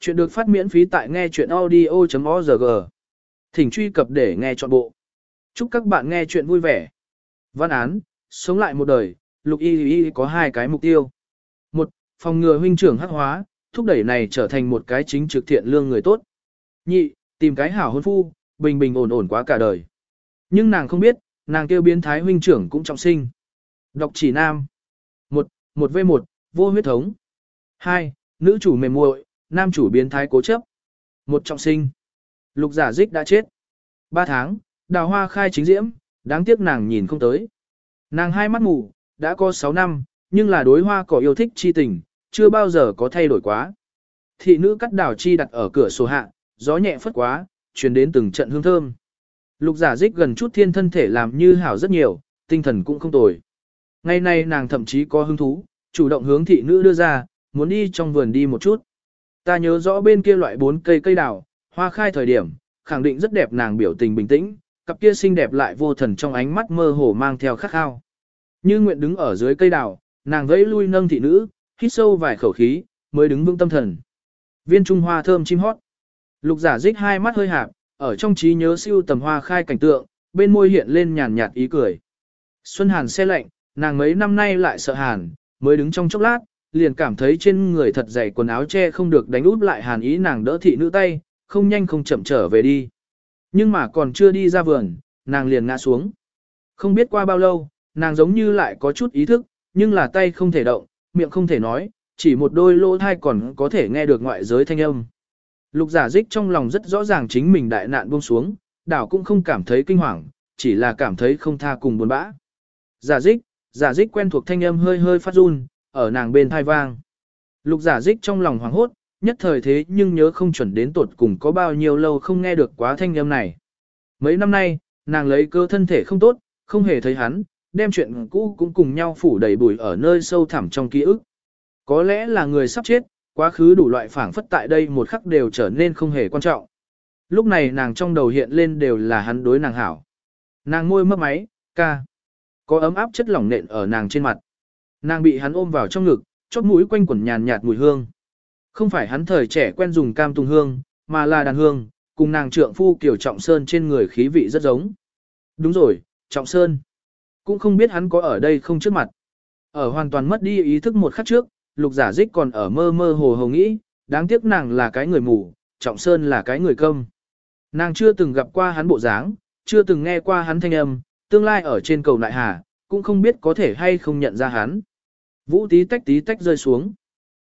Chuyện được phát miễn phí tại nghe chuyện audio.org. Thỉnh truy cập để nghe trọn bộ. Chúc các bạn nghe chuyện vui vẻ. Văn án, sống lại một đời, lục y y có hai cái mục tiêu. Một, phòng ngừa huynh trưởng hắc hóa, thúc đẩy này trở thành một cái chính trực thiện lương người tốt. Nhị, tìm cái hảo hôn phu, bình bình ổn ổn quá cả đời. Nhưng nàng không biết, nàng kêu biến thái huynh trưởng cũng trọng sinh. Đọc chỉ nam. Một, một v một, vô huyết thống. Hai, nữ chủ mềm muội, nam chủ biến thái cố chấp. Một trọng sinh. Lục giả dích đã chết. Ba tháng, đào hoa khai chính diễm, đáng tiếc nàng nhìn không tới. Nàng hai mắt mù, đã có sáu năm, nhưng là đối hoa cỏ yêu thích chi tình, chưa bao giờ có thay đổi quá. Thị nữ cắt đào chi đặt ở cửa sổ hạ, gió nhẹ phất quá, truyền đến từng trận hương thơm. Lục giả dích gần chút thiên thân thể làm như hảo rất nhiều, tinh thần cũng không tồi. Ngày nay nàng thậm chí có hứng thú, chủ động hướng thị nữ đưa ra, muốn đi trong vườn đi một chút. Ta nhớ rõ bên kia loại bốn cây cây đào, hoa khai thời điểm, khẳng định rất đẹp nàng biểu tình bình tĩnh, cặp kia xinh đẹp lại vô thần trong ánh mắt mơ hồ mang theo khắc khao. Như nguyện đứng ở dưới cây đào, nàng vẫy lui nâng thị nữ, hít sâu vài khẩu khí, mới đứng vững tâm thần. Viên trung hoa thơm chim hót. Lục giả dích hai mắt hơi hạp, ở trong trí nhớ siêu tầm hoa khai cảnh tượng, bên môi hiện lên nhàn nhạt ý cười. Xuân Hàn xe lạnh, nàng mấy năm nay lại sợ hàn, mới đứng trong chốc lát, liền cảm thấy trên người thật dày quần áo che không được đánh út lại hàn ý nàng đỡ thị nữ tay, không nhanh không chậm trở về đi. Nhưng mà còn chưa đi ra vườn, nàng liền ngã xuống. Không biết qua bao lâu, nàng giống như lại có chút ý thức, nhưng là tay không thể động, miệng không thể nói, chỉ một đôi lỗ thai còn có thể nghe được ngoại giới thanh âm. Lục giả dích trong lòng rất rõ ràng chính mình đại nạn buông xuống, đảo cũng không cảm thấy kinh hoàng, chỉ là cảm thấy không tha cùng buồn bã. Giả dích, giả dích quen thuộc thanh âm hơi hơi phát run, ở nàng bên thai vang. Lục giả dích trong lòng hoảng hốt, nhất thời thế nhưng nhớ không chuẩn đến tột cùng có bao nhiêu lâu không nghe được quá thanh âm này. Mấy năm nay, nàng lấy cơ thân thể không tốt, không hề thấy hắn, đem chuyện cũ cũng cùng nhau phủ đầy bụi ở nơi sâu thẳm trong ký ức. Có lẽ là người sắp chết, quá khứ đủ loại phảng phất tại đây một khắc đều trở nên không hề quan trọng. Lúc này nàng trong đầu hiện lên đều là hắn đối nàng hảo. Nàng môi mấp máy, ca. Có ấm áp chất lỏng nện ở nàng trên mặt. Nàng bị hắn ôm vào trong ngực, chóp mũi quanh quẩn nhàn nhạt mùi hương. Không phải hắn thời trẻ quen dùng cam tùng hương, mà là đàn hương, cùng nàng trượng phu kiểu trọng sơn trên người khí vị rất giống. Đúng rồi, trọng sơn. Cũng không biết hắn có ở đây không trước mặt. Ở hoàn toàn mất đi ý thức một khắc trước, lục giả dích còn ở mơ mơ hồ hồ nghĩ, đáng tiếc nàng là cái người mù, trọng sơn là cái người câm. Nàng chưa từng gặp qua hắn bộ dáng, chưa từng nghe qua hắn thanh âm, tương lai ở trên cầu nại hà, cũng không biết có thể hay không nhận ra hắn. Vũ tí tách tí tách rơi xuống.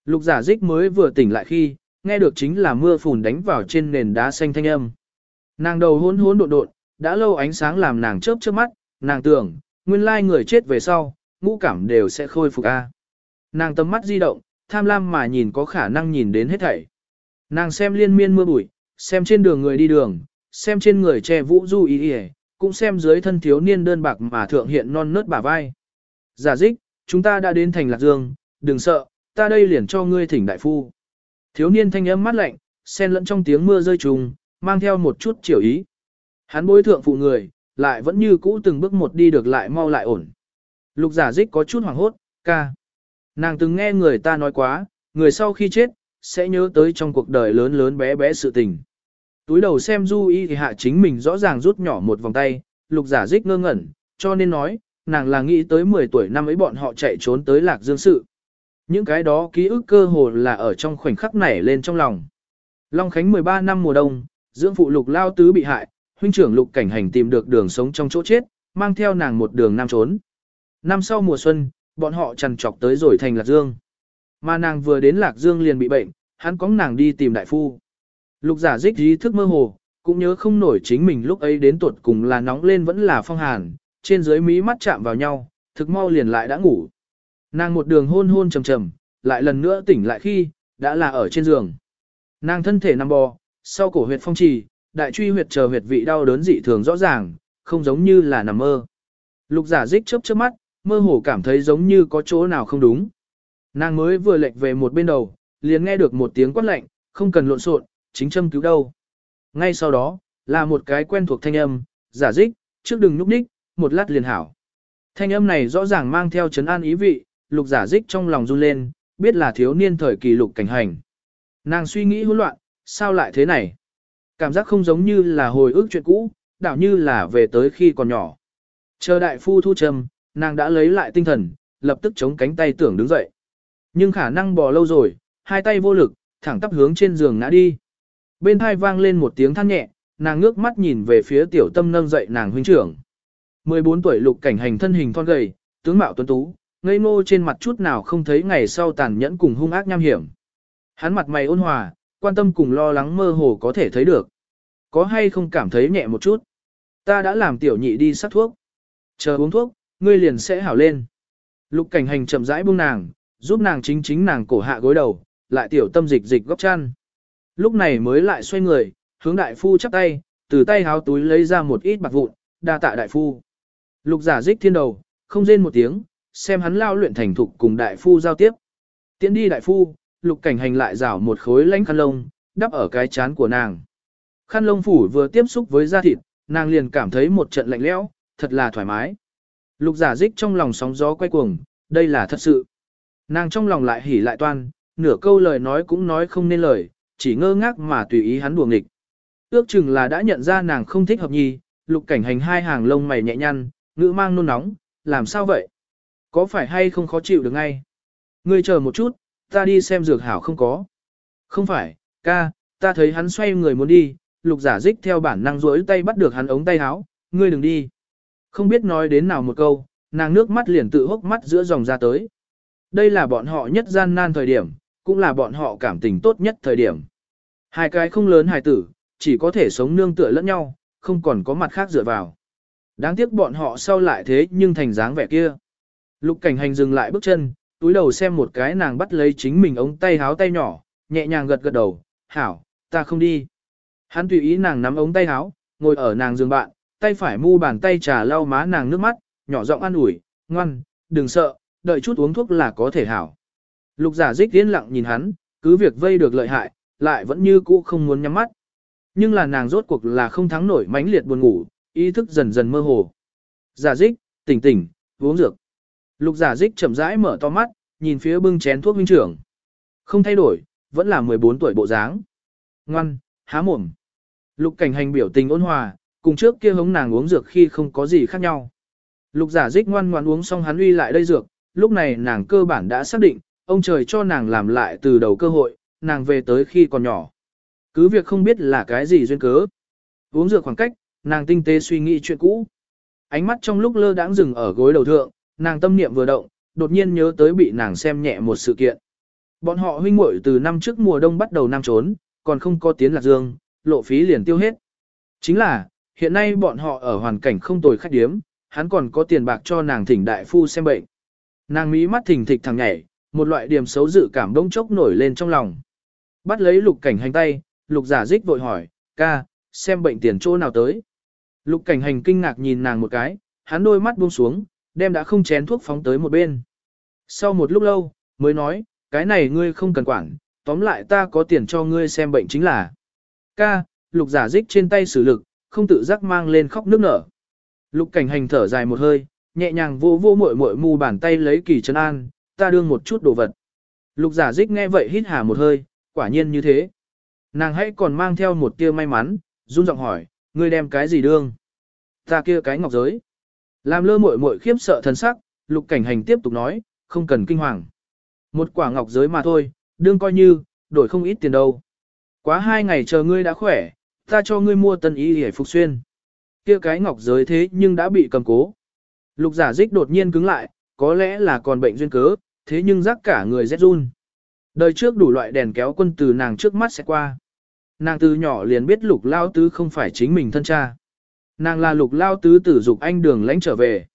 Lục giả dích mới vừa tỉnh lại khi, nghe được chính là mưa phùn đánh vào trên nền đá xanh thanh âm. Nàng đầu hỗn hỗn độn độn, đã lâu ánh sáng làm nàng chớp chớp mắt, nàng tưởng, nguyên lai người chết về sau, ngũ cảm đều sẽ khôi phục a. Nàng tầm mắt di động, tham lam mà nhìn có khả năng nhìn đến hết thảy. Nàng xem liên miên mưa bụi, xem trên đường người đi đường, xem trên người che vũ du ý ý, cũng xem dưới thân thiếu niên đơn bạc mà thượng hiện non nớt bả vai. Giả dích, chúng ta đã đến thành Lạc Dương, đừng sợ, ta đây liền cho ngươi thỉnh đại phu. Thiếu niên thanh âm mắt lạnh, xen lẫn trong tiếng mưa rơi trùng, mang theo một chút chiều ý. Hắn bối thượng phụ người, lại vẫn như cũ từng bước một đi được lại mau lại ổn. Lục giả dích có chút hoảng hốt, ca. Nàng từng nghe người ta nói quá, người sau khi chết, sẽ nhớ tới trong cuộc đời lớn lớn bé bé sự tình. Túi đầu xem du y thì hạ chính mình rõ ràng rút nhỏ một vòng tay, lục giả dích ngơ ngẩn, cho nên nói, nàng là nghĩ tới 10 tuổi năm ấy bọn họ chạy trốn tới lạc dương sự. Những cái đó ký ức cơ hồ là ở trong khoảnh khắc nảy lên trong lòng. Long Khánh 13 năm mùa đông, dưỡng phụ lục lao tứ bị hại, huynh trưởng lục cảnh hành tìm được đường sống trong chỗ chết, mang theo nàng một đường nam trốn. Năm sau mùa xuân, bọn họ trằn trọc tới rồi thành Lạc Dương. Mà nàng vừa đến Lạc Dương liền bị bệnh, hắn có nàng đi tìm đại phu. Lục giả dích ý thức mơ hồ, cũng nhớ không nổi chính mình lúc ấy đến tuột cùng là nóng lên vẫn là phong hàn, trên dưới mí mắt chạm vào nhau, thực mau liền lại đã ngủ. Nàng một đường hôn hôn trầm trầm, lại lần nữa tỉnh lại khi, đã là ở trên giường. Nàng thân thể nằm bò, sau cổ huyệt phong trì, đại truy huyệt chờ huyệt vị đau đớn dị thường rõ ràng, không giống như là nằm mơ. Lục giả dích chớp chớp mắt, mơ hồ cảm thấy giống như có chỗ nào không đúng. Nàng mới vừa lệch về một bên đầu, liền nghe được một tiếng quát lạnh, không cần lộn xộn, chính châm cứu đâu. Ngay sau đó, là một cái quen thuộc thanh âm, giả dích, trước đừng núp ních, một lát liền hảo. Thanh âm này rõ ràng mang theo chấn an ý vị, lục giả dích trong lòng run lên, biết là thiếu niên thời kỳ lục cảnh hành. Nàng suy nghĩ hỗn loạn, sao lại thế này? Cảm giác không giống như là hồi ức chuyện cũ, đảo như là về tới khi còn nhỏ. Chờ đại phu thu trầm, nàng đã lấy lại tinh thần, lập tức chống cánh tay tưởng đứng dậy. Nhưng khả năng bò lâu rồi, hai tay vô lực, thẳng tắp hướng trên giường ngã đi. Bên thai vang lên một tiếng than nhẹ, nàng ngước mắt nhìn về phía tiểu tâm nâng dậy nàng huynh trưởng. 14 tuổi lục cảnh hành thân hình thon gầy, tướng mạo tuấn tú, ngây ngô trên mặt chút nào không thấy ngày sau tàn nhẫn cùng hung ác nham hiểm. Hắn mặt mày ôn hòa, quan tâm cùng lo lắng mơ hồ có thể thấy được. Có hay không cảm thấy nhẹ một chút? Ta đã làm tiểu nhị đi sắc thuốc. Chờ uống thuốc, ngươi liền sẽ hảo lên. Lục cảnh hành chậm rãi buông nàng, giúp nàng chính chính nàng cổ hạ gối đầu, lại tiểu tâm dịch dịch góc chăn. Lúc này mới lại xoay người, hướng đại phu chắp tay, từ tay háo túi lấy ra một ít bạc vụn, đa tạ đại phu. Lục giả dích thiên đầu, không rên một tiếng, xem hắn lao luyện thành thục cùng đại phu giao tiếp. Tiến đi đại phu, lục cảnh hành lại rảo một khối lãnh khăn lông, đắp ở cái chán của nàng. Khăn lông phủ vừa tiếp xúc với da thịt, nàng liền cảm thấy một trận lạnh lẽo, thật là thoải mái. Lục giả dích trong lòng sóng gió quay cuồng, đây là thật sự. Nàng trong lòng lại hỉ lại toan, nửa câu lời nói cũng nói không nên lời, chỉ ngơ ngác mà tùy ý hắn đùa nghịch. Ước chừng là đã nhận ra nàng không thích hợp nhi, lục cảnh hành hai hàng lông mày nhẹ nhăn, ngữ mang nôn nóng, làm sao vậy? Có phải hay không khó chịu được ngay? Ngươi chờ một chút, ta đi xem dược hảo không có. Không phải, ca, ta thấy hắn xoay người muốn đi, lục giả dích theo bản năng rỗi tay bắt được hắn ống tay áo, ngươi đừng đi. Không biết nói đến nào một câu, nàng nước mắt liền tự hốc mắt giữa dòng ra tới. Đây là bọn họ nhất gian nan thời điểm, cũng là bọn họ cảm tình tốt nhất thời điểm. Hai cái không lớn hài tử, chỉ có thể sống nương tựa lẫn nhau, không còn có mặt khác dựa vào. Đáng tiếc bọn họ sau lại thế nhưng thành dáng vẻ kia. Lục cảnh hành dừng lại bước chân, túi đầu xem một cái nàng bắt lấy chính mình ống tay háo tay nhỏ, nhẹ nhàng gật gật đầu, hảo, ta không đi. Hắn tùy ý nàng nắm ống tay háo, ngồi ở nàng giường bạn, tay phải mu bàn tay trà lau má nàng nước mắt, nhỏ giọng an ủi, ngoan, đừng sợ, đợi chút uống thuốc là có thể hảo. Lục giả dích tiến lặng nhìn hắn, cứ việc vây được lợi hại, lại vẫn như cũ không muốn nhắm mắt. Nhưng là nàng rốt cuộc là không thắng nổi mãnh liệt buồn ngủ, ý thức dần dần mơ hồ. Giả dích, tỉnh tỉnh, uống dược. Lục giả dích chậm rãi mở to mắt, nhìn phía bưng chén thuốc minh trưởng. Không thay đổi, vẫn là 14 tuổi bộ dáng. Ngoan, há mồm. Lục cảnh hành biểu tình ôn hòa, cùng trước kia hống nàng uống dược khi không có gì khác nhau. Lục giả dích ngoan ngoan uống xong hắn uy lại đây dược, lúc này nàng cơ bản đã xác định, ông trời cho nàng làm lại từ đầu cơ hội, nàng về tới khi còn nhỏ. Cứ việc không biết là cái gì duyên cớ. Uống dược khoảng cách, nàng tinh tế suy nghĩ chuyện cũ. Ánh mắt trong lúc lơ đãng dừng ở gối đầu thượng, nàng tâm niệm vừa động, đột nhiên nhớ tới bị nàng xem nhẹ một sự kiện. Bọn họ huynh muội từ năm trước mùa đông bắt đầu nam trốn, còn không có tiến lạc dương, lộ phí liền tiêu hết. Chính là, hiện nay bọn họ ở hoàn cảnh không tồi khách điếm, hắn còn có tiền bạc cho nàng thỉnh đại phu xem bệnh. Nàng mí mắt thỉnh thịch thằng nhảy, một loại điểm xấu dự cảm đông chốc nổi lên trong lòng. Bắt lấy lục cảnh hành tay, lục giả dích vội hỏi, ca, xem bệnh tiền chỗ nào tới. Lục cảnh hành kinh ngạc nhìn nàng một cái, hắn đôi mắt buông xuống, đem đã không chén thuốc phóng tới một bên. Sau một lúc lâu, mới nói, cái này ngươi không cần quản, tóm lại ta có tiền cho ngươi xem bệnh chính là. Ca, lục giả dích trên tay sử lực, không tự giác mang lên khóc nước nở. Lục cảnh hành thở dài một hơi, nhẹ nhàng vô vô muội muội mu bàn tay lấy kỳ chân an, ta đương một chút đồ vật. Lục giả dích nghe vậy hít hà một hơi, quả nhiên như thế. Nàng hãy còn mang theo một tia may mắn, run giọng hỏi, ngươi đem cái gì đương? Ta kia cái ngọc giới. Làm lơ muội muội khiếp sợ thần sắc, lục cảnh hành tiếp tục nói, không cần kinh hoàng. Một quả ngọc giới mà thôi, đương coi như, đổi không ít tiền đâu. Quá hai ngày chờ ngươi đã khỏe, ta cho ngươi mua tân y hề phục xuyên. Kia cái ngọc giới thế nhưng đã bị cầm cố. Lục giả dích đột nhiên cứng lại, có lẽ là còn bệnh duyên cớ, thế nhưng rắc cả người rét run. Đời trước đủ loại đèn kéo quân từ nàng trước mắt sẽ qua. Nàng từ nhỏ liền biết lục lao tứ không phải chính mình thân cha. Nàng là lục lao tứ tử dục anh đường lãnh trở về.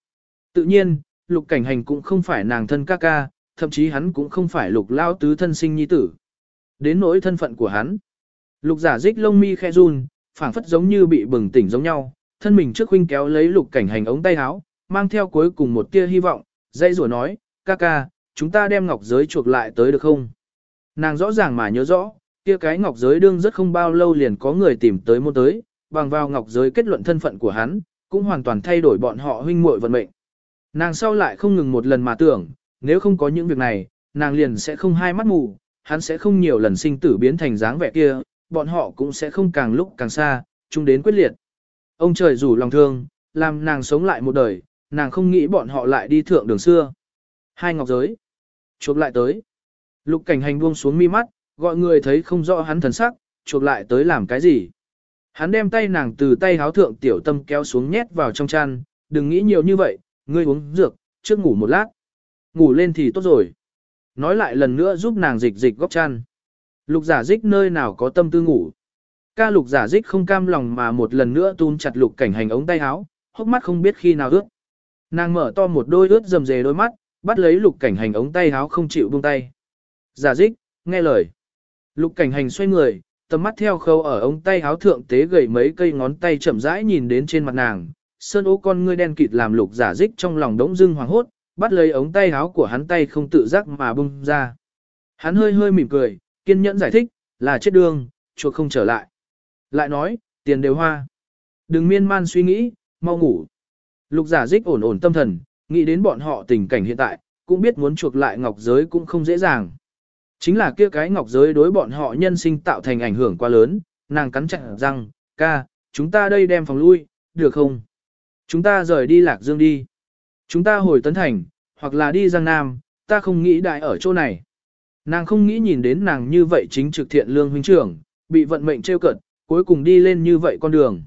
Tự nhiên, lục cảnh hành cũng không phải nàng thân ca ca, thậm chí hắn cũng không phải lục lao tứ thân sinh nhi tử. Đến nỗi thân phận của hắn. Lục giả dích lông mi khe run, phảng phất giống như bị bừng tỉnh giống nhau, thân mình trước huynh kéo lấy lục cảnh hành ống tay áo, mang theo cuối cùng một tia hy vọng, dây rủa nói, ca ca, chúng ta đem ngọc giới chuộc lại tới được không? Nàng rõ ràng mà nhớ rõ, kia cái ngọc giới đương rất không bao lâu liền có người tìm tới môn tới, bằng vào ngọc giới kết luận thân phận của hắn, cũng hoàn toàn thay đổi bọn họ huynh muội vận mệnh. Nàng sau lại không ngừng một lần mà tưởng, nếu không có những việc này, nàng liền sẽ không hai mắt mù, hắn sẽ không nhiều lần sinh tử biến thành dáng vẻ kia, bọn họ cũng sẽ không càng lúc càng xa, chung đến quyết liệt. Ông trời rủ lòng thương, làm nàng sống lại một đời, nàng không nghĩ bọn họ lại đi thượng đường xưa. Hai ngọc giới. Chuộc lại tới. Lục cảnh hành buông xuống mi mắt, gọi người thấy không rõ hắn thần sắc, chuộc lại tới làm cái gì. Hắn đem tay nàng từ tay háo thượng tiểu tâm kéo xuống nhét vào trong chăn, đừng nghĩ nhiều như vậy, ngươi uống dược, trước ngủ một lát. Ngủ lên thì tốt rồi. Nói lại lần nữa giúp nàng dịch dịch góc chăn. Lục giả dích nơi nào có tâm tư ngủ. Ca lục giả dích không cam lòng mà một lần nữa túm chặt lục cảnh hành ống tay háo, hốc mắt không biết khi nào ướt. Nàng mở to một đôi ướt rầm rề đôi mắt, bắt lấy lục cảnh hành ống tay háo không chịu buông tay. Giả dích, nghe lời. Lục cảnh hành xoay người, tầm mắt theo khâu ở ống tay áo thượng tế gầy mấy cây ngón tay chậm rãi nhìn đến trên mặt nàng. Sơn ố con ngươi đen kịt làm lục giả dích trong lòng đống dưng hoàng hốt, bắt lấy ống tay áo của hắn tay không tự giác mà bung ra. Hắn hơi hơi mỉm cười, kiên nhẫn giải thích, là chết đương, chuột không trở lại. Lại nói, tiền đều hoa. Đừng miên man suy nghĩ, mau ngủ. Lục giả dích ổn ổn tâm thần, nghĩ đến bọn họ tình cảnh hiện tại, cũng biết muốn chuộc lại ngọc giới cũng không dễ dàng. Chính là kia cái ngọc giới đối bọn họ nhân sinh tạo thành ảnh hưởng quá lớn, nàng cắn chặt răng, ca, chúng ta đây đem phòng lui, được không? Chúng ta rời đi Lạc Dương đi. Chúng ta hồi Tấn Thành, hoặc là đi Giang Nam, ta không nghĩ đại ở chỗ này. Nàng không nghĩ nhìn đến nàng như vậy chính trực thiện lương huynh trưởng, bị vận mệnh trêu cợt, cuối cùng đi lên như vậy con đường.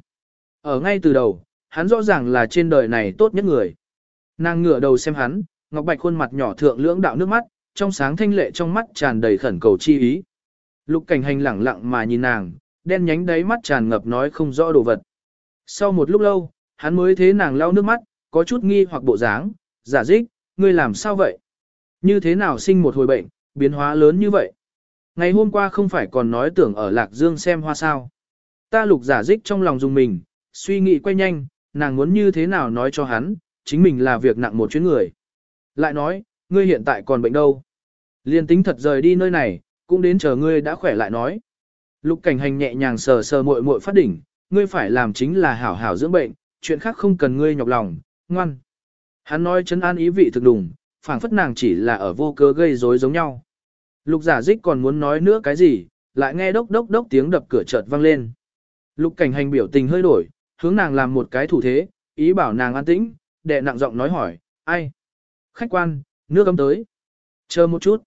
Ở ngay từ đầu, hắn rõ ràng là trên đời này tốt nhất người. Nàng ngửa đầu xem hắn, ngọc bạch khuôn mặt nhỏ thượng lưỡng đạo nước mắt, trong sáng thanh lệ trong mắt tràn đầy khẩn cầu chi ý. Lục cảnh hành lẳng lặng mà nhìn nàng, đen nhánh đáy mắt tràn ngập nói không rõ đồ vật. Sau một lúc lâu, hắn mới thế nàng lau nước mắt, có chút nghi hoặc bộ dáng, giả dích, ngươi làm sao vậy? Như thế nào sinh một hồi bệnh, biến hóa lớn như vậy? Ngày hôm qua không phải còn nói tưởng ở Lạc Dương xem hoa sao. Ta lục giả dích trong lòng dùng mình, suy nghĩ quay nhanh, nàng muốn như thế nào nói cho hắn, chính mình là việc nặng một chuyến người. Lại nói, ngươi hiện tại còn bệnh đâu? Liên tính thật rời đi nơi này, cũng đến chờ ngươi đã khỏe lại nói. Lục cảnh hành nhẹ nhàng sờ sờ muội muội phát đỉnh, ngươi phải làm chính là hảo hảo dưỡng bệnh, chuyện khác không cần ngươi nhọc lòng, ngoan. Hắn nói chân an ý vị thực đùng, phảng phất nàng chỉ là ở vô cớ gây rối giống nhau. Lục giả dích còn muốn nói nữa cái gì, lại nghe đốc đốc đốc tiếng đập cửa chợt vang lên. Lục cảnh hành biểu tình hơi đổi, hướng nàng làm một cái thủ thế, ý bảo nàng an tĩnh, đệ nặng giọng nói hỏi, ai? Khách quan, nước ấm tới. Chờ một chút.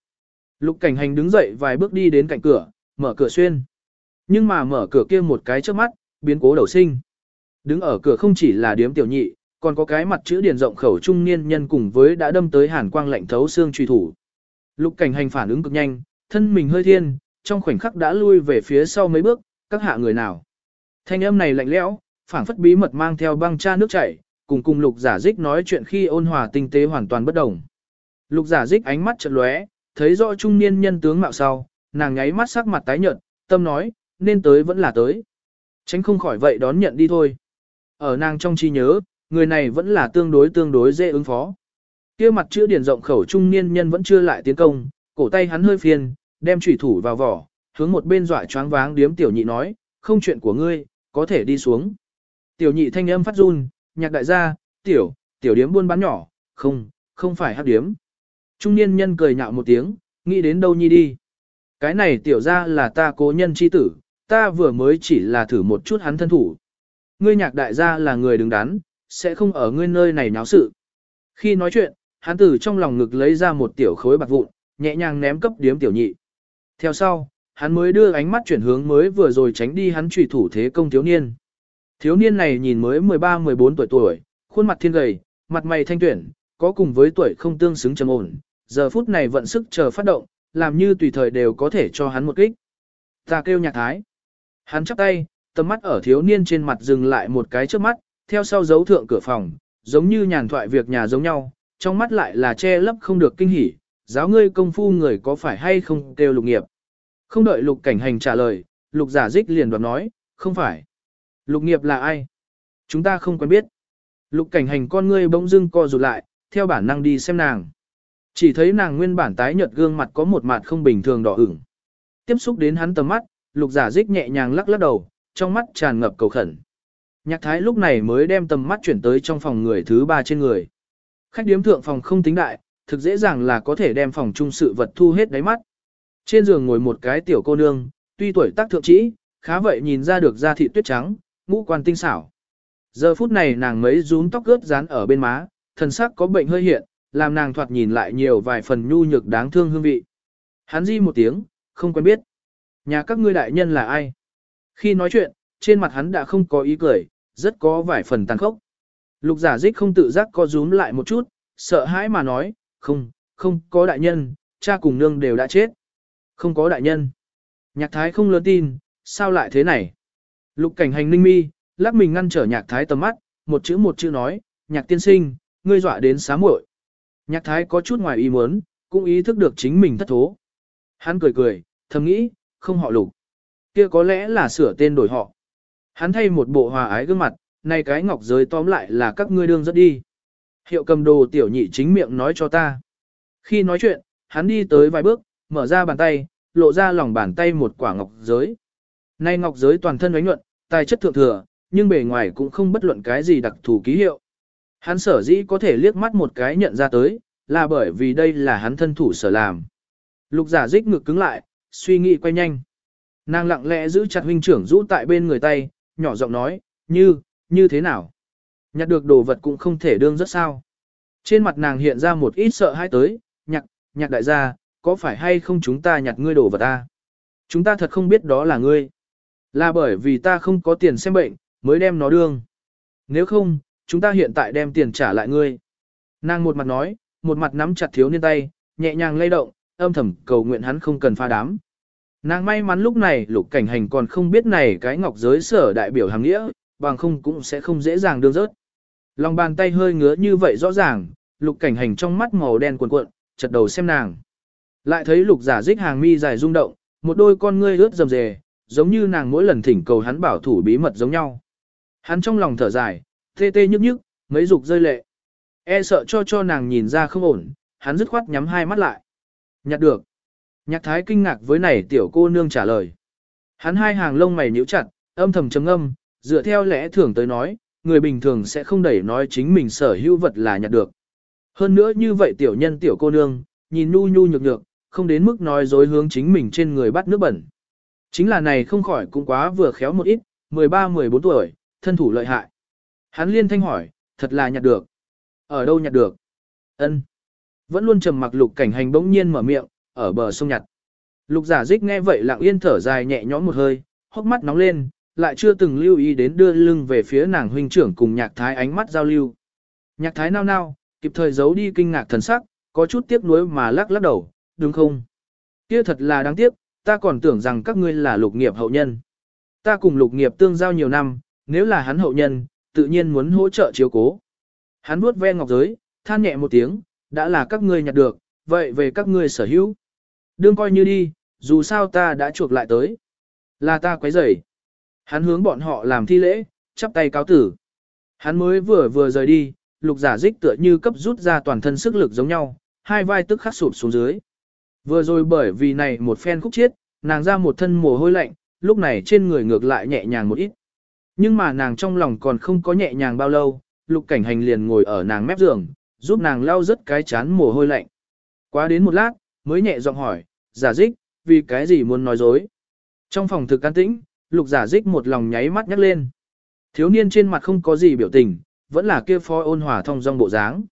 Lục cảnh hành đứng dậy vài bước đi đến cạnh cửa, mở cửa xuyên. Nhưng mà mở cửa kia một cái trước mắt, biến cố đầu sinh. Đứng ở cửa không chỉ là điếm tiểu nhị, còn có cái mặt chữ điền rộng khẩu trung niên nhân cùng với đã đâm tới hàn quang lạnh thấu xương truy thủ. Lục cảnh hành phản ứng cực nhanh, thân mình hơi thiên, trong khoảnh khắc đã lui về phía sau mấy bước, các hạ người nào. Thanh âm này lạnh lẽo, phảng phất bí mật mang theo băng cha nước chảy, cùng cùng lục giả dích nói chuyện khi ôn hòa tinh tế hoàn toàn bất đồng. Lục giả dích ánh mắt chợt lóe, thấy rõ trung niên nhân tướng mạo sau, nàng nháy mắt sắc mặt tái nhợt, tâm nói, nên tới vẫn là tới. Tránh không khỏi vậy đón nhận đi thôi. Ở nàng trong trí nhớ, người này vẫn là tương đối tương đối dễ ứng phó. Kia mặt chữ điển rộng khẩu trung niên nhân vẫn chưa lại tiến công, cổ tay hắn hơi phiền, đem chủy thủ vào vỏ, hướng một bên dọa choáng váng điếm tiểu nhị nói, không chuyện của ngươi, có thể đi xuống. Tiểu nhị thanh âm phát run, nhạc đại gia, tiểu, tiểu điếm buôn bán nhỏ, không, không phải hát điếm. Trung niên nhân cười nhạo một tiếng, nghĩ đến đâu nhi đi. Cái này tiểu ra là ta cố nhân chi tử, ta vừa mới chỉ là thử một chút hắn thân thủ. Ngươi nhạc đại gia là người đứng đắn, sẽ không ở ngươi nơi này náo sự. Khi nói chuyện, hắn từ trong lòng ngực lấy ra một tiểu khối bạc vụn, nhẹ nhàng ném cấp điếm tiểu nhị. Theo sau, hắn mới đưa ánh mắt chuyển hướng mới vừa rồi tránh đi hắn trùy thủ thế công thiếu niên. Thiếu niên này nhìn mới 13-14 tuổi tuổi, khuôn mặt thiên gầy, mặt mày thanh tuyển, có cùng với tuổi không tương xứng trầm ổn, giờ phút này vận sức chờ phát động, làm như tùy thời đều có thể cho hắn một kích. Ta kêu nhạc thái. Hắn chắp tay, tầm mắt ở thiếu niên trên mặt dừng lại một cái trước mắt, theo sau dấu thượng cửa phòng, giống như nhàn thoại việc nhà giống nhau, trong mắt lại là che lấp không được kinh hỉ, giáo ngươi công phu người có phải hay không kêu lục nghiệp. Không đợi lục cảnh hành trả lời, lục giả dích liền đoạt nói, không phải. Lục nghiệp là ai? Chúng ta không quen biết. Lục cảnh hành con ngươi bỗng dưng co rụt lại, theo bản năng đi xem nàng. Chỉ thấy nàng nguyên bản tái nhợt gương mặt có một mặt không bình thường đỏ ửng. Tiếp xúc đến hắn tầm mắt, lục giả dích nhẹ nhàng lắc lắc đầu, trong mắt tràn ngập cầu khẩn. Nhạc thái lúc này mới đem tầm mắt chuyển tới trong phòng người thứ ba trên người. Khách điếm thượng phòng không tính đại, thực dễ dàng là có thể đem phòng trung sự vật thu hết đáy mắt. Trên giường ngồi một cái tiểu cô nương, tuy tuổi tác thượng trĩ, khá vậy nhìn ra được da thịt tuyết trắng, ngũ quan tinh xảo. Giờ phút này nàng mấy rúm tóc ướt dán ở bên má, thần sắc có bệnh hơi hiện, làm nàng thoạt nhìn lại nhiều vài phần nhu nhược đáng thương hương vị. Hắn di một tiếng, không quen biết. Nhà các ngươi đại nhân là ai? Khi nói chuyện, trên mặt hắn đã không có ý cười, rất có vài phần tàn khốc. Lục giả dích không tự giác co rúm lại một chút, sợ hãi mà nói, không, không có đại nhân, cha cùng nương đều đã chết. Không có đại nhân. Nhạc thái không lớn tin, sao lại thế này? Lục cảnh hành ninh mi, lắc mình ngăn trở nhạc thái tầm mắt, một chữ một chữ nói, nhạc tiên sinh, ngươi dọa đến xá muội. Nhạc thái có chút ngoài ý muốn, cũng ý thức được chính mình thất thố. Hắn cười cười, thầm nghĩ, không họ lục. Kia có lẽ là sửa tên đổi họ. Hắn thay một bộ hòa ái gương mặt, này cái ngọc giới tóm lại là các ngươi đương rất đi. Hiệu cầm đồ tiểu nhị chính miệng nói cho ta. Khi nói chuyện, hắn đi tới vài bước, mở ra bàn tay, lộ ra lòng bàn tay một quả ngọc giới. Nay ngọc giới toàn thân ánh nhuận, tài chất thượng thừa, nhưng bề ngoài cũng không bất luận cái gì đặc thù ký hiệu. Hắn sở dĩ có thể liếc mắt một cái nhận ra tới, là bởi vì đây là hắn thân thủ sở làm. Lục giả dích ngực cứng lại, suy nghĩ quay nhanh. Nàng lặng lẽ giữ chặt huynh trưởng rũ tại bên người tay, nhỏ giọng nói, như, như thế nào? Nhặt được đồ vật cũng không thể đương rất sao. Trên mặt nàng hiện ra một ít sợ hãi tới, nhặt, nhặt đại gia, có phải hay không chúng ta nhặt ngươi đồ vật ta? Chúng ta thật không biết đó là ngươi. Là bởi vì ta không có tiền xem bệnh, mới đem nó đương. Nếu không, chúng ta hiện tại đem tiền trả lại ngươi. Nàng một mặt nói, một mặt nắm chặt thiếu niên tay, nhẹ nhàng lay động, âm thầm cầu nguyện hắn không cần pha đám. Nàng may mắn lúc này lục cảnh hành còn không biết này cái ngọc giới sở đại biểu hàng nghĩa, bằng không cũng sẽ không dễ dàng đương rớt. Lòng bàn tay hơi ngứa như vậy rõ ràng, lục cảnh hành trong mắt màu đen cuộn cuộn, chật đầu xem nàng. Lại thấy lục giả dích hàng mi dài rung động, một đôi con ngươi ướt rầm rề, giống như nàng mỗi lần thỉnh cầu hắn bảo thủ bí mật giống nhau. Hắn trong lòng thở dài, tê tê nhức nhức, mấy dục rơi lệ. E sợ cho cho nàng nhìn ra không ổn, hắn dứt khoát nhắm hai mắt lại. Nhặt được. Nhạc thái kinh ngạc với này tiểu cô nương trả lời. Hắn hai hàng lông mày nhíu chặt, âm thầm chấm âm, dựa theo lẽ thường tới nói, người bình thường sẽ không đẩy nói chính mình sở hữu vật là nhặt được. Hơn nữa như vậy tiểu nhân tiểu cô nương, nhìn nu nhu nhược nhược, không đến mức nói dối hướng chính mình trên người bắt nước bẩn. Chính là này không khỏi cũng quá vừa khéo một ít, 13-14 tuổi, thân thủ lợi hại. Hắn liên thanh hỏi, thật là nhặt được. Ở đâu nhặt được? Ân. Vẫn luôn trầm mặc lục cảnh hành bỗng nhiên mở miệng, ở bờ sông nhặt. Lục giả dích nghe vậy lặng yên thở dài nhẹ nhõm một hơi, hốc mắt nóng lên, lại chưa từng lưu ý đến đưa lưng về phía nàng huynh trưởng cùng nhạc thái ánh mắt giao lưu. Nhạc thái nao nao, kịp thời giấu đi kinh ngạc thần sắc, có chút tiếc nuối mà lắc lắc đầu, đúng không? Kia thật là đáng tiếc, ta còn tưởng rằng các ngươi là lục nghiệp hậu nhân. Ta cùng lục nghiệp tương giao nhiều năm, nếu là hắn hậu nhân, tự nhiên muốn hỗ trợ chiếu cố. Hắn vuốt ve ngọc giới, than nhẹ một tiếng, đã là các ngươi nhặt được, vậy về các ngươi sở hữu. Đương coi như đi, dù sao ta đã chuộc lại tới. Là ta quấy rầy. Hắn hướng bọn họ làm thi lễ, chắp tay cáo tử. Hắn mới vừa vừa rời đi, lục giả dích tựa như cấp rút ra toàn thân sức lực giống nhau, hai vai tức khắc sụp xuống dưới. Vừa rồi bởi vì này một phen khúc chiết, nàng ra một thân mồ hôi lạnh, lúc này trên người ngược lại nhẹ nhàng một ít. Nhưng mà nàng trong lòng còn không có nhẹ nhàng bao lâu, lục cảnh hành liền ngồi ở nàng mép giường, giúp nàng lau rất cái chán mồ hôi lạnh. Quá đến một lát, mới nhẹ giọng hỏi, giả dích, vì cái gì muốn nói dối. Trong phòng thực can tĩnh, lục giả dích một lòng nháy mắt nhắc lên. Thiếu niên trên mặt không có gì biểu tình, vẫn là kia phó ôn hòa thông dong bộ dáng.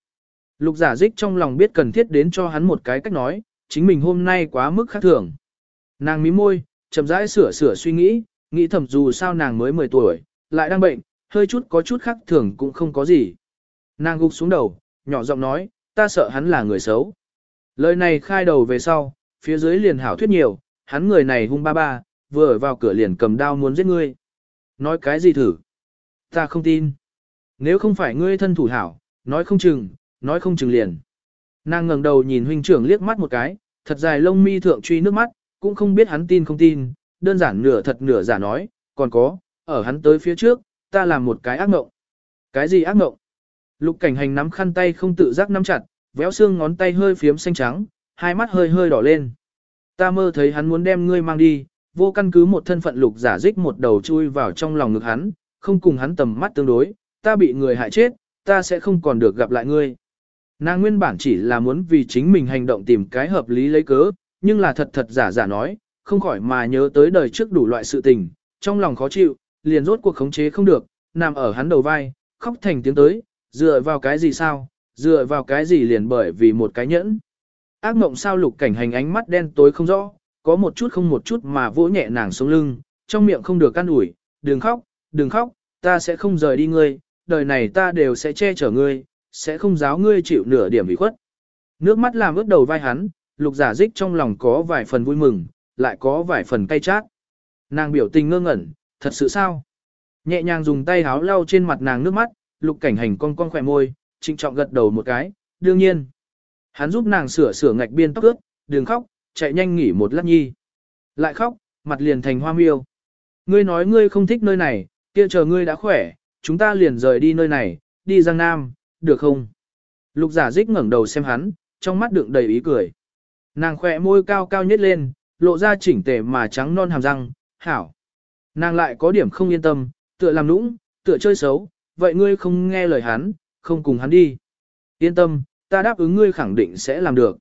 Lục giả dích trong lòng biết cần thiết đến cho hắn một cái cách nói, chính mình hôm nay quá mức khác thường. Nàng mím môi, chậm rãi sửa sửa suy nghĩ, nghĩ thầm dù sao nàng mới 10 tuổi, lại đang bệnh, hơi chút có chút khác thường cũng không có gì. Nàng gục xuống đầu, nhỏ giọng nói, ta sợ hắn là người xấu. Lời này khai đầu về sau, phía dưới liền hảo thuyết nhiều, hắn người này hung ba ba, vừa ở vào cửa liền cầm đao muốn giết ngươi. Nói cái gì thử? Ta không tin. Nếu không phải ngươi thân thủ hảo, nói không chừng, nói không chừng liền. Nàng ngẩng đầu nhìn huynh trưởng liếc mắt một cái, thật dài lông mi thượng truy nước mắt, cũng không biết hắn tin không tin, đơn giản nửa thật nửa giả nói, còn có, ở hắn tới phía trước, ta làm một cái ác mộng. Cái gì ác mộng? Lục cảnh hành nắm khăn tay không tự giác nắm chặt, véo xương ngón tay hơi phiếm xanh trắng, hai mắt hơi hơi đỏ lên. Ta mơ thấy hắn muốn đem ngươi mang đi, vô căn cứ một thân phận lục giả dích một đầu chui vào trong lòng ngực hắn, không cùng hắn tầm mắt tương đối, ta bị người hại chết, ta sẽ không còn được gặp lại ngươi. Nàng nguyên bản chỉ là muốn vì chính mình hành động tìm cái hợp lý lấy cớ, nhưng là thật thật giả giả nói, không khỏi mà nhớ tới đời trước đủ loại sự tình, trong lòng khó chịu, liền rốt cuộc khống chế không được, nằm ở hắn đầu vai, khóc thành tiếng tới, dựa vào cái gì sao, dựa vào cái gì liền bởi vì một cái nhẫn. Ác mộng sao lục cảnh hành ánh mắt đen tối không rõ, có một chút không một chút mà vỗ nhẹ nàng xuống lưng, trong miệng không được can ủi, đừng khóc, đừng khóc, ta sẽ không rời đi ngươi, đời này ta đều sẽ che chở ngươi, sẽ không giáo ngươi chịu nửa điểm bị khuất. Nước mắt làm ướt đầu vai hắn, lục giả dích trong lòng có vài phần vui mừng, lại có vài phần cay chát. Nàng biểu tình ngơ ngẩn, thật sự sao? Nhẹ nhàng dùng tay háo lau trên mặt nàng nước mắt, lục cảnh hành con con khỏe môi, trịnh trọng gật đầu một cái, đương nhiên. Hắn giúp nàng sửa sửa ngạch biên tóc ướt, đừng khóc, chạy nhanh nghỉ một lát nhi. Lại khóc, mặt liền thành hoa miêu. Ngươi nói ngươi không thích nơi này, kia chờ ngươi đã khỏe, chúng ta liền rời đi nơi này, đi Giang Nam, được không? Lục giả dích ngẩng đầu xem hắn, trong mắt đựng đầy ý cười. Nàng khỏe môi cao cao nhất lên, lộ ra chỉnh tề mà trắng non hàm răng, hảo. Nàng lại có điểm không yên tâm, tựa làm nũng, tựa chơi xấu, vậy ngươi không nghe lời hắn, không cùng hắn đi. Yên tâm, ta đáp ứng ngươi khẳng định sẽ làm được.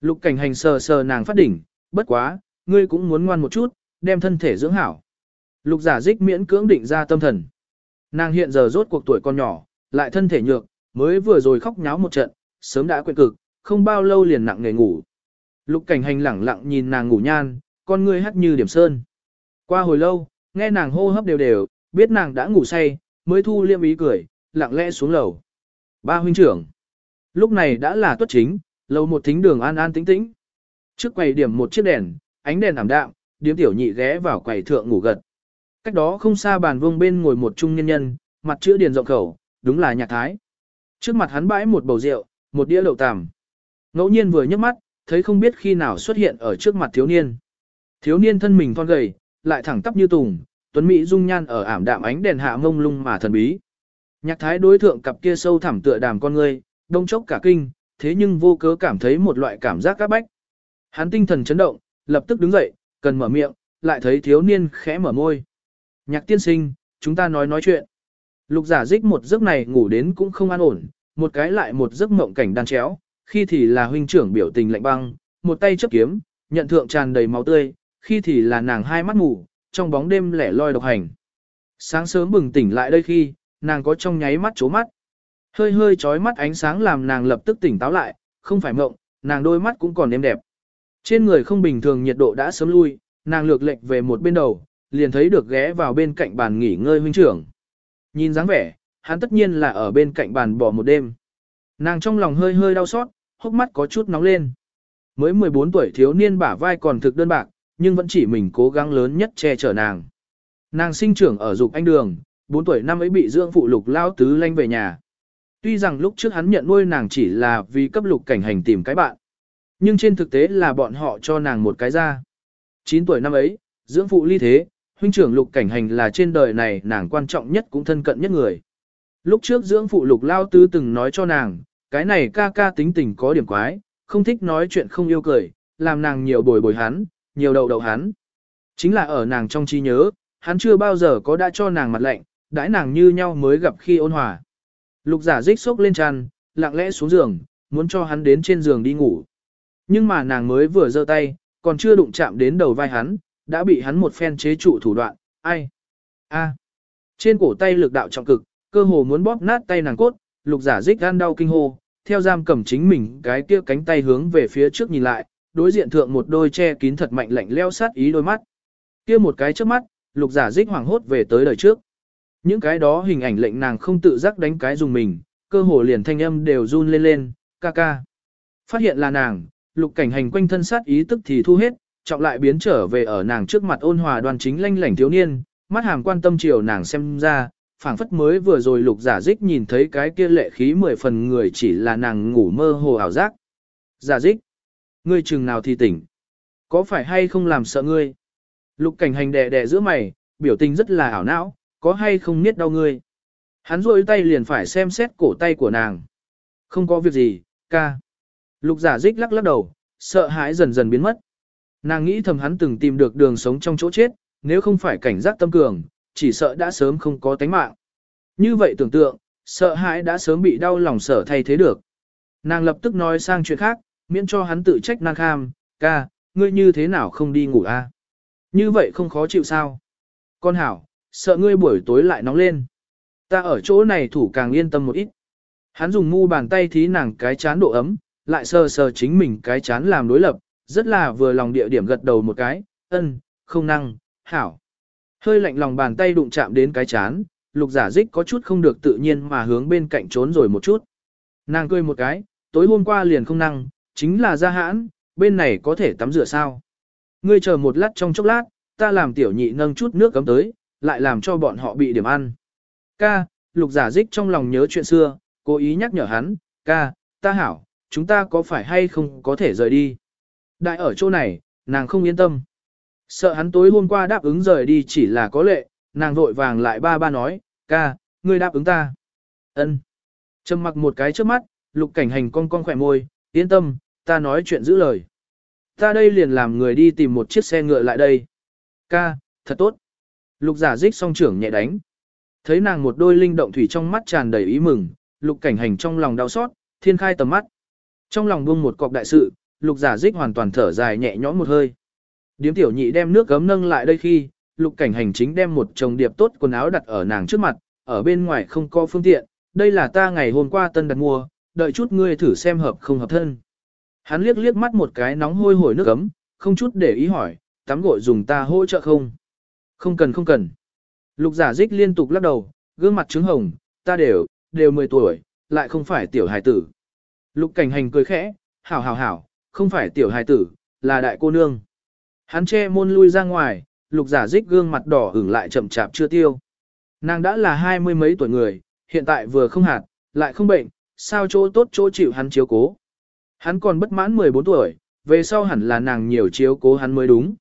Lục cảnh hành sờ sờ nàng phát đỉnh, bất quá, ngươi cũng muốn ngoan một chút, đem thân thể dưỡng hảo. Lục giả dích miễn cưỡng định ra tâm thần. Nàng hiện giờ rốt cuộc tuổi con nhỏ, lại thân thể nhược, mới vừa rồi khóc nháo một trận, sớm đã quên cực, không bao lâu liền nặng nghề ngủ. Lục cảnh hành lẳng lặng nhìn nàng ngủ nhan, con ngươi hắt như điểm sơn. Qua hồi lâu, nghe nàng hô hấp đều đều, biết nàng đã ngủ say, mới thu liêm ý cười, lặng lẽ xuống lầu. Ba huynh trưởng. Lúc này đã là tuất chính, lầu một thính đường an an tĩnh tĩnh. Trước quầy điểm một chiếc đèn, ánh đèn ảm đạm, điếm tiểu nhị ghé vào quầy thượng ngủ gật. Cách đó không xa bàn vương bên ngồi một trung nhân nhân, mặt chữ điền rộng khẩu, đúng là nhạc thái. Trước mặt hắn bãi một bầu rượu, một đĩa lẩu tằm. Ngẫu nhiên vừa nhấc mắt, thấy không biết khi nào xuất hiện ở trước mặt thiếu niên. Thiếu niên thân mình thon gầy, lại thẳng tắp như tùng, tuấn mỹ dung nhan ở ảm đạm ánh đèn hạ mông lung mà thần bí. Nhạc thái đối thượng cặp kia sâu thẳm tựa đàm con ngươi, đông chốc cả kinh, thế nhưng vô cớ cảm thấy một loại cảm giác các bách. Hắn tinh thần chấn động, lập tức đứng dậy, cần mở miệng, lại thấy thiếu niên khẽ mở môi. Nhạc tiên sinh, chúng ta nói nói chuyện. Lục giả dích một giấc này ngủ đến cũng không an ổn, một cái lại một giấc mộng cảnh đan chéo, khi thì là huynh trưởng biểu tình lạnh băng, một tay chấp kiếm, nhận thượng tràn đầy máu tươi, khi thì là nàng hai mắt ngủ, trong bóng đêm lẻ loi độc hành. Sáng sớm bừng tỉnh lại đây khi, nàng có trong nháy mắt chố mắt. Hơi hơi chói mắt ánh sáng làm nàng lập tức tỉnh táo lại, không phải mộng, nàng đôi mắt cũng còn êm đẹp. Trên người không bình thường nhiệt độ đã sớm lui, nàng lược lệch về một bên đầu, liền thấy được ghé vào bên cạnh bàn nghỉ ngơi huynh trưởng. Nhìn dáng vẻ, hắn tất nhiên là ở bên cạnh bàn bỏ một đêm. Nàng trong lòng hơi hơi đau xót, hốc mắt có chút nóng lên. Mới 14 tuổi thiếu niên bả vai còn thực đơn bạc, nhưng vẫn chỉ mình cố gắng lớn nhất che chở nàng. Nàng sinh trưởng ở dục anh đường, 4 tuổi năm ấy bị dưỡng phụ lục lao tứ lanh về nhà. Tuy rằng lúc trước hắn nhận nuôi nàng chỉ là vì cấp lục cảnh hành tìm cái bạn. Nhưng trên thực tế là bọn họ cho nàng một cái ra. 9 tuổi năm ấy, dưỡng phụ ly thế, huynh trưởng lục cảnh hành là trên đời này nàng quan trọng nhất cũng thân cận nhất người. Lúc trước dưỡng phụ lục lao tứ từng nói cho nàng, cái này ca ca tính tình có điểm quái, không thích nói chuyện không yêu cười, làm nàng nhiều bồi bồi hắn, nhiều đầu đầu hắn. Chính là ở nàng trong trí nhớ, hắn chưa bao giờ có đã cho nàng mặt lạnh, đãi nàng như nhau mới gặp khi ôn hòa. Lục giả dích sốc lên tràn, lặng lẽ xuống giường, muốn cho hắn đến trên giường đi ngủ. Nhưng mà nàng mới vừa giơ tay, còn chưa đụng chạm đến đầu vai hắn, đã bị hắn một phen chế trụ thủ đoạn, ai? a Trên cổ tay lực đạo trọng cực, cơ hồ muốn bóp nát tay nàng cốt, lục giả dích gan đau kinh hô, theo giam cầm chính mình cái kia cánh tay hướng về phía trước nhìn lại, đối diện thượng một đôi che kín thật mạnh lạnh leo sát ý đôi mắt. Kia một cái trước mắt, lục giả dích hoảng hốt về tới đời trước. Những cái đó hình ảnh lệnh nàng không tự giác đánh cái dùng mình, cơ hồ liền thanh âm đều run lên lên, ca ca. Phát hiện là nàng, lục cảnh hành quanh thân sát ý tức thì thu hết, trọng lại biến trở về ở nàng trước mặt ôn hòa đoan chính lanh lảnh thiếu niên, mắt hàm quan tâm chiều nàng xem ra, phảng phất mới vừa rồi lục giả dích nhìn thấy cái kia lệ khí mười phần người chỉ là nàng ngủ mơ hồ ảo giác. Giả dích, ngươi chừng nào thì tỉnh, có phải hay không làm sợ ngươi? Lục cảnh hành đè đè giữa mày, biểu tình rất là ảo não, có hay không niết đau ngươi? Hắn rôi tay liền phải xem xét cổ tay của nàng. Không có việc gì, ca. Lục giả dích lắc lắc đầu, sợ hãi dần dần biến mất. Nàng nghĩ thầm hắn từng tìm được đường sống trong chỗ chết, nếu không phải cảnh giác tâm cường, chỉ sợ đã sớm không có tánh mạng. Như vậy tưởng tượng, sợ hãi đã sớm bị đau lòng sở thay thế được. Nàng lập tức nói sang chuyện khác, miễn cho hắn tự trách nan kham, ca, ngươi như thế nào không đi ngủ a? Như vậy không khó chịu sao? Con hảo, sợ ngươi buổi tối lại nóng lên. Ta ở chỗ này thủ càng yên tâm một ít. Hắn dùng mu bàn tay thí nàng cái chán độ ấm, lại sờ sờ chính mình cái chán làm đối lập, rất là vừa lòng địa điểm gật đầu một cái, ân, không năng, hảo. Hơi lạnh lòng bàn tay đụng chạm đến cái chán, lục giả dích có chút không được tự nhiên mà hướng bên cạnh trốn rồi một chút. Nàng cười một cái, tối hôm qua liền không năng, chính là ra hãn, bên này có thể tắm rửa sao. Ngươi chờ một lát trong chốc lát, ta làm tiểu nhị nâng chút nước cấm tới, lại làm cho bọn họ bị điểm ăn. Ca, lục giả dích trong lòng nhớ chuyện xưa, cố ý nhắc nhở hắn, ca, ta hảo, chúng ta có phải hay không có thể rời đi. Đại ở chỗ này, nàng không yên tâm. Sợ hắn tối hôm qua đáp ứng rời đi chỉ là có lệ, nàng vội vàng lại ba ba nói, ca, ngươi đáp ứng ta. ân Trầm mặc một cái trước mắt, lục cảnh hành con con khỏe môi, yên tâm, ta nói chuyện giữ lời. Ta đây liền làm người đi tìm một chiếc xe ngựa lại đây. Ca, thật tốt. Lục giả dích song trưởng nhẹ đánh. Thấy nàng một đôi linh động thủy trong mắt tràn đầy ý mừng, lục cảnh hành trong lòng đau xót, thiên khai tầm mắt. Trong lòng buông một cọc đại sự, lục giả dích hoàn toàn thở dài nhẹ nhõm một hơi. Điếm tiểu nhị đem nước gấm nâng lại đây khi, lục cảnh hành chính đem một chồng điệp tốt quần áo đặt ở nàng trước mặt, ở bên ngoài không có phương tiện, đây là ta ngày hôm qua tân đặt mua, đợi chút ngươi thử xem hợp không hợp thân. Hắn liếc liếc mắt một cái nóng hôi hổi nước gấm, không chút để ý hỏi, tắm gội dùng ta hỗ trợ không? Không cần không cần. Lục giả dích liên tục lắc đầu, gương mặt trứng hồng, ta đều, đều 10 tuổi, lại không phải tiểu hài tử. Lục cảnh hành cười khẽ, hảo hảo hảo, không phải tiểu hài tử, là đại cô nương. Hắn che môn lui ra ngoài, lục giả dích gương mặt đỏ ửng lại chậm chạp chưa tiêu. Nàng đã là hai mươi mấy tuổi người, hiện tại vừa không hạt, lại không bệnh, sao chỗ tốt chỗ chịu hắn chiếu cố. Hắn còn bất mãn 14 tuổi, về sau hẳn là nàng nhiều chiếu cố hắn mới đúng.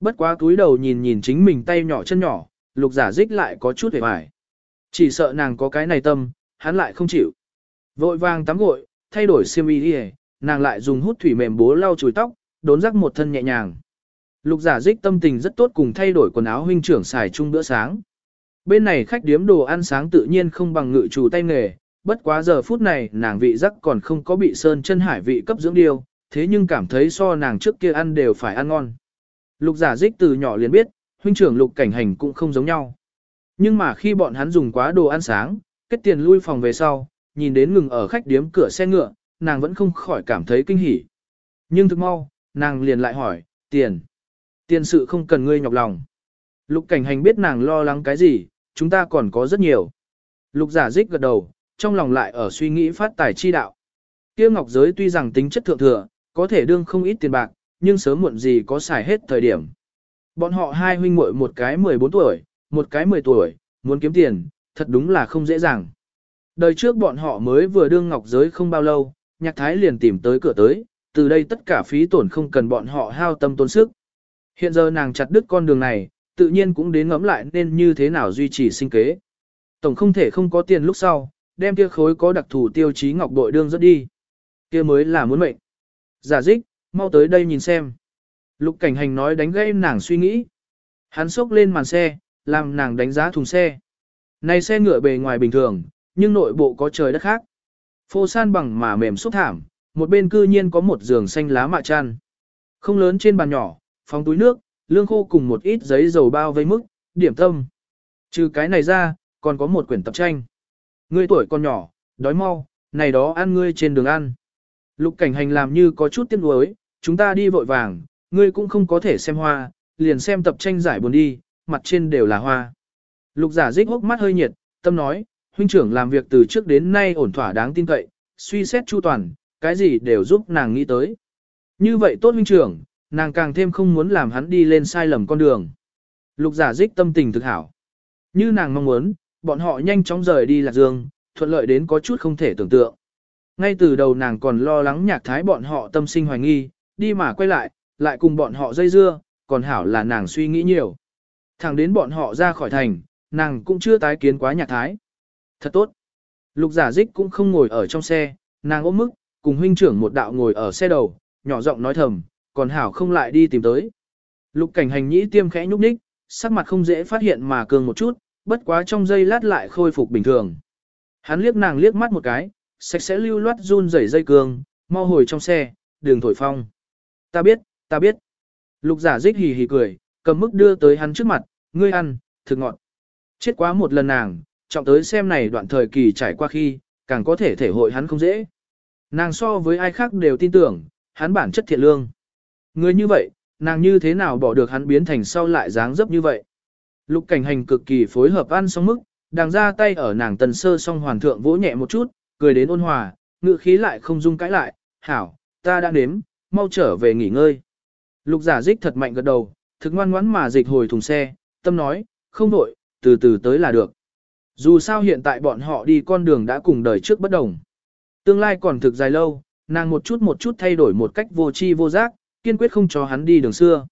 Bất quá túi đầu nhìn nhìn chính mình tay nhỏ chân nhỏ, lục giả dích lại có chút hề hoài. Chỉ sợ nàng có cái này tâm, hắn lại không chịu. Vội vàng tắm gội, thay đổi xiêm y đi nàng lại dùng hút thủy mềm bố lau chùi tóc, đốn rắc một thân nhẹ nhàng. Lục giả dích tâm tình rất tốt cùng thay đổi quần áo huynh trưởng xài chung bữa sáng. Bên này khách điếm đồ ăn sáng tự nhiên không bằng ngự chủ tay nghề, bất quá giờ phút này nàng vị giác còn không có bị sơn chân hải vị cấp dưỡng điều, thế nhưng cảm thấy so nàng trước kia ăn đều phải ăn ngon. Lục giả dích từ nhỏ liền biết, huynh trưởng lục cảnh hành cũng không giống nhau. Nhưng mà khi bọn hắn dùng quá đồ ăn sáng, kết tiền lui phòng về sau, nhìn đến ngừng ở khách điếm cửa xe ngựa, nàng vẫn không khỏi cảm thấy kinh hỉ. Nhưng thực mau, nàng liền lại hỏi, tiền. Tiền sự không cần ngươi nhọc lòng. Lục cảnh hành biết nàng lo lắng cái gì, chúng ta còn có rất nhiều. Lục giả dích gật đầu, trong lòng lại ở suy nghĩ phát tài chi đạo. Kia ngọc giới tuy rằng tính chất thượng thừa, có thể đương không ít tiền bạc, nhưng sớm muộn gì có xài hết thời điểm. Bọn họ hai huynh muội một cái 14 tuổi, một cái 10 tuổi, muốn kiếm tiền, thật đúng là không dễ dàng. Đời trước bọn họ mới vừa đương ngọc giới không bao lâu, nhạc thái liền tìm tới cửa tới, từ đây tất cả phí tổn không cần bọn họ hao tâm tốn sức. Hiện giờ nàng chặt đứt con đường này, tự nhiên cũng đến ngẫm lại nên như thế nào duy trì sinh kế. Tổng không thể không có tiền lúc sau, đem kia khối có đặc thù tiêu chí ngọc bội đương rất đi. Kia mới là muốn mệnh. Giả dích, mau tới đây nhìn xem. Lục cảnh hành nói đánh gây nàng suy nghĩ. Hắn xốc lên màn xe, làm nàng đánh giá thùng xe. Này xe ngựa bề ngoài bình thường, nhưng nội bộ có trời đất khác. Phô san bằng mà mềm xúc thảm, một bên cư nhiên có một giường xanh lá mạ chăn. Không lớn trên bàn nhỏ, phóng túi nước, lương khô cùng một ít giấy dầu bao vây mức, điểm tâm. Trừ cái này ra, còn có một quyển tập tranh. Ngươi tuổi còn nhỏ, đói mau, này đó ăn ngươi trên đường ăn. Lục cảnh hành làm như có chút tiếc nuối, chúng ta đi vội vàng, ngươi cũng không có thể xem hoa, liền xem tập tranh giải buồn đi, mặt trên đều là hoa. Lục giả dích hốc mắt hơi nhiệt, tâm nói, huynh trưởng làm việc từ trước đến nay ổn thỏa đáng tin cậy, suy xét chu toàn, cái gì đều giúp nàng nghĩ tới. Như vậy tốt huynh trưởng, nàng càng thêm không muốn làm hắn đi lên sai lầm con đường. Lục giả dích tâm tình thực hảo. Như nàng mong muốn, bọn họ nhanh chóng rời đi Lạc Dương, thuận lợi đến có chút không thể tưởng tượng. Ngay từ đầu nàng còn lo lắng nhạc thái bọn họ tâm sinh hoài nghi, đi mà quay lại, lại cùng bọn họ dây dưa, còn hảo là nàng suy nghĩ nhiều. Thẳng đến bọn họ ra khỏi thành, nàng cũng chưa tái kiến quá nhạc thái. Thật tốt. Lục giả dích cũng không ngồi ở trong xe, nàng ôm mức, cùng huynh trưởng một đạo ngồi ở xe đầu, nhỏ giọng nói thầm, còn hảo không lại đi tìm tới. Lục cảnh hành nhĩ tiêm khẽ nhúc nhích, sắc mặt không dễ phát hiện mà cường một chút, bất quá trong giây lát lại khôi phục bình thường. Hắn liếc nàng liếc mắt một cái, sạch sẽ lưu loát run rẩy dây cương, mau hồi trong xe, đường thổi phong. Ta biết, ta biết. Lục giả dích hì hì cười, cầm mức đưa tới hắn trước mặt, ngươi ăn, thực ngọt. Chết quá một lần nàng, trọng tới xem này đoạn thời kỳ trải qua khi, càng có thể thể hội hắn không dễ. Nàng so với ai khác đều tin tưởng, hắn bản chất thiện lương. Người như vậy, nàng như thế nào bỏ được hắn biến thành sau lại dáng dấp như vậy. Lục cảnh hành cực kỳ phối hợp ăn xong mức, đang ra tay ở nàng tần sơ song hoàn thượng vỗ nhẹ một chút, cười đến ôn hòa, ngự khí lại không dung cãi lại, hảo, ta đã đến, mau trở về nghỉ ngơi. Lục giả dích thật mạnh gật đầu, thực ngoan ngoãn mà dịch hồi thùng xe, tâm nói, không đổi, từ từ tới là được. Dù sao hiện tại bọn họ đi con đường đã cùng đời trước bất đồng. Tương lai còn thực dài lâu, nàng một chút một chút thay đổi một cách vô tri vô giác, kiên quyết không cho hắn đi đường xưa.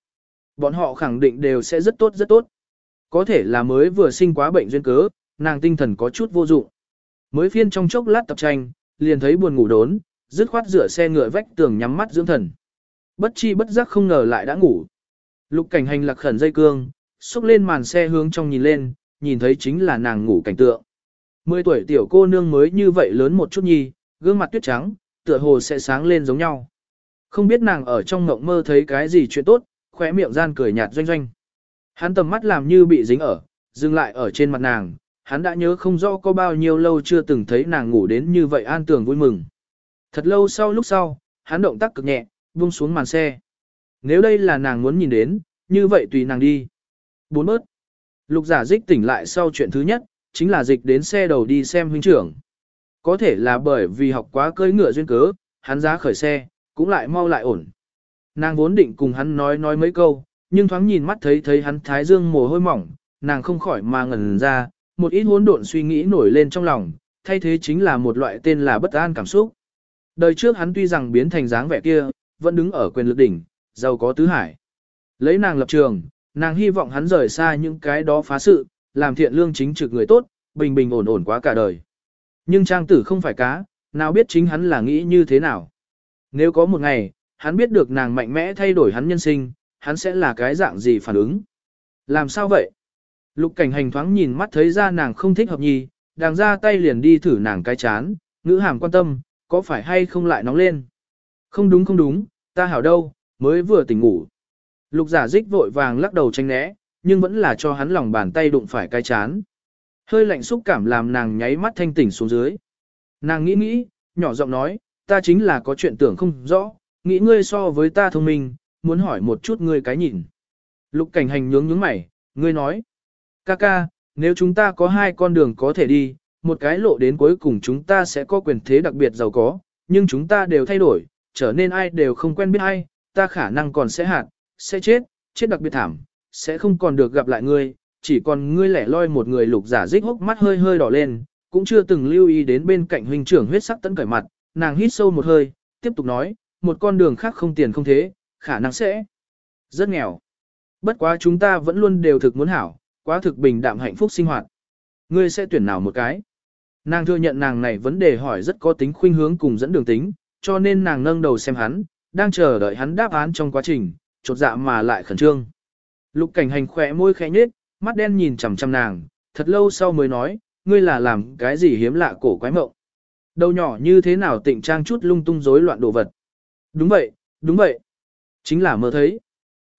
Bọn họ khẳng định đều sẽ rất tốt rất tốt. Có thể là mới vừa sinh quá bệnh duyên cớ, nàng tinh thần có chút vô dụng. Mới phiên trong chốc lát tập tranh, liền thấy buồn ngủ đốn, dứt khoát rửa xe ngựa vách tường nhắm mắt dưỡng thần. Bất chi bất giác không ngờ lại đã ngủ. Lục cảnh hành lạc khẩn dây cương, xúc lên màn xe hướng trong nhìn lên, nhìn thấy chính là nàng ngủ cảnh tượng. Mười tuổi tiểu cô nương mới như vậy lớn một chút nhi, gương mặt tuyết trắng, tựa hồ sẽ sáng lên giống nhau. Không biết nàng ở trong mộng mơ thấy cái gì chuyện tốt, khóe miệng gian cười nhạt doanh doanh. Hắn tầm mắt làm như bị dính ở, dừng lại ở trên mặt nàng, hắn đã nhớ không rõ có bao nhiêu lâu chưa từng thấy nàng ngủ đến như vậy an tường vui mừng. Thật lâu sau lúc sau, hắn động tác cực nhẹ, buông xuống màn xe. Nếu đây là nàng muốn nhìn đến, như vậy tùy nàng đi. Bốn bớt. Lục giả dích tỉnh lại sau chuyện thứ nhất, chính là dịch đến xe đầu đi xem huynh trưởng. Có thể là bởi vì học quá cưỡi ngựa duyên cớ, hắn giá khởi xe, cũng lại mau lại ổn. Nàng vốn định cùng hắn nói nói mấy câu, nhưng thoáng nhìn mắt thấy thấy hắn thái dương mồ hôi mỏng, nàng không khỏi mà ngẩn ra, một ít hỗn độn suy nghĩ nổi lên trong lòng, thay thế chính là một loại tên là bất an cảm xúc. Đời trước hắn tuy rằng biến thành dáng vẻ kia, vẫn đứng ở quyền lực đỉnh, giàu có tứ hải. Lấy nàng lập trường, nàng hy vọng hắn rời xa những cái đó phá sự, làm thiện lương chính trực người tốt, bình bình ổn ổn quá cả đời. Nhưng trang tử không phải cá, nào biết chính hắn là nghĩ như thế nào. Nếu có một ngày, hắn biết được nàng mạnh mẽ thay đổi hắn nhân sinh, hắn sẽ là cái dạng gì phản ứng. Làm sao vậy? Lục cảnh hành thoáng nhìn mắt thấy ra nàng không thích hợp nhi, đang ra tay liền đi thử nàng cái chán, ngữ hàm quan tâm, có phải hay không lại nóng lên? Không đúng không đúng, ta hảo đâu, mới vừa tỉnh ngủ. Lục giả dích vội vàng lắc đầu tranh né, nhưng vẫn là cho hắn lòng bàn tay đụng phải cái chán. Hơi lạnh xúc cảm làm nàng nháy mắt thanh tỉnh xuống dưới. Nàng nghĩ nghĩ, nhỏ giọng nói, ta chính là có chuyện tưởng không rõ, nghĩ ngươi so với ta thông minh, muốn hỏi một chút ngươi cái nhìn. Lục cảnh hành nhướng nhướng mày, ngươi nói, ca ca, nếu chúng ta có hai con đường có thể đi, một cái lộ đến cuối cùng chúng ta sẽ có quyền thế đặc biệt giàu có, nhưng chúng ta đều thay đổi, trở nên ai đều không quen biết ai, ta khả năng còn sẽ hạt, sẽ chết, chết đặc biệt thảm, sẽ không còn được gặp lại ngươi, chỉ còn ngươi lẻ loi một người lục giả dích hốc mắt hơi hơi đỏ lên, cũng chưa từng lưu ý đến bên cạnh huynh trưởng huyết sắc tấn cởi mặt, nàng hít sâu một hơi, tiếp tục nói, một con đường khác không tiền không thế, khả năng sẽ rất nghèo. Bất quá chúng ta vẫn luôn đều thực muốn hảo, quá thực bình đạm hạnh phúc sinh hoạt. Ngươi sẽ tuyển nào một cái? Nàng thừa nhận nàng này vấn đề hỏi rất có tính khuynh hướng cùng dẫn đường tính, cho nên nàng nâng đầu xem hắn, đang chờ đợi hắn đáp án trong quá trình, chột dạ mà lại khẩn trương. Lục cảnh hành khỏe môi khẽ nhếch, mắt đen nhìn chằm chằm nàng, thật lâu sau mới nói, ngươi là làm cái gì hiếm lạ cổ quái mộng. Đầu nhỏ như thế nào tịnh trang chút lung tung rối loạn đồ vật. Đúng vậy, đúng vậy. Chính là mơ thấy.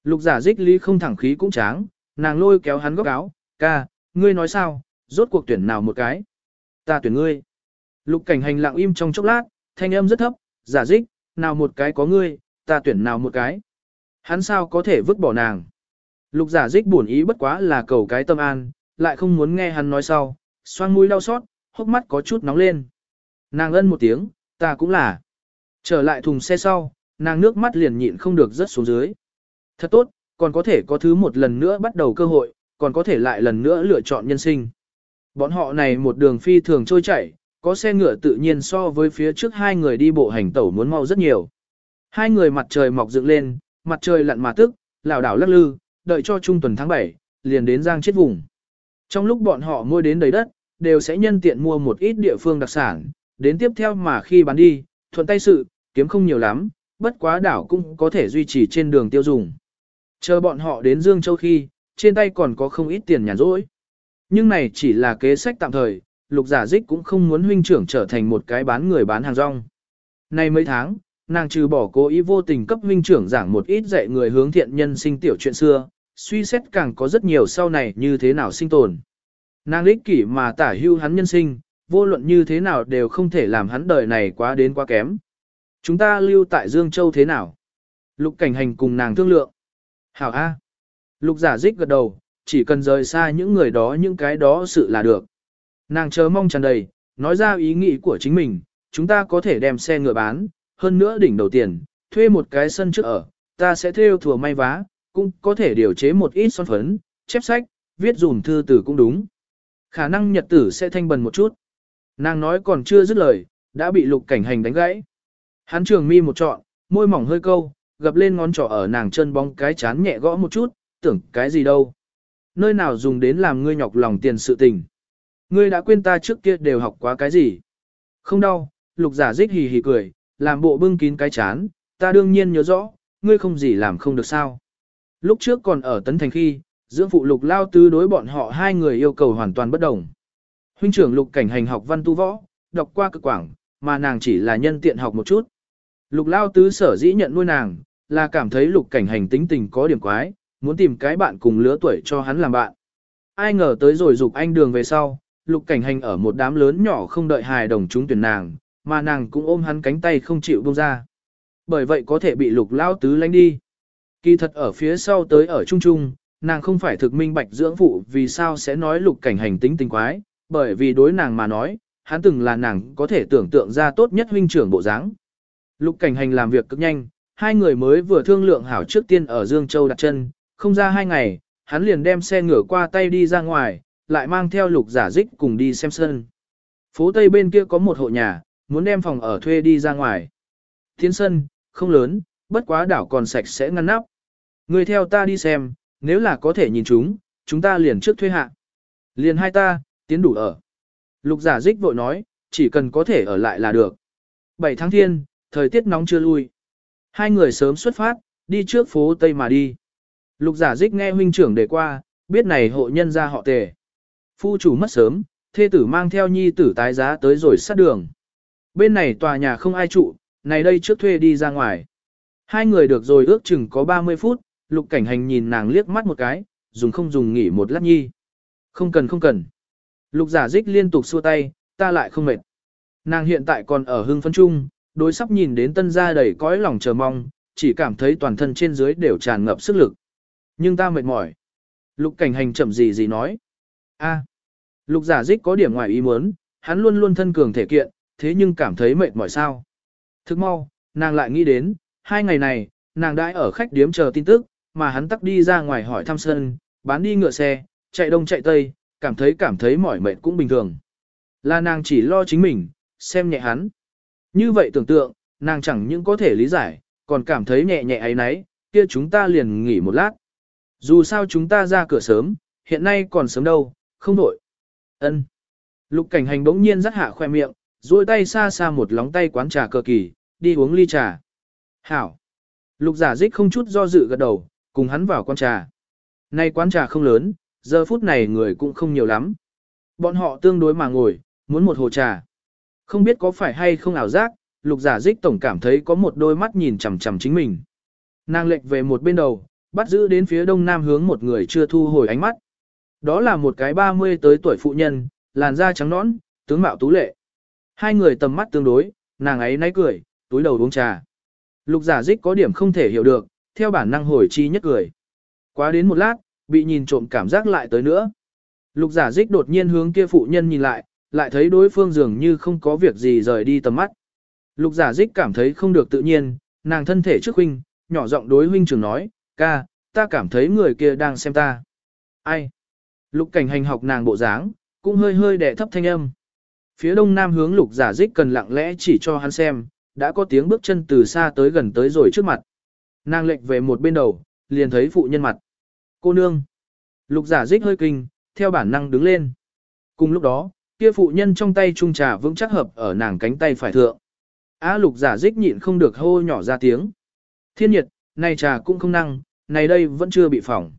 Lục giả dích lý không thẳng khí cũng tráng, nàng lôi kéo hắn góc áo, ca, ngươi nói sao, rốt cuộc tuyển nào một cái. Ta tuyển ngươi. Lục cảnh hành lặng im trong chốc lát, thanh âm rất thấp, giả dích, nào một cái có ngươi, ta tuyển nào một cái. Hắn sao có thể vứt bỏ nàng. Lục giả dích buồn ý bất quá là cầu cái tâm an, lại không muốn nghe hắn nói sau, xoang mũi đau xót, hốc mắt có chút nóng lên. Nàng ân một tiếng, ta cũng là. Trở lại thùng xe sau, nàng nước mắt liền nhịn không được rớt xuống dưới. Thật tốt, còn có thể có thứ một lần nữa bắt đầu cơ hội, còn có thể lại lần nữa lựa chọn nhân sinh. Bọn họ này một đường phi thường trôi chảy, có xe ngựa tự nhiên so với phía trước hai người đi bộ hành tẩu muốn mau rất nhiều. Hai người mặt trời mọc dựng lên, mặt trời lặn mà tức, lảo đảo lắc lư, đợi cho trung tuần tháng 7, liền đến giang chết vùng. Trong lúc bọn họ mua đến đầy đất, đều sẽ nhân tiện mua một ít địa phương đặc sản, đến tiếp theo mà khi bán đi, thuận tay sự, kiếm không nhiều lắm, bất quá đảo cũng có thể duy trì trên đường tiêu dùng. Chờ bọn họ đến Dương Châu khi, trên tay còn có không ít tiền nhàn rỗi. Nhưng này chỉ là kế sách tạm thời, lục giả dích cũng không muốn huynh trưởng trở thành một cái bán người bán hàng rong. Nay mấy tháng, nàng trừ bỏ cố ý vô tình cấp huynh trưởng giảng một ít dạy người hướng thiện nhân sinh tiểu chuyện xưa, suy xét càng có rất nhiều sau này như thế nào sinh tồn. Nàng ích kỷ mà tả hưu hắn nhân sinh, vô luận như thế nào đều không thể làm hắn đời này quá đến quá kém. Chúng ta lưu tại Dương Châu thế nào? Lục cảnh hành cùng nàng thương lượng. Hảo A. Lục giả dích gật đầu, chỉ cần rời xa những người đó những cái đó sự là được. Nàng chờ mong tràn đầy, nói ra ý nghĩ của chính mình, chúng ta có thể đem xe ngựa bán, hơn nữa đỉnh đầu tiền, thuê một cái sân trước ở, ta sẽ theo thừa may vá, cũng có thể điều chế một ít son phấn, chép sách, viết dùm thư tử cũng đúng. Khả năng nhật tử sẽ thanh bần một chút. Nàng nói còn chưa dứt lời, đã bị lục cảnh hành đánh gãy. Hắn trường mi một trọn, môi mỏng hơi câu, gập lên ngón trỏ ở nàng chân bóng cái chán nhẹ gõ một chút, tưởng cái gì đâu. Nơi nào dùng đến làm ngươi nhọc lòng tiền sự tình. Ngươi đã quên ta trước kia đều học quá cái gì. Không đau, lục giả dích hì hì cười, làm bộ bưng kín cái chán, ta đương nhiên nhớ rõ, ngươi không gì làm không được sao. Lúc trước còn ở Tấn Thành khi, dưỡng phụ lục lao tứ đối bọn họ hai người yêu cầu hoàn toàn bất đồng. Huynh trưởng lục cảnh hành học văn tu võ, đọc qua cực quảng, mà nàng chỉ là nhân tiện học một chút. Lục lao tứ sở dĩ nhận nuôi nàng, là cảm thấy lục cảnh hành tính tình có điểm quái, muốn tìm cái bạn cùng lứa tuổi cho hắn làm bạn. Ai ngờ tới rồi dục anh đường về sau, lục cảnh hành ở một đám lớn nhỏ không đợi hài đồng chúng tuyển nàng, mà nàng cũng ôm hắn cánh tay không chịu buông ra. Bởi vậy có thể bị lục lao tứ lánh đi. Kỳ thật ở phía sau tới ở trung trung, nàng không phải thực minh bạch dưỡng phụ vì sao sẽ nói lục cảnh hành tính tình quái, bởi vì đối nàng mà nói, hắn từng là nàng có thể tưởng tượng ra tốt nhất huynh trưởng bộ dáng. Lục cảnh hành làm việc cực nhanh, hai người mới vừa thương lượng hảo trước tiên ở Dương Châu đặt chân, không ra hai ngày, hắn liền đem xe ngửa qua tay đi ra ngoài, lại mang theo lục giả dích cùng đi xem sân. Phố Tây bên kia có một hộ nhà, muốn đem phòng ở thuê đi ra ngoài. Tiến sân, không lớn, bất quá đảo còn sạch sẽ ngăn nắp. Người theo ta đi xem, nếu là có thể nhìn chúng, chúng ta liền trước thuê hạ. Liền hai ta, tiến đủ ở. Lục giả dích vội nói, chỉ cần có thể ở lại là được. 7 tháng thiên, thời tiết nóng chưa lui. Hai người sớm xuất phát, đi trước phố Tây mà đi. Lục giả dích nghe huynh trưởng đề qua, biết này hộ nhân ra họ tề. Phu chủ mất sớm, thê tử mang theo nhi tử tái giá tới rồi sát đường. Bên này tòa nhà không ai trụ, này đây trước thuê đi ra ngoài. Hai người được rồi ước chừng có 30 phút, lục cảnh hành nhìn nàng liếc mắt một cái, dùng không dùng nghỉ một lát nhi. Không cần không cần. Lục giả dích liên tục xua tay, ta lại không mệt. Nàng hiện tại còn ở hưng phấn trung, đối sắp nhìn đến tân gia đầy cõi lòng chờ mong, chỉ cảm thấy toàn thân trên dưới đều tràn ngập sức lực. Nhưng ta mệt mỏi. Lục cảnh hành chậm gì gì nói. a lục giả dích có điểm ngoài ý muốn, hắn luôn luôn thân cường thể kiện, thế nhưng cảm thấy mệt mỏi sao. Thức mau, nàng lại nghĩ đến, hai ngày này, nàng đã ở khách điếm chờ tin tức, mà hắn tắc đi ra ngoài hỏi thăm sân, bán đi ngựa xe, chạy đông chạy tây, cảm thấy cảm thấy mỏi mệt cũng bình thường. Là nàng chỉ lo chính mình, xem nhẹ hắn. Như vậy tưởng tượng, nàng chẳng những có thể lý giải, còn cảm thấy nhẹ nhẹ ấy nấy, kia chúng ta liền nghỉ một lát. Dù sao chúng ta ra cửa sớm, hiện nay còn sớm đâu, không đổi. Ân. Lục cảnh hành bỗng nhiên rắc hạ khoe miệng, duỗi tay xa xa một lóng tay quán trà cờ kỳ, đi uống ly trà. Hảo. Lục giả dích không chút do dự gật đầu, cùng hắn vào quán trà. Nay quán trà không lớn, giờ phút này người cũng không nhiều lắm. Bọn họ tương đối mà ngồi, muốn một hồ trà. Không biết có phải hay không ảo giác, lục giả dích tổng cảm thấy có một đôi mắt nhìn chằm chằm chính mình. Nàng lệch về một bên đầu, bắt giữ đến phía đông nam hướng một người chưa thu hồi ánh mắt. Đó là một cái 30 tới tuổi phụ nhân, làn da trắng nõn, tướng mạo tú lệ. Hai người tầm mắt tương đối, nàng ấy náy cười, túi đầu uống trà. Lục giả dích có điểm không thể hiểu được, theo bản năng hồi chi nhất cười. Quá đến một lát, bị nhìn trộm cảm giác lại tới nữa. Lục giả dích đột nhiên hướng kia phụ nhân nhìn lại, lại thấy đối phương dường như không có việc gì rời đi tầm mắt. Lục giả dích cảm thấy không được tự nhiên, nàng thân thể trước huynh, nhỏ giọng đối huynh trưởng nói, ca, ta cảm thấy người kia đang xem ta. Ai? Lục cảnh hành học nàng bộ dáng, cũng hơi hơi đẻ thấp thanh âm. Phía đông nam hướng lục giả dích cần lặng lẽ chỉ cho hắn xem, đã có tiếng bước chân từ xa tới gần tới rồi trước mặt. Nàng lệch về một bên đầu, liền thấy phụ nhân mặt. Cô nương. Lục giả dích hơi kinh, theo bản năng đứng lên. Cùng lúc đó, kia phụ nhân trong tay trung trà vững chắc hợp ở nàng cánh tay phải thượng. Á lục giả dích nhịn không được hô nhỏ ra tiếng. Thiên nhiệt, này trà cũng không năng, này đây vẫn chưa bị phỏng.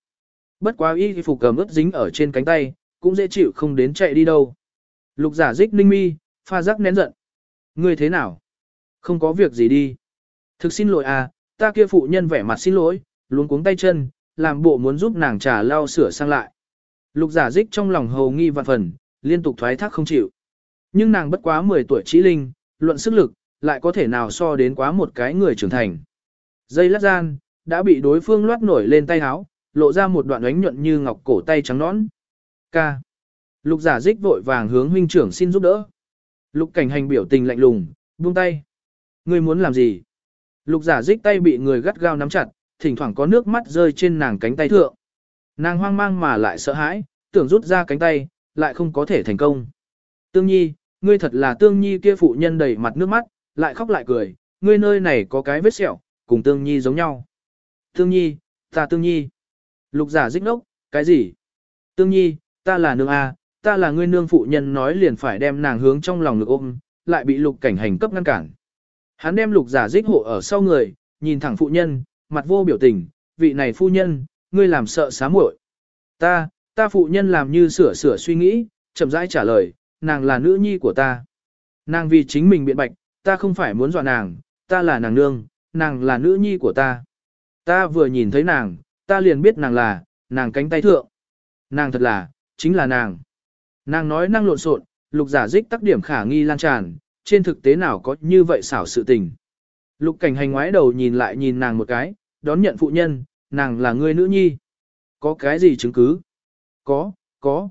Bất quá y phục cầm ướt dính ở trên cánh tay, cũng dễ chịu không đến chạy đi đâu. Lục giả dích ninh mi, pha rắc nén giận. Ngươi thế nào? Không có việc gì đi. Thực xin lỗi à, ta kia phụ nhân vẻ mặt xin lỗi, luống cuống tay chân, làm bộ muốn giúp nàng trà lau sửa sang lại. Lục giả dích trong lòng hầu nghi vạn phần, liên tục thoái thác không chịu. Nhưng nàng bất quá 10 tuổi trí linh, luận sức lực, lại có thể nào so đến quá một cái người trưởng thành. Dây lát gian, đã bị đối phương loát nổi lên tay áo, lộ ra một đoạn ánh nhuận như ngọc cổ tay trắng nõn. Ca. Lục giả dích vội vàng hướng huynh trưởng xin giúp đỡ. Lục cảnh hành biểu tình lạnh lùng, buông tay. Ngươi muốn làm gì? Lục giả dích tay bị người gắt gao nắm chặt, thỉnh thoảng có nước mắt rơi trên nàng cánh tay thượng. Nàng hoang mang mà lại sợ hãi, tưởng rút ra cánh tay, lại không có thể thành công. Tương Nhi, ngươi thật là Tương Nhi kia phụ nhân đầy mặt nước mắt, lại khóc lại cười, ngươi nơi này có cái vết sẹo, cùng Tương Nhi giống nhau. Tương Nhi, ta Tương Nhi. Lục giả dích nốc, cái gì? Tương Nhi, ta là nương A, ta là ngươi nương phụ nhân nói liền phải đem nàng hướng trong lòng ngực ôm, lại bị lục cảnh hành cấp ngăn cản. Hắn đem lục giả dích hộ ở sau người, nhìn thẳng phụ nhân, mặt vô biểu tình, vị này phu nhân, ngươi làm sợ xá muội. Ta, ta phụ nhân làm như sửa sửa suy nghĩ, chậm rãi trả lời, nàng là nữ nhi của ta. Nàng vì chính mình biện bạch, ta không phải muốn dọa nàng, ta là nàng nương, nàng là nữ nhi của ta. Ta vừa nhìn thấy nàng, ta liền biết nàng là, nàng cánh tay thượng. Nàng thật là, chính là nàng. Nàng nói năng lộn xộn, lục giả dích tắc điểm khả nghi lan tràn, trên thực tế nào có như vậy xảo sự tình. Lục cảnh hành ngoái đầu nhìn lại nhìn nàng một cái, đón nhận phụ nhân, nàng là người nữ nhi. Có cái gì chứng cứ? Có, có.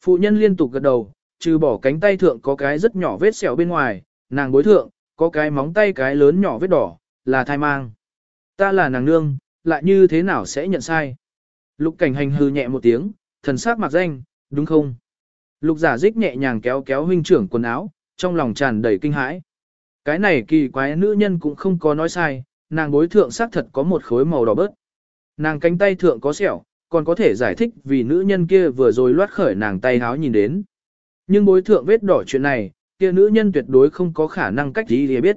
Phụ nhân liên tục gật đầu, trừ bỏ cánh tay thượng có cái rất nhỏ vết sẹo bên ngoài, nàng bối thượng, có cái móng tay cái lớn nhỏ vết đỏ, là thai mang. Ta là nàng nương, lại như thế nào sẽ nhận sai? Lục cảnh hành hư nhẹ một tiếng, thần sắc mặc danh, đúng không? Lục giả dích nhẹ nhàng kéo kéo huynh trưởng quần áo, trong lòng tràn đầy kinh hãi. Cái này kỳ quái nữ nhân cũng không có nói sai, nàng bối thượng xác thật có một khối màu đỏ bớt. Nàng cánh tay thượng có sẹo, còn có thể giải thích vì nữ nhân kia vừa rồi loát khởi nàng tay háo nhìn đến. Nhưng bối thượng vết đỏ chuyện này, kia nữ nhân tuyệt đối không có khả năng cách gì để biết.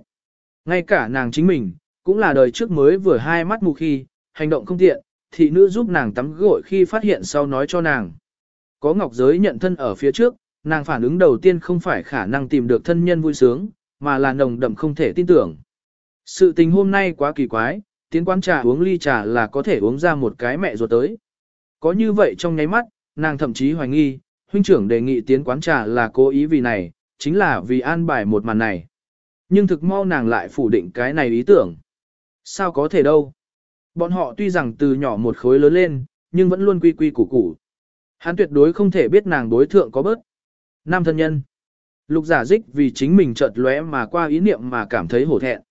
Ngay cả nàng chính mình, cũng là đời trước mới vừa hai mắt mù khi, hành động không tiện, thị nữ giúp nàng tắm gội khi phát hiện sau nói cho nàng. Có ngọc giới nhận thân ở phía trước, nàng phản ứng đầu tiên không phải khả năng tìm được thân nhân vui sướng, mà là nồng đậm không thể tin tưởng. Sự tình hôm nay quá kỳ quái, tiến quán trà uống ly trà là có thể uống ra một cái mẹ ruột tới. Có như vậy trong nháy mắt, nàng thậm chí hoài nghi, huynh trưởng đề nghị tiến quán trà là cố ý vì này, chính là vì an bài một màn này. Nhưng thực mau nàng lại phủ định cái này ý tưởng. Sao có thể đâu? Bọn họ tuy rằng từ nhỏ một khối lớn lên, nhưng vẫn luôn quy quy củ củ. Hắn tuyệt đối không thể biết nàng đối thượng có bớt. Nam thân nhân. Lục giả dích vì chính mình chợt lóe mà qua ý niệm mà cảm thấy hổ thẹn.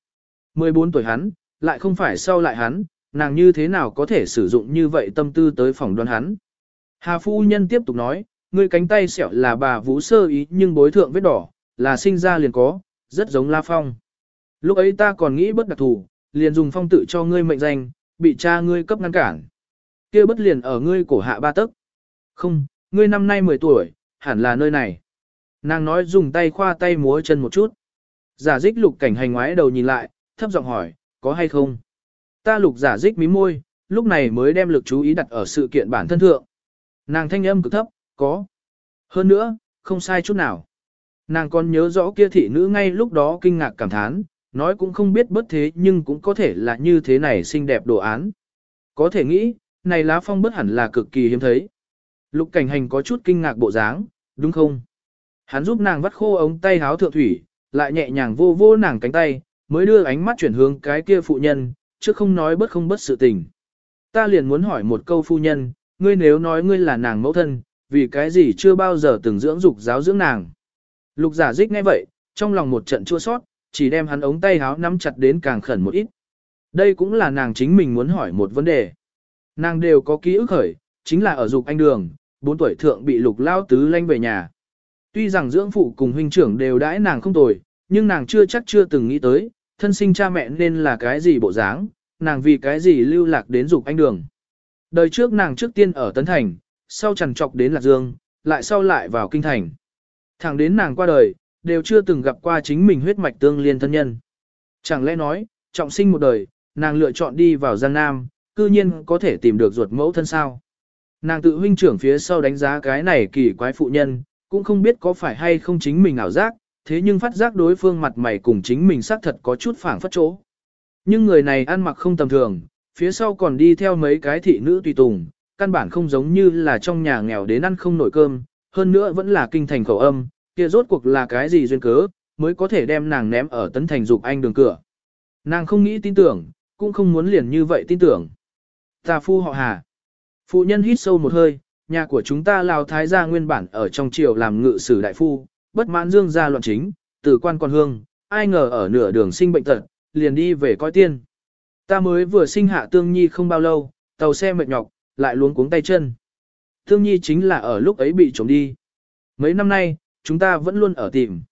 14 tuổi hắn, lại không phải sau lại hắn, nàng như thế nào có thể sử dụng như vậy tâm tư tới phòng đoán hắn. Hà phu nhân tiếp tục nói, ngươi cánh tay sẹo là bà vũ sơ ý nhưng bối thượng vết đỏ, là sinh ra liền có, rất giống La Phong. Lúc ấy ta còn nghĩ bất đặc thù, liền dùng phong tự cho ngươi mệnh danh, bị cha ngươi cấp ngăn cản. kia bất liền ở ngươi cổ hạ ba tấc. Không, ngươi năm nay 10 tuổi, hẳn là nơi này. Nàng nói dùng tay khoa tay múa chân một chút. Giả dích lục cảnh hành ngoái đầu nhìn lại, thấp giọng hỏi, có hay không? Ta lục giả dích mí môi, lúc này mới đem lực chú ý đặt ở sự kiện bản thân thượng. Nàng thanh âm cực thấp, có. Hơn nữa, không sai chút nào. Nàng còn nhớ rõ kia thị nữ ngay lúc đó kinh ngạc cảm thán, nói cũng không biết bất thế nhưng cũng có thể là như thế này xinh đẹp đồ án. Có thể nghĩ, này lá phong bất hẳn là cực kỳ hiếm thấy. Lục cảnh hành có chút kinh ngạc bộ dáng, đúng không? Hắn giúp nàng vắt khô ống tay háo thượng thủy, lại nhẹ nhàng vô vô nàng cánh tay, mới đưa ánh mắt chuyển hướng cái kia phụ nhân, chứ không nói bất không bất sự tình. Ta liền muốn hỏi một câu phu nhân, ngươi nếu nói ngươi là nàng mẫu thân, vì cái gì chưa bao giờ từng dưỡng dục giáo dưỡng nàng. Lục giả dích ngay vậy, trong lòng một trận chua sót, chỉ đem hắn ống tay háo nắm chặt đến càng khẩn một ít. Đây cũng là nàng chính mình muốn hỏi một vấn đề. Nàng đều có ký ức khởi, chính là ở dục anh đường, 4 tuổi thượng bị lục lao tứ lanh về nhà. Tuy rằng dưỡng phụ cùng huynh trưởng đều đãi nàng không tồi, nhưng nàng chưa chắc chưa từng nghĩ tới, thân sinh cha mẹ nên là cái gì bộ dáng, nàng vì cái gì lưu lạc đến dục anh đường. Đời trước nàng trước tiên ở Tấn Thành, sau chẳng trọc đến Lạc Dương, lại sau lại vào Kinh Thành. Thẳng đến nàng qua đời, đều chưa từng gặp qua chính mình huyết mạch tương liên thân nhân. Chẳng lẽ nói, trọng sinh một đời, nàng lựa chọn đi vào Giang Nam, cư nhiên có thể tìm được ruột mẫu thân sao. Nàng tự huynh trưởng phía sau đánh giá cái này kỳ quái phụ nhân, cũng không biết có phải hay không chính mình ảo giác, thế nhưng phát giác đối phương mặt mày cùng chính mình xác thật có chút phảng phất chỗ. Nhưng người này ăn mặc không tầm thường, phía sau còn đi theo mấy cái thị nữ tùy tùng, căn bản không giống như là trong nhà nghèo đến ăn không nổi cơm, hơn nữa vẫn là kinh thành khẩu âm, kia rốt cuộc là cái gì duyên cớ, mới có thể đem nàng ném ở tấn thành dục anh đường cửa. Nàng không nghĩ tin tưởng, cũng không muốn liền như vậy tin tưởng. Ta phu họ hà. Phụ nhân hít sâu một hơi, nhà của chúng ta Lào Thái gia nguyên bản ở trong triều làm ngự sử đại phu, bất mãn dương gia loạn chính, từ quan con hương, ai ngờ ở nửa đường sinh bệnh tật, liền đi về coi tiên. Ta mới vừa sinh hạ tương nhi không bao lâu, tàu xe mệt nhọc, lại luống cuống tay chân. Tương nhi chính là ở lúc ấy bị trộm đi. Mấy năm nay, chúng ta vẫn luôn ở tìm.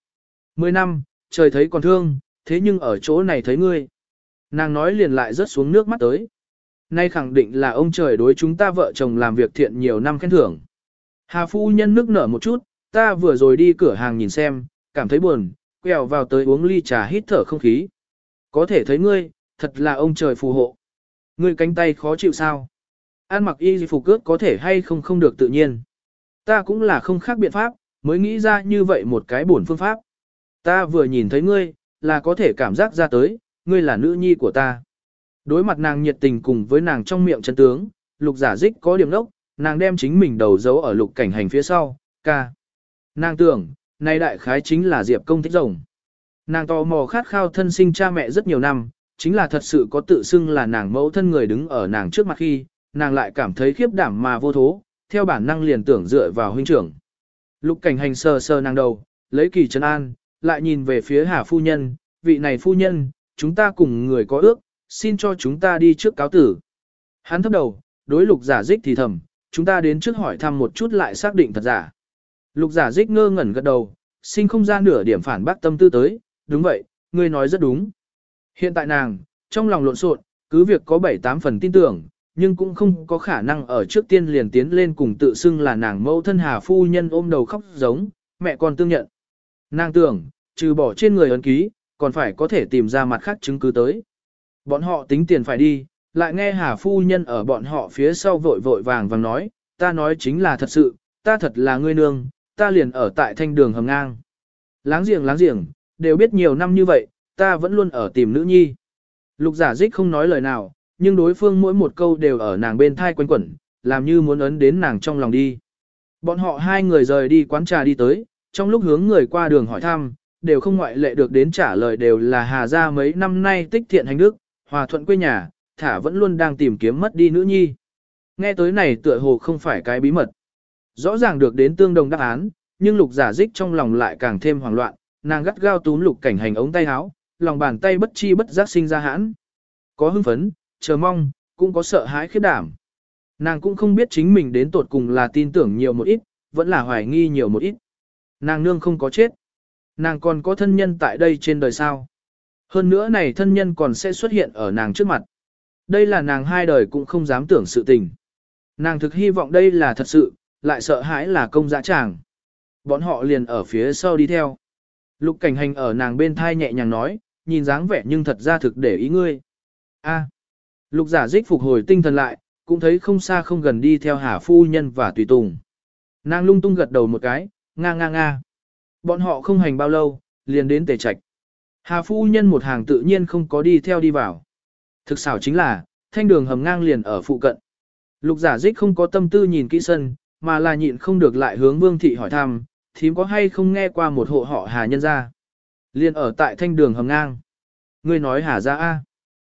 Mười năm, trời thấy còn thương, thế nhưng ở chỗ này thấy ngươi. Nàng nói liền lại rớt xuống nước mắt tới. Nay khẳng định là ông trời đối chúng ta vợ chồng làm việc thiện nhiều năm khen thưởng. Hà phu nhân nước nở một chút, ta vừa rồi đi cửa hàng nhìn xem, cảm thấy buồn, quẹo vào tới uống ly trà hít thở không khí. Có thể thấy ngươi, thật là ông trời phù hộ. Ngươi cánh tay khó chịu sao? An mặc y phục cước có thể hay không không được tự nhiên. Ta cũng là không khác biện pháp, mới nghĩ ra như vậy một cái bổn phương pháp. Ta vừa nhìn thấy ngươi, là có thể cảm giác ra tới, ngươi là nữ nhi của ta. Đối mặt nàng nhiệt tình cùng với nàng trong miệng chân tướng, lục giả dích có điểm đốc, nàng đem chính mình đầu giấu ở lục cảnh hành phía sau, ca. Nàng tưởng, nay đại khái chính là diệp công thích rồng. Nàng tò mò khát khao thân sinh cha mẹ rất nhiều năm, chính là thật sự có tự xưng là nàng mẫu thân người đứng ở nàng trước mặt khi, nàng lại cảm thấy khiếp đảm mà vô thố, theo bản năng liền tưởng dựa vào huynh trưởng. Lục cảnh hành sờ sờ nàng đầu, lấy kỳ trấn an, lại nhìn về phía hà phu nhân, vị này phu nhân, chúng ta cùng người có ước, xin cho chúng ta đi trước cáo tử. Hắn thấp đầu, đối lục giả dích thì thầm, chúng ta đến trước hỏi thăm một chút lại xác định thật giả. Lục giả dích ngơ ngẩn gật đầu, sinh không ra nửa điểm phản bác tâm tư tới, đúng vậy, ngươi nói rất đúng. Hiện tại nàng, trong lòng lộn xộn, cứ việc có 7-8 phần tin tưởng, nhưng cũng không có khả năng ở trước tiên liền tiến lên cùng tự xưng là nàng mẫu thân hà phu nhân ôm đầu khóc giống, mẹ con tương nhận. Nàng tưởng, trừ bỏ trên người ấn ký, còn phải có thể tìm ra mặt khác chứng cứ tới. Bọn họ tính tiền phải đi, lại nghe hà phu nhân ở bọn họ phía sau vội vội vàng vàng nói, ta nói chính là thật sự, ta thật là ngươi nương, ta liền ở tại thanh đường hầm ngang. Láng giềng láng giềng, đều biết nhiều năm như vậy, ta vẫn luôn ở tìm nữ nhi. Lục giả dích không nói lời nào, nhưng đối phương mỗi một câu đều ở nàng bên thai quanh quẩn, làm như muốn ấn đến nàng trong lòng đi. Bọn họ hai người rời đi quán trà đi tới, trong lúc hướng người qua đường hỏi thăm, đều không ngoại lệ được đến trả lời đều là hà ra mấy năm nay tích thiện hành đức, hòa thuận quê nhà, thả vẫn luôn đang tìm kiếm mất đi nữ nhi. Nghe tới này tựa hồ không phải cái bí mật. Rõ ràng được đến tương đồng đáp án, nhưng lục giả dích trong lòng lại càng thêm hoảng loạn, nàng gắt gao túm lục cảnh hành ống tay áo, lòng bàn tay bất chi bất giác sinh ra hãn. Có hưng phấn, chờ mong, cũng có sợ hãi khiếp đảm. Nàng cũng không biết chính mình đến tột cùng là tin tưởng nhiều một ít, vẫn là hoài nghi nhiều một ít. Nàng nương không có chết. Nàng còn có thân nhân tại đây trên đời sao. Hơn nữa này thân nhân còn sẽ xuất hiện ở nàng trước mặt. Đây là nàng hai đời cũng không dám tưởng sự tình. Nàng thực hy vọng đây là thật sự, lại sợ hãi là công dã tràng. Bọn họ liền ở phía sau đi theo. Lục cảnh hành ở nàng bên thai nhẹ nhàng nói, nhìn dáng vẻ nhưng thật ra thực để ý ngươi. A. Lục giả dích phục hồi tinh thần lại, cũng thấy không xa không gần đi theo hà phu nhân và tùy tùng. Nàng lung tung gật đầu một cái, nga nga nga. Bọn họ không hành bao lâu, liền đến tề trạch. Hà phu nhân một hàng tự nhiên không có đi theo đi vào. Thực xảo chính là, thanh đường hầm ngang liền ở phụ cận. Lục giả dích không có tâm tư nhìn kỹ sân, mà là nhịn không được lại hướng vương thị hỏi thăm, thím có hay không nghe qua một hộ họ hà nhân ra. Liền ở tại thanh đường hầm ngang. Ngươi nói hà ra a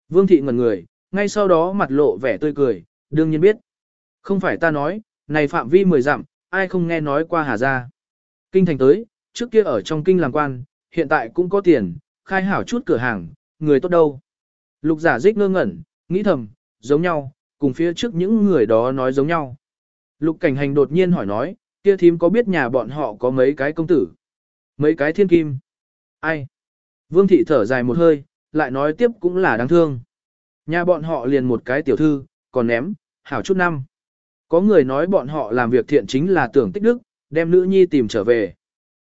Vương thị ngẩn người, ngay sau đó mặt lộ vẻ tươi cười, đương nhiên biết. Không phải ta nói, này phạm vi mười dặm, ai không nghe nói qua hà ra. Kinh thành tới, trước kia ở trong kinh làm quan, hiện tại cũng có tiền, khai hảo chút cửa hàng, người tốt đâu. Lục giả dích ngơ ngẩn, nghĩ thầm, giống nhau, cùng phía trước những người đó nói giống nhau. Lục cảnh hành đột nhiên hỏi nói, kia thím có biết nhà bọn họ có mấy cái công tử? Mấy cái thiên kim? Ai? Vương thị thở dài một hơi, lại nói tiếp cũng là đáng thương. Nhà bọn họ liền một cái tiểu thư, còn ném, hảo chút năm. Có người nói bọn họ làm việc thiện chính là tưởng tích đức, đem nữ nhi tìm trở về.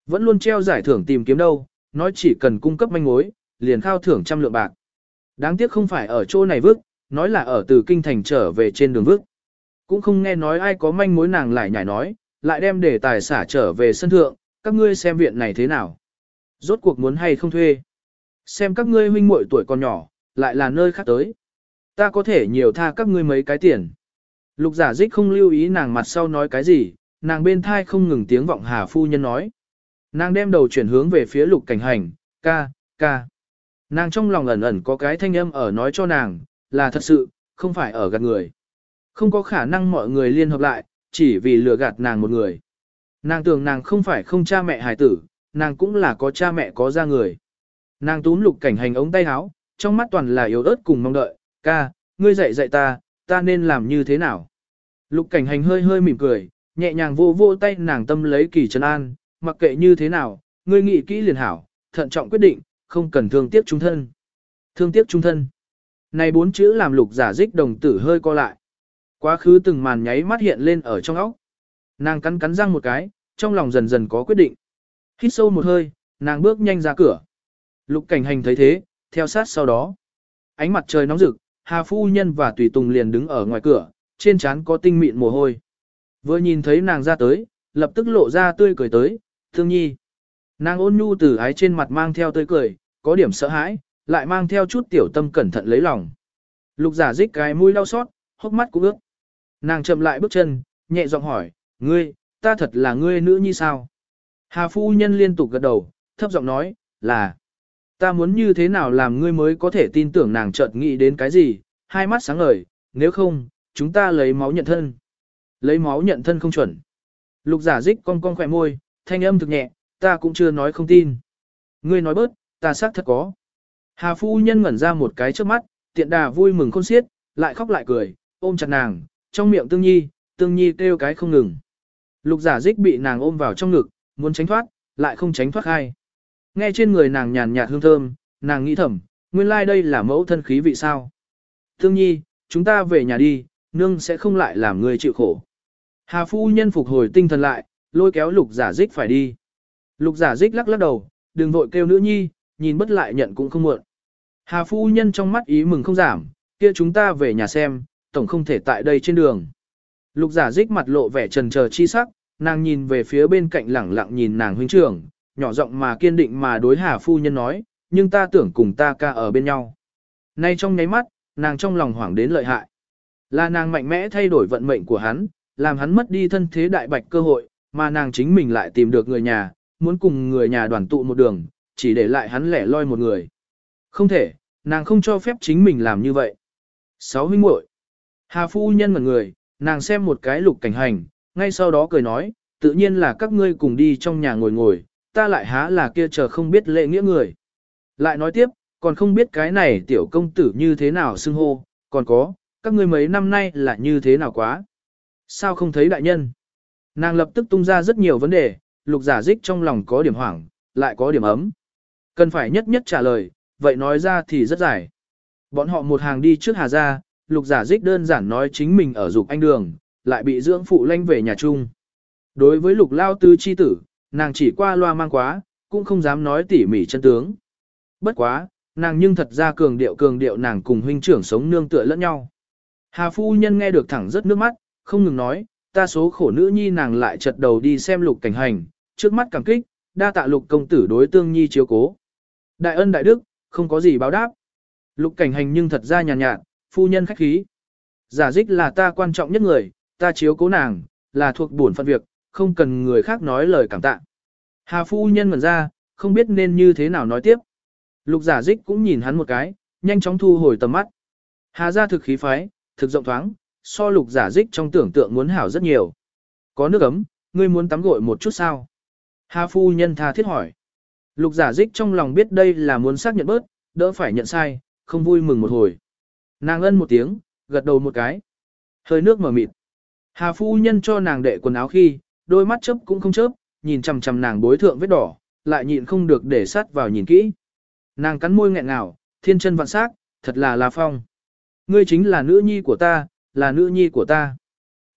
Vẫn luôn treo giải thưởng tìm kiếm đâu, nói chỉ cần cung cấp manh mối, liền khao thưởng trăm lượng bạc. Đáng tiếc không phải ở chỗ này vứt, nói là ở từ kinh thành trở về trên đường vứt. Cũng không nghe nói ai có manh mối nàng lại nhảy nói, lại đem để tài xả trở về sân thượng, các ngươi xem viện này thế nào. Rốt cuộc muốn hay không thuê. Xem các ngươi huynh muội tuổi còn nhỏ, lại là nơi khác tới. Ta có thể nhiều tha các ngươi mấy cái tiền. Lục giả dích không lưu ý nàng mặt sau nói cái gì, nàng bên thai không ngừng tiếng vọng hà phu nhân nói. Nàng đem đầu chuyển hướng về phía lục cảnh hành, ca, ca. Nàng trong lòng ẩn ẩn có cái thanh âm ở nói cho nàng, là thật sự, không phải ở gạt người. Không có khả năng mọi người liên hợp lại, chỉ vì lừa gạt nàng một người. Nàng tưởng nàng không phải không cha mẹ hài tử, nàng cũng là có cha mẹ có ra người. Nàng túm lục cảnh hành ống tay áo, trong mắt toàn là yếu ớt cùng mong đợi, ca, ngươi dạy dạy ta, ta nên làm như thế nào. Lục cảnh hành hơi hơi mỉm cười, nhẹ nhàng vô vô tay nàng tâm lấy kỳ trấn an, mặc kệ như thế nào, ngươi nghĩ kỹ liền hảo, thận trọng quyết định, không cần thương tiếc trung thân. Thương tiếc trung thân. Này bốn chữ làm lục giả dích đồng tử hơi co lại. Quá khứ từng màn nháy mắt hiện lên ở trong óc. Nàng cắn cắn răng một cái, trong lòng dần dần có quyết định. Hít sâu một hơi, nàng bước nhanh ra cửa. Lục cảnh hành thấy thế, theo sát sau đó. Ánh mặt trời nóng rực, Hà Phu Nhân và Tùy Tùng liền đứng ở ngoài cửa, trên trán có tinh mịn mồ hôi. Vừa nhìn thấy nàng ra tới, lập tức lộ ra tươi cười tới, thương nhi. Nàng ôn nhu từ ái trên mặt mang theo tươi cười, có điểm sợ hãi, lại mang theo chút tiểu tâm cẩn thận lấy lòng. Lục giả dích cái mũi đau xót, hốc mắt cũng ướt. Nàng chậm lại bước chân, nhẹ giọng hỏi, ngươi, ta thật là ngươi nữ nhi sao? Hà phu nhân liên tục gật đầu, thấp giọng nói, là, ta muốn như thế nào làm ngươi mới có thể tin tưởng nàng chợt nghĩ đến cái gì, hai mắt sáng ngời, nếu không, chúng ta lấy máu nhận thân. Lấy máu nhận thân không chuẩn. Lục giả dích cong cong khỏe môi, thanh âm thực nhẹ, ta cũng chưa nói không tin. Ngươi nói bớt, ta xác thật có. Hà phu nhân ngẩn ra một cái trước mắt, tiện đà vui mừng khôn xiết, lại khóc lại cười, ôm chặt nàng, trong miệng tương nhi, tương nhi kêu cái không ngừng. Lục giả dích bị nàng ôm vào trong ngực, muốn tránh thoát, lại không tránh thoát ai. Nghe trên người nàng nhàn nhạt hương thơm, nàng nghĩ thầm, nguyên lai like đây là mẫu thân khí vị sao. Tương nhi, chúng ta về nhà đi, nương sẽ không lại làm người chịu khổ. Hà phu nhân phục hồi tinh thần lại, lôi kéo lục giả dích phải đi. Lục giả dích lắc lắc đầu, đừng vội kêu nữ nhi, nhìn bất lại nhận cũng không muộn. Hà phu nhân trong mắt ý mừng không giảm, kia chúng ta về nhà xem, tổng không thể tại đây trên đường. Lục giả dích mặt lộ vẻ trần chờ chi sắc, nàng nhìn về phía bên cạnh lẳng lặng nhìn nàng huynh trưởng, nhỏ giọng mà kiên định mà đối hà phu nhân nói, nhưng ta tưởng cùng ta ca ở bên nhau. Nay trong nháy mắt, nàng trong lòng hoảng đến lợi hại. Là nàng mạnh mẽ thay đổi vận mệnh của hắn, làm hắn mất đi thân thế đại bạch cơ hội, mà nàng chính mình lại tìm được người nhà, muốn cùng người nhà đoàn tụ một đường, chỉ để lại hắn lẻ loi một người. Không thể, nàng không cho phép chính mình làm như vậy. Sáu huynh muội Hà phu nhân ngẩn người, nàng xem một cái lục cảnh hành, ngay sau đó cười nói, tự nhiên là các ngươi cùng đi trong nhà ngồi ngồi, ta lại há là kia chờ không biết lệ nghĩa người. Lại nói tiếp, còn không biết cái này tiểu công tử như thế nào xưng hô, còn có, các ngươi mấy năm nay là như thế nào quá. Sao không thấy đại nhân? Nàng lập tức tung ra rất nhiều vấn đề, lục giả dích trong lòng có điểm hoảng, lại có điểm ấm. Cần phải nhất nhất trả lời, vậy nói ra thì rất dài. Bọn họ một hàng đi trước Hà Gia, lục giả dích đơn giản nói chính mình ở dục anh đường, lại bị dưỡng phụ lanh về nhà chung. Đối với lục lao tư chi tử, nàng chỉ qua loa mang quá, cũng không dám nói tỉ mỉ chân tướng. Bất quá, nàng nhưng thật ra cường điệu cường điệu nàng cùng huynh trưởng sống nương tựa lẫn nhau. Hà phu nhân nghe được thẳng rất nước mắt, không ngừng nói, ta số khổ nữ nhi nàng lại chật đầu đi xem lục cảnh hành, trước mắt cảm kích, đa tạ lục công tử đối tương nhi chiếu cố. Đại ân đại đức, không có gì báo đáp. Lục cảnh hành nhưng thật ra nhàn nhạt, nhạt, phu nhân khách khí. Giả dích là ta quan trọng nhất người, ta chiếu cố nàng, là thuộc bổn phận việc, không cần người khác nói lời cảm tạ. Hà phu nhân ngẩn ra, không biết nên như thế nào nói tiếp. Lục giả dích cũng nhìn hắn một cái, nhanh chóng thu hồi tầm mắt. Hà ra thực khí phái, thực rộng thoáng, so lục giả dích trong tưởng tượng muốn hảo rất nhiều. Có nước ấm, ngươi muốn tắm gội một chút sao? Hà phu nhân tha thiết hỏi. Lục giả dích trong lòng biết đây là muốn xác nhận bớt, đỡ phải nhận sai, không vui mừng một hồi. Nàng ân một tiếng, gật đầu một cái. Hơi nước mở mịt. Hà phu nhân cho nàng đệ quần áo khi, đôi mắt chớp cũng không chớp, nhìn chằm chằm nàng bối thượng vết đỏ, lại nhịn không được để sát vào nhìn kỹ. Nàng cắn môi nghẹn ngào, thiên chân vạn sắc, thật là là phong. Ngươi chính là nữ nhi của ta, là nữ nhi của ta.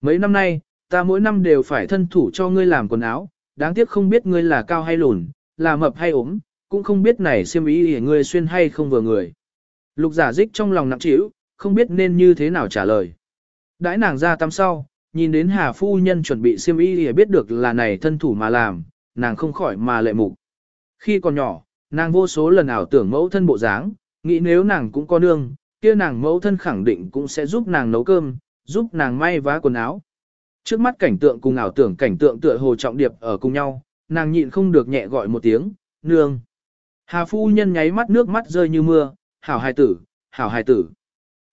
Mấy năm nay, ta mỗi năm đều phải thân thủ cho ngươi làm quần áo, đáng tiếc không biết ngươi là cao hay lùn, là mập hay ốm, cũng không biết này xiêm ý để ngươi xuyên hay không vừa người. Lục giả dích trong lòng nặng trĩu, không biết nên như thế nào trả lời. Đãi nàng ra tắm sau, nhìn đến Hà Phu Nhân chuẩn bị xiêm y để biết được là này thân thủ mà làm, nàng không khỏi mà lệ mục. Khi còn nhỏ, nàng vô số lần ảo tưởng mẫu thân bộ dáng, nghĩ nếu nàng cũng có nương, kia nàng mẫu thân khẳng định cũng sẽ giúp nàng nấu cơm, giúp nàng may vá quần áo. Trước mắt cảnh tượng cùng ảo tưởng cảnh tượng tựa hồ trọng điệp ở cùng nhau, nàng nhịn không được nhẹ gọi một tiếng, nương. Hà phu nhân nháy mắt nước mắt rơi như mưa, hảo hài tử, hảo hài tử.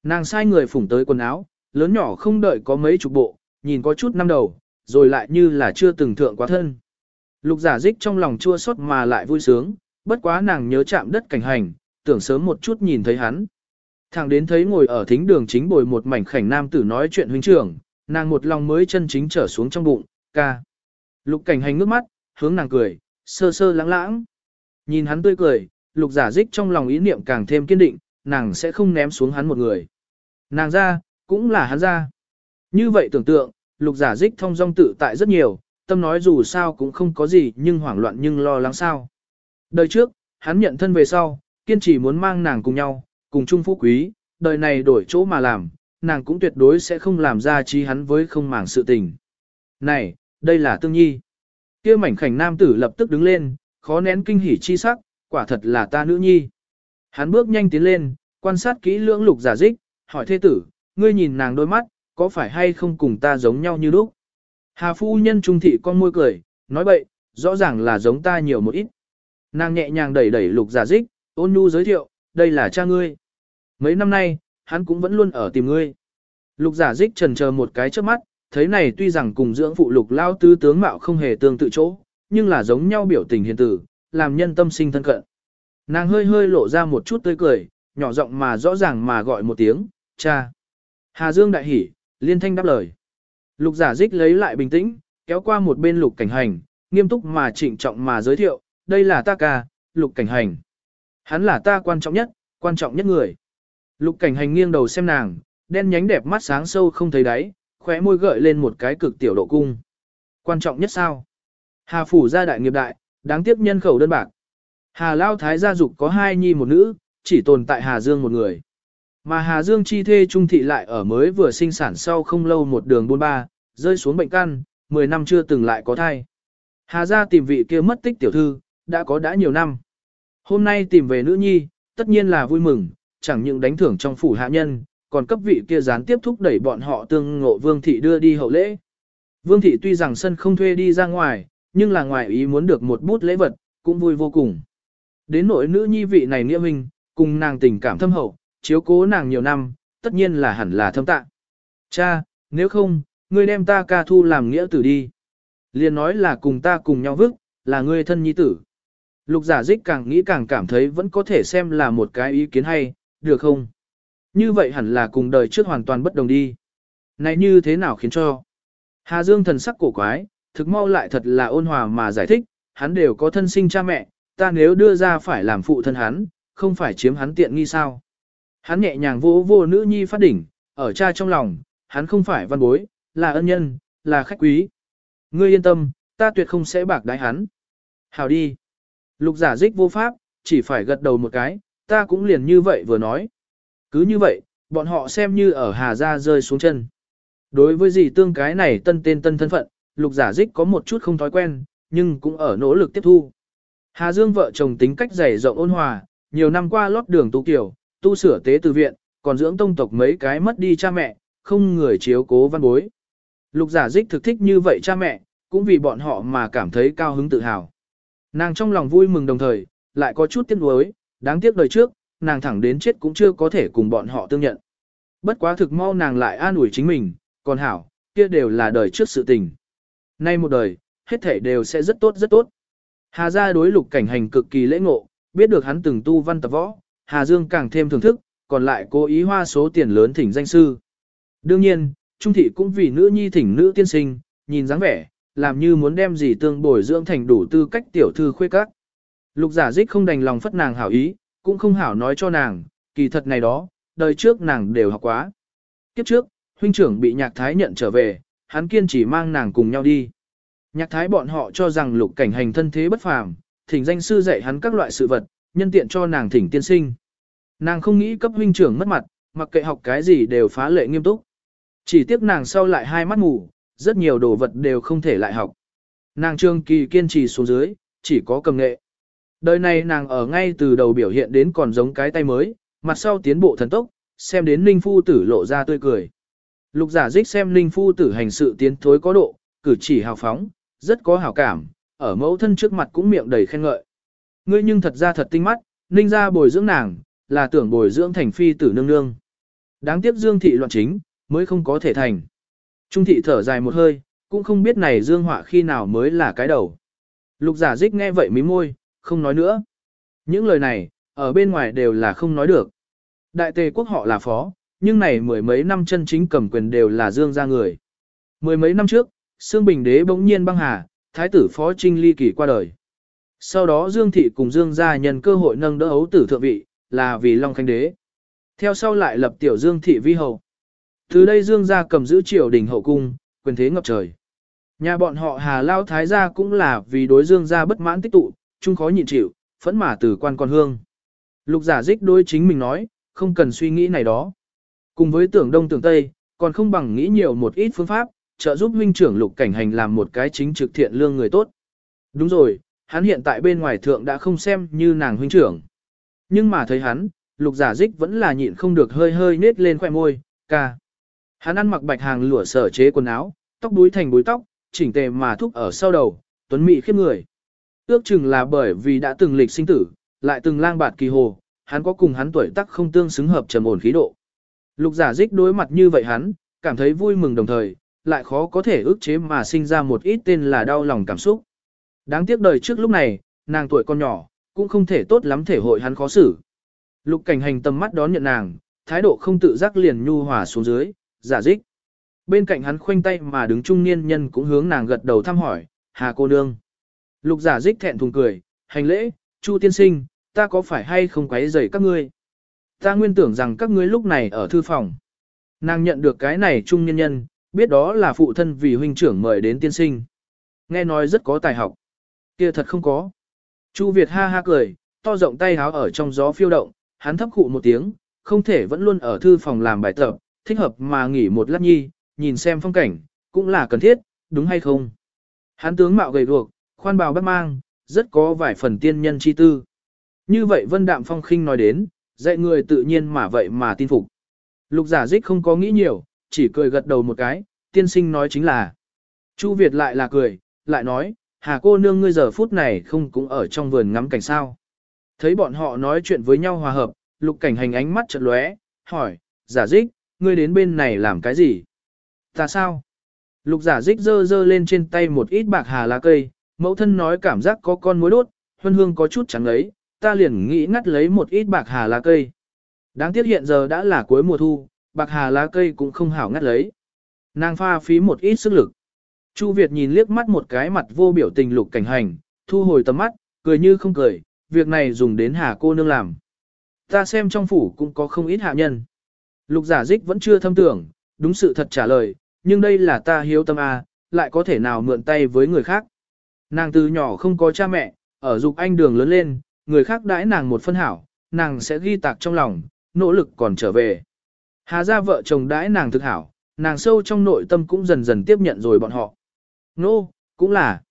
Nàng sai người phủng tới quần áo, lớn nhỏ không đợi có mấy chục bộ, nhìn có chút năm đầu, rồi lại như là chưa từng thượng quá thân. Lục giả dích trong lòng chua xót mà lại vui sướng, bất quá nàng nhớ chạm đất cảnh hành, tưởng sớm một chút nhìn thấy hắn. Thẳng đến thấy ngồi ở thính đường chính bồi một mảnh khảnh nam tử nói chuyện huynh trưởng, nàng một lòng mới chân chính trở xuống trong bụng, ca. Lục cảnh hành ngước mắt, hướng nàng cười, sơ sơ lãng lãng. Nhìn hắn tươi cười, lục giả dích trong lòng ý niệm càng thêm kiên định, nàng sẽ không ném xuống hắn một người. Nàng ra, cũng là hắn ra. Như vậy tưởng tượng, lục giả dích thông dong tự tại rất nhiều, tâm nói dù sao cũng không có gì nhưng hoảng loạn nhưng lo lắng sao. Đời trước, hắn nhận thân về sau, kiên trì muốn mang nàng cùng nhau, cùng chung phú quý, đời này đổi chỗ mà làm, nàng cũng tuyệt đối sẽ không làm ra trí hắn với không màng sự tình. Này, đây là tương nhi. kia mảnh khảnh nam tử lập tức đứng lên, khó nén kinh hỉ chi sắc, quả thật là ta nữ nhi. Hắn bước nhanh tiến lên, quan sát kỹ lưỡng lục giả dích, hỏi thế tử, ngươi nhìn nàng đôi mắt, có phải hay không cùng ta giống nhau như lúc? Hà phu nhân trung thị con môi cười, nói bậy, rõ ràng là giống ta nhiều một ít. Nàng nhẹ nhàng đẩy đẩy lục giả dích, ôn nhu giới thiệu, đây là cha ngươi. Mấy năm nay, hắn cũng vẫn luôn ở tìm ngươi. Lục giả dích trần chờ một cái trước mắt, thấy này tuy rằng cùng dưỡng phụ lục lao tứ tướng mạo không hề tương tự chỗ, nhưng là giống nhau biểu tình hiền tử, làm nhân tâm sinh thân cận. Nàng hơi hơi lộ ra một chút tươi cười, nhỏ giọng mà rõ ràng mà gọi một tiếng, cha. Hà Dương đại hỉ, liên thanh đáp lời. Lục giả dích lấy lại bình tĩnh, kéo qua một bên lục cảnh hành, nghiêm túc mà trịnh trọng mà giới thiệu, đây là ta ca, lục cảnh hành. Hắn là ta quan trọng nhất, quan trọng nhất người. Lục cảnh hành nghiêng đầu xem nàng, đen nhánh đẹp mắt sáng sâu không thấy đáy, khóe môi gợi lên một cái cực tiểu độ cung. Quan trọng nhất sao? Hà phủ gia đại nghiệp đại, đáng tiếc nhân khẩu đơn bạc. Hà Lao Thái gia dục có hai nhi một nữ, chỉ tồn tại Hà Dương một người. Mà Hà Dương chi thê trung thị lại ở mới vừa sinh sản sau không lâu một đường buôn ba, rơi xuống bệnh căn, 10 năm chưa từng lại có thai. Hà gia tìm vị kia mất tích tiểu thư, đã có đã nhiều năm. Hôm nay tìm về nữ nhi, tất nhiên là vui mừng, chẳng những đánh thưởng trong phủ hạ nhân, còn cấp vị kia gián tiếp thúc đẩy bọn họ tương ngộ Vương Thị đưa đi hậu lễ. Vương Thị tuy rằng sân không thuê đi ra ngoài, nhưng là ngoài ý muốn được một bút lễ vật, cũng vui vô cùng. Đến nỗi nữ nhi vị này nghĩa minh, cùng nàng tình cảm thâm hậu, chiếu cố nàng nhiều năm, tất nhiên là hẳn là thâm tạ. Cha, nếu không, ngươi đem ta ca thu làm nghĩa tử đi. Liền nói là cùng ta cùng nhau vức, là ngươi thân nhi tử. Lục giả dích càng nghĩ càng cảm thấy vẫn có thể xem là một cái ý kiến hay, được không? Như vậy hẳn là cùng đời trước hoàn toàn bất đồng đi. Này như thế nào khiến cho? Hà Dương thần sắc cổ quái, thực mau lại thật là ôn hòa mà giải thích, hắn đều có thân sinh cha mẹ, ta nếu đưa ra phải làm phụ thân hắn, không phải chiếm hắn tiện nghi sao. Hắn nhẹ nhàng vỗ vô nữ nhi phát đỉnh, ở cha trong lòng, hắn không phải văn bối, là ân nhân, là khách quý. Ngươi yên tâm, ta tuyệt không sẽ bạc đái hắn. Hào đi. Lục giả dích vô pháp, chỉ phải gật đầu một cái, ta cũng liền như vậy vừa nói. Cứ như vậy, bọn họ xem như ở Hà Gia rơi xuống chân. Đối với gì tương cái này tân tên tân thân phận, lục giả dích có một chút không thói quen, nhưng cũng ở nỗ lực tiếp thu. Hà Dương vợ chồng tính cách dày rộng ôn hòa, nhiều năm qua lót đường tu kiểu, tu sửa tế từ viện, còn dưỡng tông tộc mấy cái mất đi cha mẹ, không người chiếu cố văn bối. Lục giả dích thực thích như vậy cha mẹ, cũng vì bọn họ mà cảm thấy cao hứng tự hào. Nàng trong lòng vui mừng đồng thời, lại có chút tiếc nuối, đáng tiếc đời trước, nàng thẳng đến chết cũng chưa có thể cùng bọn họ tương nhận. Bất quá thực mau nàng lại an ủi chính mình, còn hảo, kia đều là đời trước sự tình. Nay một đời, hết thể đều sẽ rất tốt rất tốt. Hà gia đối lục cảnh hành cực kỳ lễ ngộ, biết được hắn từng tu văn tập võ, Hà Dương càng thêm thưởng thức, còn lại cố ý hoa số tiền lớn thỉnh danh sư. Đương nhiên, Trung thị cũng vì nữ nhi thỉnh nữ tiên sinh, nhìn dáng vẻ, làm như muốn đem gì tương bồi dưỡng thành đủ tư cách tiểu thư khuê các. Lục giả dích không đành lòng phất nàng hảo ý, cũng không hảo nói cho nàng, kỳ thật này đó, đời trước nàng đều học quá. Kiếp trước, huynh trưởng bị nhạc thái nhận trở về, hắn kiên chỉ mang nàng cùng nhau đi. Nhạc thái bọn họ cho rằng lục cảnh hành thân thế bất phàm, thỉnh danh sư dạy hắn các loại sự vật, nhân tiện cho nàng thỉnh tiên sinh. Nàng không nghĩ cấp huynh trưởng mất mặt, mặc kệ học cái gì đều phá lệ nghiêm túc. Chỉ tiếc nàng sau lại hai mắt ngủ rất nhiều đồ vật đều không thể lại học. Nàng trương kỳ kiên trì xuống dưới, chỉ có cầm nghệ. Đời này nàng ở ngay từ đầu biểu hiện đến còn giống cái tay mới, mặt sau tiến bộ thần tốc, xem đến Ninh Phu Tử lộ ra tươi cười. Lục giả dích xem Ninh Phu Tử hành sự tiến thối có độ, cử chỉ hào phóng, rất có hảo cảm, ở mẫu thân trước mặt cũng miệng đầy khen ngợi. Ngươi nhưng thật ra thật tinh mắt, Ninh ra bồi dưỡng nàng, là tưởng bồi dưỡng thành phi tử nương nương. Đáng tiếc Dương Thị loạn chính, mới không có thể thành. Trung Thị thở dài một hơi, cũng không biết này Dương Họa khi nào mới là cái đầu. Lục giả dích nghe vậy mí môi, không nói nữa. Những lời này, ở bên ngoài đều là không nói được. Đại tề quốc họ là phó, nhưng này mười mấy năm chân chính cầm quyền đều là Dương gia người. Mười mấy năm trước, Sương Bình Đế bỗng nhiên băng hà, Thái tử Phó Trinh Ly Kỳ qua đời. Sau đó Dương Thị cùng Dương gia nhân cơ hội nâng đỡ ấu tử thượng vị, là vì Long Khánh Đế. Theo sau lại lập tiểu Dương Thị vi hậu. Từ đây Dương gia cầm giữ triều đình hậu cung, quyền thế ngập trời. Nhà bọn họ Hà Lao Thái gia cũng là vì đối Dương gia bất mãn tích tụ, chung khó nhịn chịu, phẫn mà từ quan con hương. Lục giả dích đối chính mình nói, không cần suy nghĩ này đó. Cùng với tưởng đông tưởng tây, còn không bằng nghĩ nhiều một ít phương pháp, trợ giúp huynh trưởng lục cảnh hành làm một cái chính trực thiện lương người tốt. Đúng rồi, hắn hiện tại bên ngoài thượng đã không xem như nàng huynh trưởng. Nhưng mà thấy hắn, lục giả dích vẫn là nhịn không được hơi hơi nết lên khoẻ môi, ca. Hắn ăn mặc bạch hàng lụa sở chế quần áo, tóc đuối thành búi tóc, chỉnh tề mà thúc ở sau đầu, tuấn mỹ khiếp người. Ước chừng là bởi vì đã từng lịch sinh tử, lại từng lang bạt kỳ hồ, hắn có cùng hắn tuổi tác không tương xứng hợp trầm ổn khí độ. Lục giả dích đối mặt như vậy hắn, cảm thấy vui mừng đồng thời, lại khó có thể ước chế mà sinh ra một ít tên là đau lòng cảm xúc. Đáng tiếc đời trước lúc này, nàng tuổi còn nhỏ, cũng không thể tốt lắm thể hội hắn khó xử. Lục cảnh hành tầm mắt đón nhận nàng, thái độ không tự giác liền nhu hòa xuống dưới, giả dích. Bên cạnh hắn khoanh tay mà đứng trung niên nhân cũng hướng nàng gật đầu thăm hỏi, hà cô nương. Lục giả dích thẹn thùng cười, hành lễ, chu tiên sinh, ta có phải hay không quấy rầy các ngươi? Ta nguyên tưởng rằng các ngươi lúc này ở thư phòng. Nàng nhận được cái này trung niên nhân, biết đó là phụ thân vì huynh trưởng mời đến tiên sinh. Nghe nói rất có tài học kia thật không có. Chu Việt ha ha cười, to rộng tay háo ở trong gió phiêu động, hắn thấp khụ một tiếng, không thể vẫn luôn ở thư phòng làm bài tập, thích hợp mà nghỉ một lát nhi, nhìn xem phong cảnh, cũng là cần thiết, đúng hay không? Hắn tướng mạo gầy guộc, khoan bào bất mang, rất có vài phần tiên nhân chi tư. Như vậy Vân Đạm Phong khinh nói đến, dạy người tự nhiên mà vậy mà tin phục. Lục giả dích không có nghĩ nhiều, chỉ cười gật đầu một cái, tiên sinh nói chính là. Chu Việt lại là cười, lại nói, hà cô nương ngươi giờ phút này không cũng ở trong vườn ngắm cảnh sao. Thấy bọn họ nói chuyện với nhau hòa hợp, lục cảnh hành ánh mắt chợt lóe, hỏi, giả dích, ngươi đến bên này làm cái gì? Ta sao? Lục giả dích dơ dơ lên trên tay một ít bạc hà lá cây, mẫu thân nói cảm giác có con mối đốt, huân hương có chút trắng ấy, ta liền nghĩ ngắt lấy một ít bạc hà lá cây. Đáng tiếc hiện giờ đã là cuối mùa thu, bạc hà lá cây cũng không hảo ngắt lấy. Nàng pha phí một ít sức lực. Chu Việt nhìn liếc mắt một cái mặt vô biểu tình lục cảnh hành, thu hồi tầm mắt, cười như không cười, việc này dùng đến hà cô nương làm. Ta xem trong phủ cũng có không ít hạ nhân. Lục giả dích vẫn chưa thâm tưởng, đúng sự thật trả lời, nhưng đây là ta hiếu tâm A, lại có thể nào mượn tay với người khác. Nàng từ nhỏ không có cha mẹ, ở dục anh đường lớn lên, người khác đãi nàng một phân hảo, nàng sẽ ghi tạc trong lòng, nỗ lực còn trở về. Hà ra vợ chồng đãi nàng thực hảo, nàng sâu trong nội tâm cũng dần dần tiếp nhận rồi bọn họ. Nô, no, cũng là.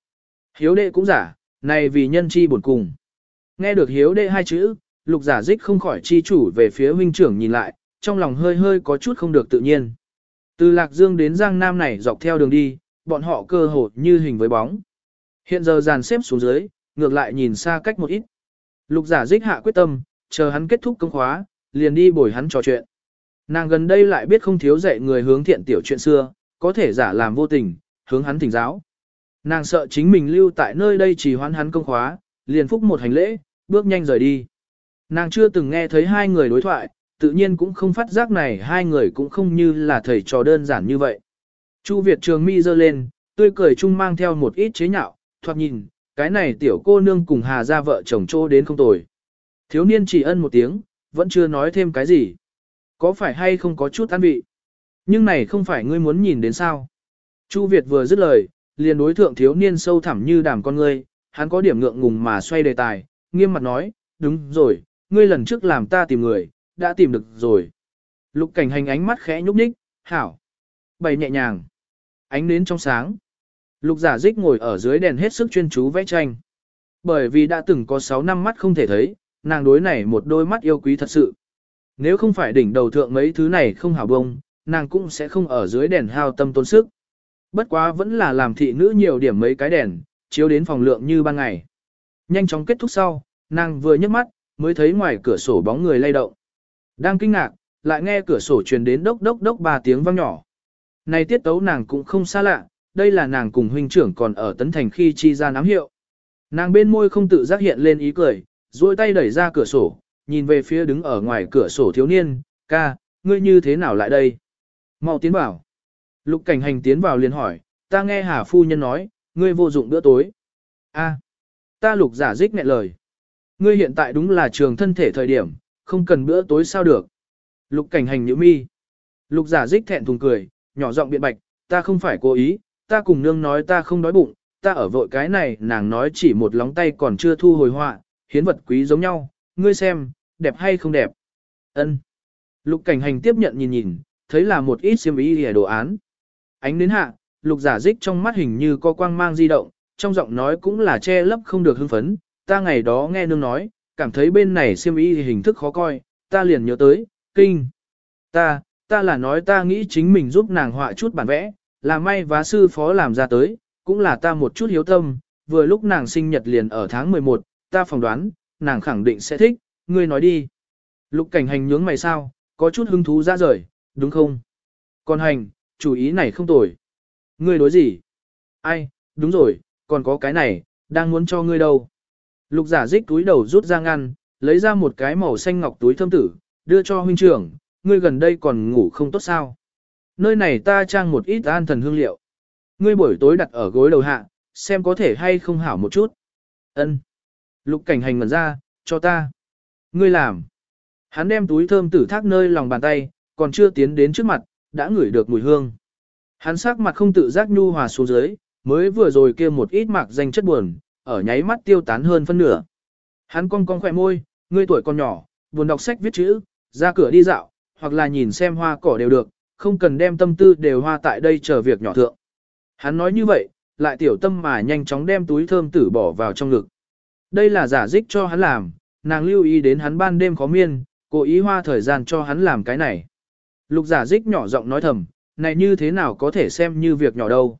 Hiếu đệ cũng giả, này vì nhân chi buồn cùng. Nghe được hiếu đệ hai chữ, lục giả dích không khỏi chi chủ về phía huynh trưởng nhìn lại, trong lòng hơi hơi có chút không được tự nhiên. Từ Lạc Dương đến Giang Nam này dọc theo đường đi, bọn họ cơ hồ như hình với bóng. Hiện giờ dàn xếp xuống dưới, ngược lại nhìn xa cách một ít. Lục giả dích hạ quyết tâm, chờ hắn kết thúc công khóa, liền đi bồi hắn trò chuyện. Nàng gần đây lại biết không thiếu dạy người hướng thiện tiểu chuyện xưa, có thể giả làm vô tình, hướng hắn thỉnh giáo. Nàng sợ chính mình lưu tại nơi đây chỉ hoãn hắn công khóa, liền phúc một hành lễ, bước nhanh rời đi. Nàng chưa từng nghe thấy hai người đối thoại, tự nhiên cũng không phát giác này hai người cũng không như là thầy trò đơn giản như vậy. Chu Việt trường mi dơ lên, tươi cười chung mang theo một ít chế nhạo, thoạt nhìn, cái này tiểu cô nương cùng Hà ra vợ chồng trô đến không tồi. Thiếu niên chỉ ân một tiếng, vẫn chưa nói thêm cái gì. Có phải hay không có chút an vị? Nhưng này không phải ngươi muốn nhìn đến sao? Chu Việt vừa dứt lời, liền đối thượng thiếu niên sâu thẳm như đàm con ngươi, hắn có điểm ngượng ngùng mà xoay đề tài, nghiêm mặt nói, đúng rồi, ngươi lần trước làm ta tìm người, đã tìm được rồi. Lục cảnh hành ánh mắt khẽ nhúc nhích, hảo. Bày nhẹ nhàng. Ánh nến trong sáng. Lục giả dích ngồi ở dưới đèn hết sức chuyên chú vẽ tranh. Bởi vì đã từng có 6 năm mắt không thể thấy, nàng đối này một đôi mắt yêu quý thật sự. Nếu không phải đỉnh đầu thượng mấy thứ này không hảo bông, nàng cũng sẽ không ở dưới đèn hao tâm tốn sức. Bất quá vẫn là làm thị nữ nhiều điểm mấy cái đèn, chiếu đến phòng lượng như ban ngày. Nhanh chóng kết thúc sau, nàng vừa nhấc mắt, mới thấy ngoài cửa sổ bóng người lay động. Đang kinh ngạc, lại nghe cửa sổ truyền đến đốc đốc đốc ba tiếng vang nhỏ. Này tiết tấu nàng cũng không xa lạ, đây là nàng cùng huynh trưởng còn ở tấn thành khi chi ra nắm hiệu. Nàng bên môi không tự giác hiện lên ý cười, duỗi tay đẩy ra cửa sổ, nhìn về phía đứng ở ngoài cửa sổ thiếu niên, ca, ngươi như thế nào lại đây? Mau tiến vào. Lục cảnh hành tiến vào liền hỏi, ta nghe Hà Phu Nhân nói, ngươi vô dụng bữa tối. a ta lục giả dích nghẹn lời. Ngươi hiện tại đúng là trường thân thể thời điểm, không cần bữa tối sao được. Lục cảnh hành nhíu mi. Lục giả dích thẹn thùng cười, nhỏ giọng biện bạch, ta không phải cố ý, ta cùng nương nói ta không đói bụng, ta ở vội cái này nàng nói chỉ một lóng tay còn chưa thu hồi họa, hiến vật quý giống nhau, ngươi xem, đẹp hay không đẹp. Ân. Lục cảnh hành tiếp nhận nhìn nhìn, thấy là một ít xiêm y hề đồ án. Ánh đến hạ, lục giả dích trong mắt hình như có quang mang di động, trong giọng nói cũng là che lấp không được hưng phấn, ta ngày đó nghe nương nói, cảm thấy bên này siêm y hình thức khó coi, ta liền nhớ tới, kinh. Ta, ta là nói ta nghĩ chính mình giúp nàng họa chút bản vẽ, là may và sư phó làm ra tới, cũng là ta một chút hiếu tâm, vừa lúc nàng sinh nhật liền ở tháng 11, ta phỏng đoán, nàng khẳng định sẽ thích, ngươi nói đi. Lục cảnh hành nhướng mày sao, có chút hứng thú ra rời, đúng không? Còn hành, chủ ý này không tồi. Ngươi đối gì? Ai, đúng rồi, còn có cái này, đang muốn cho ngươi đâu. Lục giả dích túi đầu rút ra ngăn, lấy ra một cái màu xanh ngọc túi thơm tử, đưa cho huynh trưởng, ngươi gần đây còn ngủ không tốt sao. Nơi này ta trang một ít an thần hương liệu. Ngươi buổi tối đặt ở gối đầu hạ, xem có thể hay không hảo một chút. Ân. Lục cảnh hành ngẩn ra, cho ta. Ngươi làm. Hắn đem túi thơm tử thác nơi lòng bàn tay, còn chưa tiến đến trước mặt, đã ngửi được mùi hương. Hắn sắc mặt không tự giác nhu hòa xuống dưới, mới vừa rồi kia một ít mạc danh chất buồn, ở nháy mắt tiêu tán hơn phân nửa. Hắn cong cong khỏe môi, ngươi tuổi còn nhỏ, buồn đọc sách viết chữ, ra cửa đi dạo, hoặc là nhìn xem hoa cỏ đều được, không cần đem tâm tư đều hoa tại đây chờ việc nhỏ thượng. Hắn nói như vậy, lại tiểu tâm mà nhanh chóng đem túi thơm tử bỏ vào trong ngực. Đây là giả dích cho hắn làm, nàng lưu ý đến hắn ban đêm khó miên, cố ý hoa thời gian cho hắn làm cái này. Lục giả dích nhỏ giọng nói thầm, này như thế nào có thể xem như việc nhỏ đâu.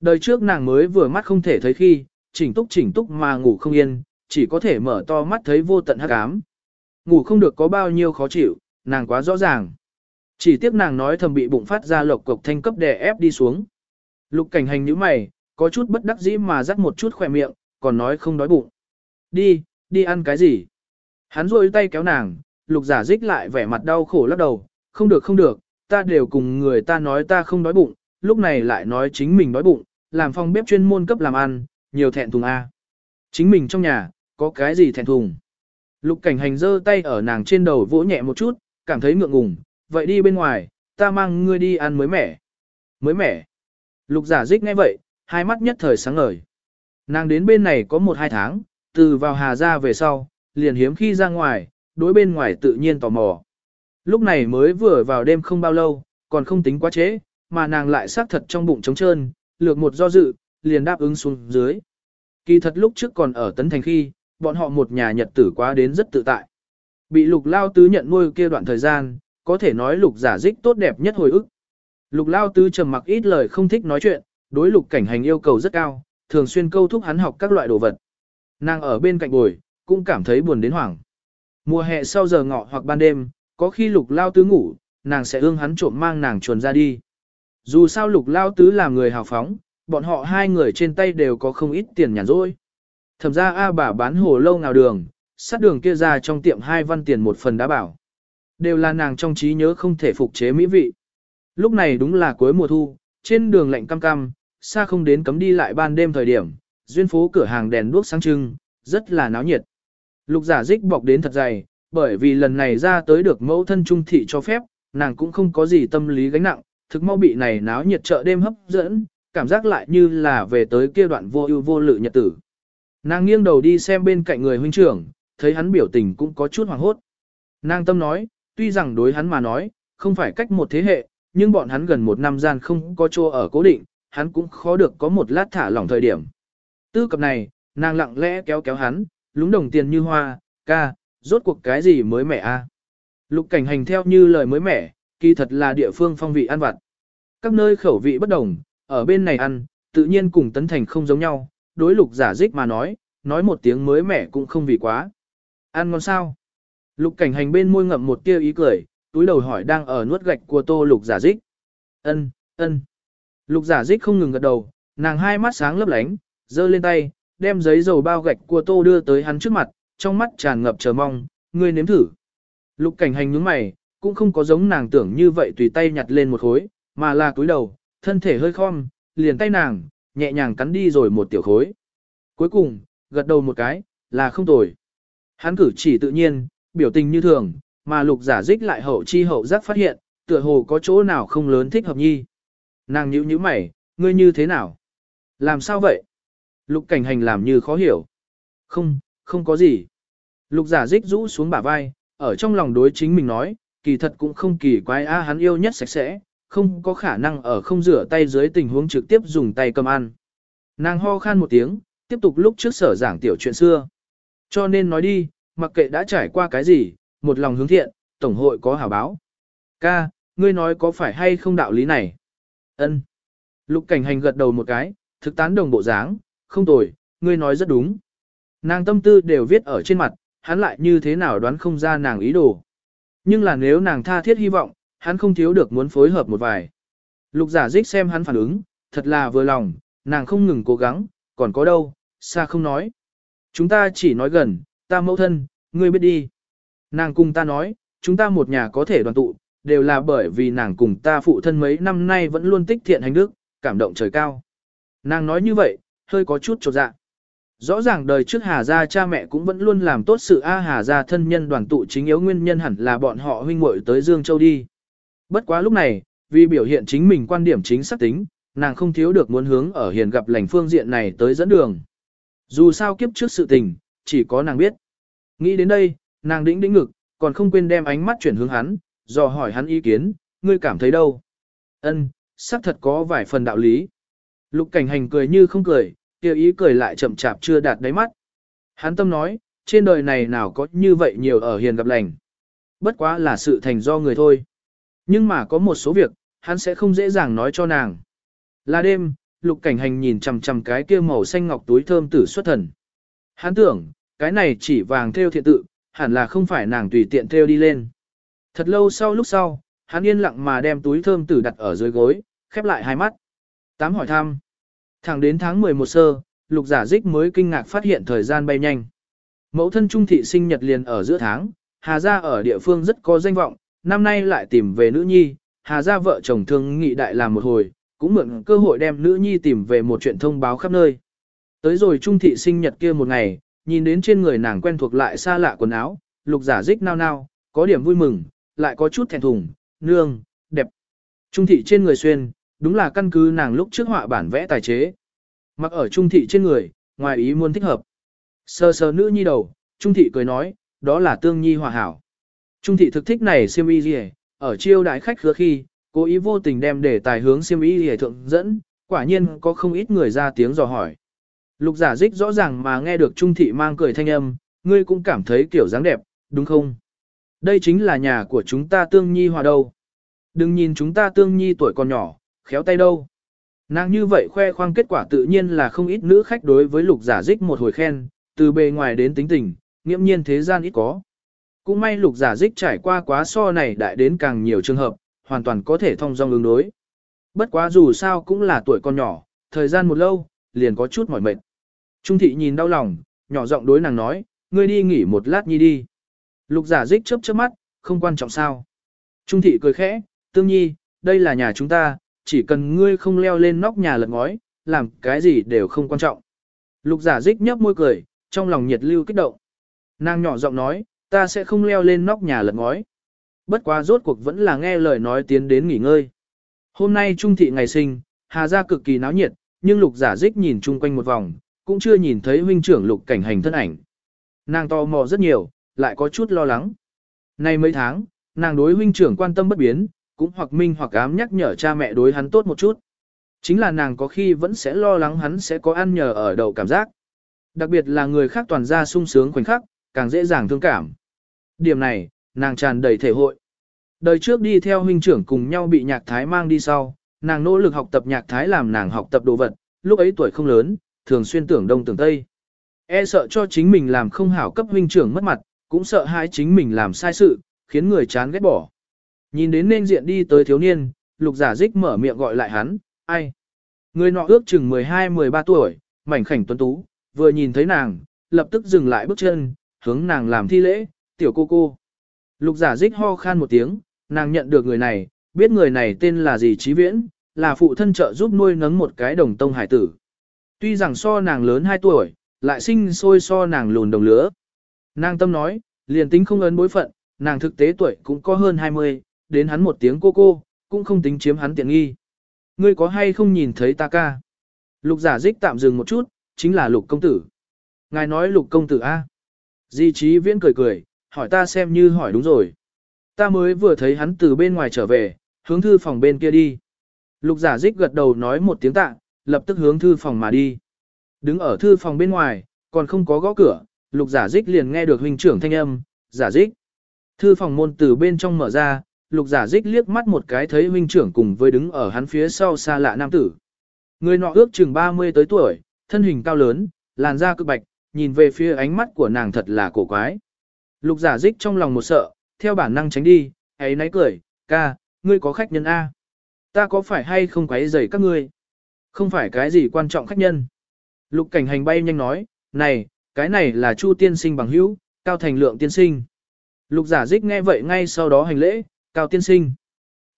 Đời trước nàng mới vừa mắt không thể thấy khi, chỉnh túc chỉnh túc mà ngủ không yên, chỉ có thể mở to mắt thấy vô tận hắc ám. Ngủ không được có bao nhiêu khó chịu, nàng quá rõ ràng. Chỉ tiếc nàng nói thầm bị bụng phát ra lộc cộc thanh cấp đè ép đi xuống. Lục cảnh hành như mày, có chút bất đắc dĩ mà dắt một chút khỏe miệng, còn nói không đói bụng. Đi, đi ăn cái gì? Hắn rôi tay kéo nàng, lục giả dích lại vẻ mặt đau khổ lắc đầu, không được không được, ta đều cùng người ta nói ta không đói bụng, lúc này lại nói chính mình đói bụng, làm phòng bếp chuyên môn cấp làm ăn, nhiều thẹn thùng A. Chính mình trong nhà, có cái gì thẹn thùng? Lục cảnh hành giơ tay ở nàng trên đầu vỗ nhẹ một chút, cảm thấy ngượng ngùng, vậy đi bên ngoài, ta mang ngươi đi ăn mới mẻ. Mới mẻ. Lục giả dích ngay vậy, hai mắt nhất thời sáng ngời. Nàng đến bên này có một hai tháng, từ vào hà ra về sau, liền hiếm khi ra ngoài, đối bên ngoài tự nhiên tò mò. Lúc này mới vừa vào đêm không bao lâu, còn không tính quá chế, mà nàng lại xác thật trong bụng trống trơn, lược một do dự, liền đáp ứng xuống dưới. Kỳ thật lúc trước còn ở Tấn Thành khi, bọn họ một nhà nhật tử quá đến rất tự tại. Bị lục lao tứ nhận nuôi kia đoạn thời gian, có thể nói lục giả dích tốt đẹp nhất hồi ức. Lục lao tứ trầm mặc ít lời không thích nói chuyện, đối lục cảnh hành yêu cầu rất cao, thường xuyên câu thúc hắn học các loại đồ vật. Nàng ở bên cạnh bồi, cũng cảm thấy buồn đến hoảng. Mùa hè sau giờ ngọ hoặc ban đêm, có khi lục lao tứ ngủ, nàng sẽ ương hắn trộm mang nàng chuồn ra đi. Dù sao lục lao tứ là người hào phóng, bọn họ hai người trên tay đều có không ít tiền nhàn rỗi. Thẩm ra A bà bán hồ lâu nào đường, sát đường kia ra trong tiệm hai văn tiền một phần đã bảo. Đều là nàng trong trí nhớ không thể phục chế mỹ vị. Lúc này đúng là cuối mùa thu, trên đường lạnh cam cam, xa không đến cấm đi lại ban đêm thời điểm, duyên phố cửa hàng đèn đuốc sáng trưng, rất là náo nhiệt. Lục giả dích bọc đến thật dày, bởi vì lần này ra tới được mẫu thân trung thị cho phép, nàng cũng không có gì tâm lý gánh nặng, thực mau bị này náo nhiệt chợ đêm hấp dẫn, cảm giác lại như là về tới kia đoạn vô ưu vô lự nhật tử. Nàng nghiêng đầu đi xem bên cạnh người huynh trưởng, thấy hắn biểu tình cũng có chút hoảng hốt. Nàng tâm nói, tuy rằng đối hắn mà nói, không phải cách một thế hệ, nhưng bọn hắn gần một năm gian không có chỗ ở cố định, hắn cũng khó được có một lát thả lỏng thời điểm. Tư cập này, nàng lặng lẽ kéo kéo hắn, lúng đồng tiền như hoa, ca, rốt cuộc cái gì mới mẻ a? À? Lục cảnh hành theo như lời mới mẻ, kỳ thật là địa phương phong vị ăn vặt. Các nơi khẩu vị bất đồng, ở bên này ăn, tự nhiên cùng tấn thành không giống nhau, đối lục giả dích mà nói, nói một tiếng mới mẻ cũng không vì quá. Ăn ngon sao? Lục cảnh hành bên môi ngậm một tia ý cười, túi đầu hỏi đang ở nuốt gạch của tô lục giả dích. Ân, ân. Lục giả dích không ngừng gật đầu, nàng hai mắt sáng lấp lánh, giơ lên tay, đem giấy dầu bao gạch của tô đưa tới hắn trước mặt, trong mắt tràn ngập chờ mong, ngươi nếm thử. Lục cảnh hành nhướng mày, cũng không có giống nàng tưởng như vậy tùy tay nhặt lên một khối, mà là túi đầu, thân thể hơi khom, liền tay nàng, nhẹ nhàng cắn đi rồi một tiểu khối. Cuối cùng, gật đầu một cái, là không tồi. Hắn cử chỉ tự nhiên, biểu tình như thường, mà lục giả dích lại hậu chi hậu giác phát hiện, tựa hồ có chỗ nào không lớn thích hợp nhi. Nàng nhíu nhíu mày, ngươi như thế nào? Làm sao vậy? Lục cảnh hành làm như khó hiểu. Không, không có gì. Lục giả dích rũ xuống bả vai, ở trong lòng đối chính mình nói, kỳ thật cũng không kỳ quái a hắn yêu nhất sạch sẽ, không có khả năng ở không rửa tay dưới tình huống trực tiếp dùng tay cầm ăn. Nàng ho khan một tiếng, tiếp tục lúc trước sở giảng tiểu chuyện xưa. Cho nên nói đi, mặc kệ đã trải qua cái gì, một lòng hướng thiện, tổng hội có hảo báo. Ca, ngươi nói có phải hay không đạo lý này? Ân. Lục cảnh hành gật đầu một cái, thực tán đồng bộ dáng, không tồi, ngươi nói rất đúng. Nàng tâm tư đều viết ở trên mặt, hắn lại như thế nào đoán không ra nàng ý đồ. Nhưng là nếu nàng tha thiết hy vọng, hắn không thiếu được muốn phối hợp một vài. Lục giả dích xem hắn phản ứng, thật là vừa lòng, nàng không ngừng cố gắng, còn có đâu, xa không nói. Chúng ta chỉ nói gần, ta mẫu thân, ngươi biết đi. Nàng cùng ta nói, chúng ta một nhà có thể đoàn tụ, đều là bởi vì nàng cùng ta phụ thân mấy năm nay vẫn luôn tích thiện hành đức, cảm động trời cao. Nàng nói như vậy, hơi có chút trột dạ. Rõ ràng đời trước Hà Gia cha mẹ cũng vẫn luôn làm tốt sự A Hà Gia thân nhân đoàn tụ chính yếu nguyên nhân hẳn là bọn họ huynh muội tới Dương Châu đi. Bất quá lúc này, vì biểu hiện chính mình quan điểm chính xác tính, nàng không thiếu được muốn hướng ở hiền gặp lành phương diện này tới dẫn đường. Dù sao kiếp trước sự tình, chỉ có nàng biết. Nghĩ đến đây, nàng đĩnh đĩnh ngực, còn không quên đem ánh mắt chuyển hướng hắn, dò hỏi hắn ý kiến, ngươi cảm thấy đâu? Ân, xác thật có vài phần đạo lý. Lục cảnh hành cười như không cười, kia ý cười lại chậm chạp chưa đạt đáy mắt. Hắn tâm nói, trên đời này nào có như vậy nhiều ở hiền gặp lành. Bất quá là sự thành do người thôi. Nhưng mà có một số việc, hắn sẽ không dễ dàng nói cho nàng. Là đêm, lục cảnh hành nhìn chằm chằm cái kia màu xanh ngọc túi thơm tử xuất thần. Hắn tưởng, cái này chỉ vàng theo thiện tự, hẳn là không phải nàng tùy tiện theo đi lên. Thật lâu sau lúc sau, hắn yên lặng mà đem túi thơm tử đặt ở dưới gối, khép lại hai mắt. Tám hỏi thăm. Thẳng đến tháng 11 sơ, lục giả dích mới kinh ngạc phát hiện thời gian bay nhanh. Mẫu thân trung thị sinh nhật liền ở giữa tháng, Hà Gia ở địa phương rất có danh vọng, năm nay lại tìm về nữ nhi, Hà Gia vợ chồng thương nghị đại làm một hồi, cũng mượn cơ hội đem nữ nhi tìm về một chuyện thông báo khắp nơi. Tới rồi trung thị sinh nhật kia một ngày, nhìn đến trên người nàng quen thuộc lại xa lạ quần áo, lục giả dích nao nao, có điểm vui mừng, lại có chút thẹn thùng, nương, đẹp. Trung thị trên người xuyên, đúng là căn cứ nàng lúc trước họa bản vẽ tài chế. Mặc ở trung thị trên người, ngoài ý muốn thích hợp. Sơ sơ nữ nhi đầu, trung thị cười nói, đó là tương nhi hòa hảo. Trung thị thực thích này siêm y gì ở chiêu đại khách khứa khi, cố ý vô tình đem để tài hướng siêm y gì thượng dẫn, quả nhiên có không ít người ra tiếng dò hỏi. Lục giả dích rõ ràng mà nghe được trung thị mang cười thanh âm, ngươi cũng cảm thấy kiểu dáng đẹp, đúng không? Đây chính là nhà của chúng ta tương nhi hòa đâu. Đừng nhìn chúng ta tương nhi tuổi còn nhỏ, khéo tay đâu. Nàng như vậy khoe khoang kết quả tự nhiên là không ít nữ khách đối với lục giả dích một hồi khen, từ bề ngoài đến tính tình, nghiễm nhiên thế gian ít có. Cũng may lục giả dích trải qua quá so này đại đến càng nhiều trường hợp, hoàn toàn có thể thông dong ứng đối. Bất quá dù sao cũng là tuổi con nhỏ, thời gian một lâu, liền có chút mỏi mệt. Trung thị nhìn đau lòng, nhỏ giọng đối nàng nói, ngươi đi nghỉ một lát nhi đi. Lục giả dích chớp chớp mắt, không quan trọng sao. Trung thị cười khẽ, tương nhi, đây là nhà chúng ta, chỉ cần ngươi không leo lên nóc nhà lật ngói, làm cái gì đều không quan trọng. Lục giả dích nhấp môi cười, trong lòng nhiệt lưu kích động. Nàng nhỏ giọng nói, ta sẽ không leo lên nóc nhà lật ngói. Bất quá rốt cuộc vẫn là nghe lời nói tiến đến nghỉ ngơi. Hôm nay trung thị ngày sinh, Hà gia cực kỳ náo nhiệt, nhưng lục giả dích nhìn chung quanh một vòng, cũng chưa nhìn thấy huynh trưởng lục cảnh hành thân ảnh. Nàng to mò rất nhiều, lại có chút lo lắng. Nay mấy tháng, nàng đối huynh trưởng quan tâm bất biến, cũng hoặc minh hoặc ám nhắc nhở cha mẹ đối hắn tốt một chút. Chính là nàng có khi vẫn sẽ lo lắng hắn sẽ có ăn nhờ ở đầu cảm giác. Đặc biệt là người khác toàn ra sung sướng khoảnh khắc, càng dễ dàng thương cảm. Điểm này, nàng tràn đầy thể hội. Đời trước đi theo huynh trưởng cùng nhau bị nhạc thái mang đi sau, nàng nỗ lực học tập nhạc thái làm nàng học tập đồ vật, lúc ấy tuổi không lớn, thường xuyên tưởng đông tưởng tây. E sợ cho chính mình làm không hảo cấp huynh trưởng mất mặt, cũng sợ hãi chính mình làm sai sự, khiến người chán ghét bỏ. Nhìn đến nên diện đi tới thiếu niên, lục giả dích mở miệng gọi lại hắn, ai? Người nọ ước chừng 12-13 tuổi, mảnh khảnh tuấn tú, vừa nhìn thấy nàng, lập tức dừng lại bước chân, hướng nàng làm thi lễ, tiểu cô cô. Lục giả dích ho khan một tiếng, nàng nhận được người này, biết người này tên là gì trí viễn, là phụ thân trợ giúp nuôi nấng một cái đồng tông hải tử. Tuy rằng so nàng lớn 2 tuổi, lại sinh sôi so nàng lùn đồng lứa. Nàng tâm nói, liền tính không ấn bối phận, nàng thực tế tuổi cũng có hơn 20, đến hắn một tiếng cô cô, cũng không tính chiếm hắn tiện nghi. Ngươi có hay không nhìn thấy ta ca? Lục giả dích tạm dừng một chút, chính là lục công tử. Ngài nói lục công tử A. Di trí viễn cười cười, hỏi ta xem như hỏi đúng rồi. Ta mới vừa thấy hắn từ bên ngoài trở về, hướng thư phòng bên kia đi. Lục giả dích gật đầu nói một tiếng tạ, lập tức hướng thư phòng mà đi. Đứng ở thư phòng bên ngoài, còn không có gõ cửa, lục giả dích liền nghe được huynh trưởng thanh âm, giả dích. Thư phòng môn từ bên trong mở ra, lục giả dích liếc mắt một cái thấy huynh trưởng cùng với đứng ở hắn phía sau xa lạ nam tử. Người nọ ước chừng 30 tới tuổi, thân hình cao lớn, làn da cực bạch, nhìn về phía ánh mắt của nàng thật là cổ quái. Lục giả dích trong lòng một sợ, theo bản năng tránh đi, ấy náy cười, ca, ngươi có khách nhân A. Ta có phải hay không quấy rầy các ngươi? Không phải cái gì quan trọng khách nhân. Lục cảnh hành bay nhanh nói, này, cái này là Chu tiên sinh bằng hữu, cao thành lượng tiên sinh. Lục giả dích nghe vậy ngay sau đó hành lễ, cao tiên sinh.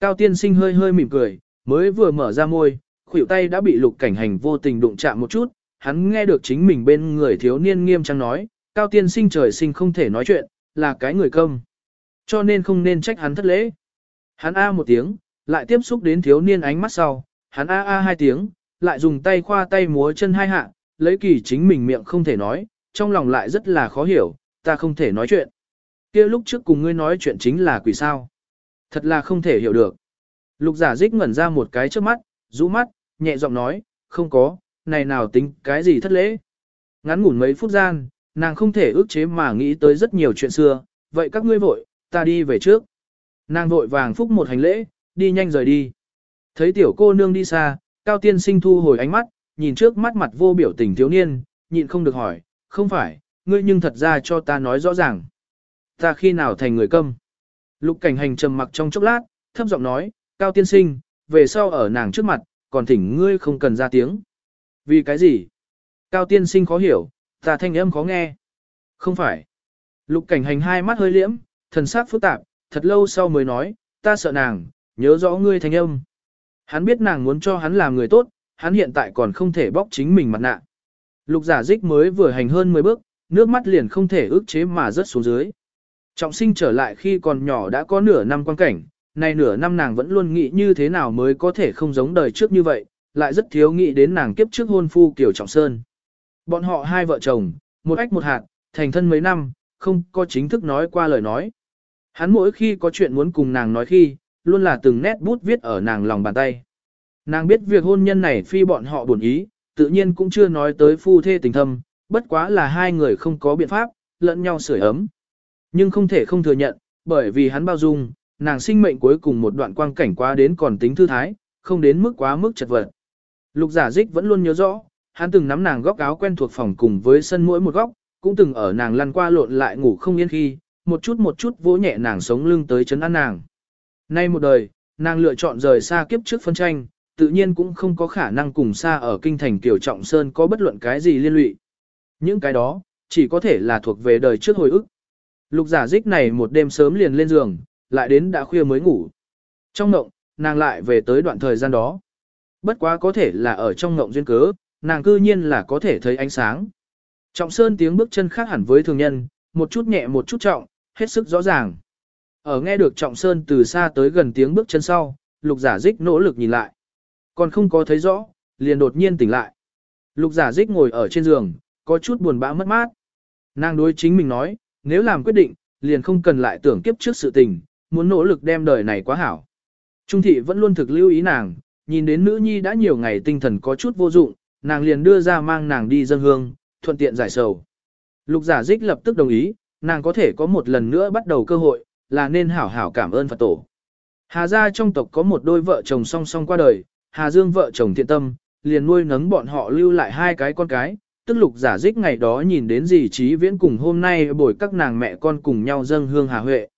Cao tiên sinh hơi hơi mỉm cười, mới vừa mở ra môi, khuỷu tay đã bị lục cảnh hành vô tình đụng chạm một chút, hắn nghe được chính mình bên người thiếu niên nghiêm trang nói, cao tiên sinh trời sinh không thể nói chuyện, là cái người công. Cho nên không nên trách hắn thất lễ. Hắn a một tiếng, lại tiếp xúc đến thiếu niên ánh mắt sau, hắn a a hai tiếng, lại dùng tay khoa tay múa chân hai hạ, lấy kỳ chính mình miệng không thể nói, trong lòng lại rất là khó hiểu, ta không thể nói chuyện. kia lúc trước cùng ngươi nói chuyện chính là quỷ sao. Thật là không thể hiểu được. Lục giả dích ngẩn ra một cái trước mắt, rũ mắt, nhẹ giọng nói, không có, này nào tính cái gì thất lễ. Ngắn ngủn mấy phút gian, nàng không thể ước chế mà nghĩ tới rất nhiều chuyện xưa, vậy các ngươi vội, ta đi về trước. Nàng vội vàng phúc một hành lễ, đi nhanh rời đi. Thấy tiểu cô nương đi xa, cao tiên sinh thu hồi ánh mắt, nhìn trước mắt mặt vô biểu tình thiếu niên, nhịn không được hỏi, không phải, ngươi nhưng thật ra cho ta nói rõ ràng. Ta khi nào thành người câm? Lục cảnh hành trầm mặc trong chốc lát, thấp giọng nói, cao tiên sinh, về sau ở nàng trước mặt, còn thỉnh ngươi không cần ra tiếng. Vì cái gì? Cao tiên sinh khó hiểu, ta thanh âm khó nghe. Không phải. Lục cảnh hành hai mắt hơi liễm, thần sắc phức tạp, thật lâu sau mới nói, ta sợ nàng, nhớ rõ ngươi thanh âm. Hắn biết nàng muốn cho hắn làm người tốt, hắn hiện tại còn không thể bóc chính mình mặt nạ. Lục giả dích mới vừa hành hơn 10 bước, nước mắt liền không thể ước chế mà rớt xuống dưới. Trọng sinh trở lại khi còn nhỏ đã có nửa năm quan cảnh, nay nửa năm nàng vẫn luôn nghĩ như thế nào mới có thể không giống đời trước như vậy, lại rất thiếu nghĩ đến nàng kiếp trước hôn phu Kiều Trọng Sơn. Bọn họ hai vợ chồng, một ách một hạt, thành thân mấy năm, không có chính thức nói qua lời nói. Hắn mỗi khi có chuyện muốn cùng nàng nói khi, luôn là từng nét bút viết ở nàng lòng bàn tay. Nàng biết việc hôn nhân này phi bọn họ buồn ý, tự nhiên cũng chưa nói tới phu thê tình thâm, bất quá là hai người không có biện pháp, lẫn nhau sưởi ấm. Nhưng không thể không thừa nhận, bởi vì hắn bao dung, nàng sinh mệnh cuối cùng một đoạn quang cảnh quá đến còn tính thư thái, không đến mức quá mức chật vật. Lục giả dích vẫn luôn nhớ rõ, hắn từng nắm nàng góc áo quen thuộc phòng cùng với sân mỗi một góc, cũng từng ở nàng lăn qua lộn lại ngủ không yên khi, một chút một chút vỗ nhẹ nàng sống lưng tới chấn an nàng. Nay một đời, nàng lựa chọn rời xa kiếp trước phân tranh, tự nhiên cũng không có khả năng cùng xa ở kinh thành Kiều Trọng Sơn có bất luận cái gì liên lụy. Những cái đó, chỉ có thể là thuộc về đời trước hồi ức. Lục giả dích này một đêm sớm liền lên giường, lại đến đã khuya mới ngủ. Trong ngộng, nàng lại về tới đoạn thời gian đó. Bất quá có thể là ở trong ngộng duyên cớ, nàng cư nhiên là có thể thấy ánh sáng. Trọng Sơn tiếng bước chân khác hẳn với thường nhân, một chút nhẹ một chút trọng, hết sức rõ ràng. Ở nghe được Trọng Sơn từ xa tới gần tiếng bước chân sau, lục giả dích nỗ lực nhìn lại. Còn không có thấy rõ, liền đột nhiên tỉnh lại. Lục giả dích ngồi ở trên giường, có chút buồn bã mất mát. Nàng đối chính mình nói, nếu làm quyết định, liền không cần lại tưởng kiếp trước sự tình, muốn nỗ lực đem đời này quá hảo. Trung thị vẫn luôn thực lưu ý nàng, nhìn đến nữ nhi đã nhiều ngày tinh thần có chút vô dụng, nàng liền đưa ra mang nàng đi dân hương, thuận tiện giải sầu. Lục giả dích lập tức đồng ý, nàng có thể có một lần nữa bắt đầu cơ hội, là nên hảo hảo cảm ơn Phật tổ. Hà gia trong tộc có một đôi vợ chồng song song qua đời, Hà Dương vợ chồng thiện tâm, liền nuôi nấng bọn họ lưu lại hai cái con cái, tức lục giả dích ngày đó nhìn đến gì trí viễn cùng hôm nay bồi các nàng mẹ con cùng nhau dâng hương Hà Huệ.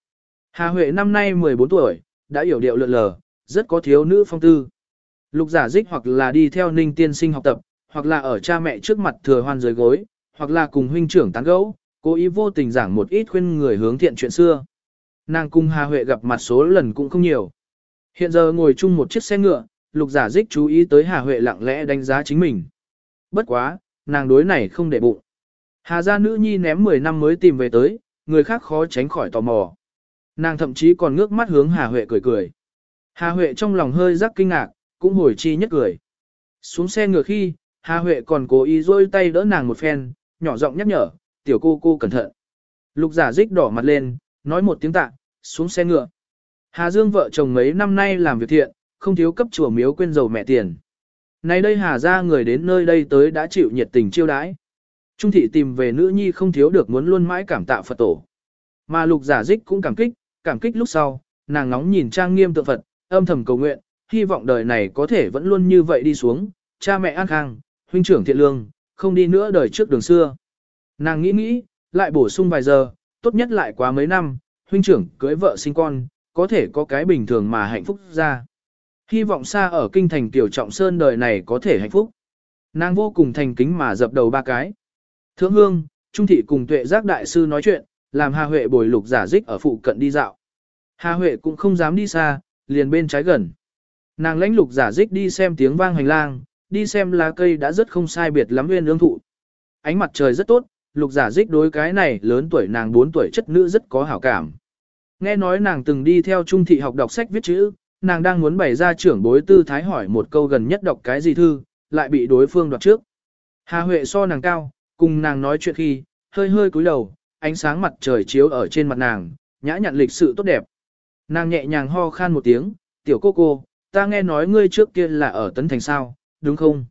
Hà Huệ năm nay 14 tuổi, đã hiểu điệu lượn lờ, rất có thiếu nữ phong tư. Lục giả dích hoặc là đi theo ninh tiên sinh học tập, hoặc là ở cha mẹ trước mặt thừa hoan dưới gối, hoặc là cùng huynh trưởng tán gẫu, cố ý vô tình giảng một ít khuyên người hướng thiện chuyện xưa. Nàng cùng Hà Huệ gặp mặt số lần cũng không nhiều. Hiện giờ ngồi chung một chiếc xe ngựa, lục giả dích chú ý tới Hà Huệ lặng lẽ đánh giá chính mình. Bất quá, nàng đối này không để bụng. Hà gia nữ nhi ném 10 năm mới tìm về tới, người khác khó tránh khỏi tò mò. Nàng thậm chí còn ngước mắt hướng Hà Huệ cười cười. Hà Huệ trong lòng hơi rắc kinh ngạc, cũng hồi chi nhất cười. Xuống xe ngựa khi, Hà Huệ còn cố ý rôi tay đỡ nàng một phen, nhỏ giọng nhắc nhở, tiểu cô cô cẩn thận. Lục giả dích đỏ mặt lên, nói một tiếng tạ, xuống xe ngựa. Hà Dương vợ chồng mấy năm nay làm việc thiện, không thiếu cấp chùa miếu quên dầu mẹ tiền. Nay đây Hà ra người đến nơi đây tới đã chịu nhiệt tình chiêu đãi. Trung thị tìm về nữ nhi không thiếu được muốn luôn mãi cảm tạ Phật tổ. Mà lục giả dích cũng cảm kích, cảm kích lúc sau, nàng ngóng nhìn trang nghiêm tượng Phật, âm thầm cầu nguyện, hy vọng đời này có thể vẫn luôn như vậy đi xuống, cha mẹ an khang, huynh trưởng thiện lương, không đi nữa đời trước đường xưa. Nàng nghĩ nghĩ, lại bổ sung vài giờ, tốt nhất lại quá mấy năm, huynh trưởng cưới vợ sinh con, có thể có cái bình thường mà hạnh phúc ra. Hy vọng xa ở kinh thành tiểu trọng sơn đời này có thể hạnh phúc. Nàng vô cùng thành kính mà dập đầu ba cái. Thượng hương, Trung thị cùng tuệ giác đại sư nói chuyện, làm Hà Huệ bồi lục giả dích ở phụ cận đi dạo. Hà Huệ cũng không dám đi xa, liền bên trái gần. Nàng lãnh lục giả dích đi xem tiếng vang hành lang, đi xem lá cây đã rất không sai biệt lắm nguyên ương thụ. Ánh mặt trời rất tốt, lục giả dích đối cái này lớn tuổi nàng 4 tuổi chất nữ rất có hảo cảm. Nghe nói nàng từng đi theo trung thị học đọc sách viết chữ, nàng đang muốn bày ra trưởng bối tư thái hỏi một câu gần nhất đọc cái gì thư, lại bị đối phương đoạt trước. Hà Huệ so nàng cao, cùng nàng nói chuyện khi, hơi hơi cúi đầu, ánh sáng mặt trời chiếu ở trên mặt nàng, nhã nhặn lịch sự tốt đẹp. Nàng nhẹ nhàng ho khan một tiếng, tiểu cô cô, ta nghe nói ngươi trước kia là ở Tấn Thành sao, đúng không?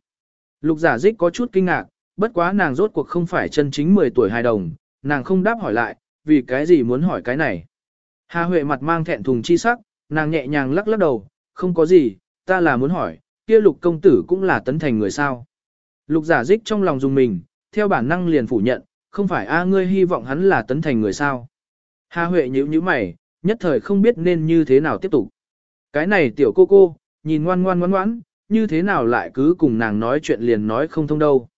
Lục giả dích có chút kinh ngạc, bất quá nàng rốt cuộc không phải chân chính 10 tuổi hài đồng, nàng không đáp hỏi lại, vì cái gì muốn hỏi cái này. Hà Huệ mặt mang thẹn thùng chi sắc, nàng nhẹ nhàng lắc lắc đầu, không có gì, ta là muốn hỏi, kia lục công tử cũng là tấn thành người sao. Lục giả dích trong lòng dùng mình, theo bản năng liền phủ nhận, không phải a ngươi hy vọng hắn là tấn thành người sao. Hà Huệ nhíu nhíu mày, nhất thời không biết nên như thế nào tiếp tục. Cái này tiểu cô cô, nhìn ngoan ngoan ngoan ngoãn, như thế nào lại cứ cùng nàng nói chuyện liền nói không thông đâu.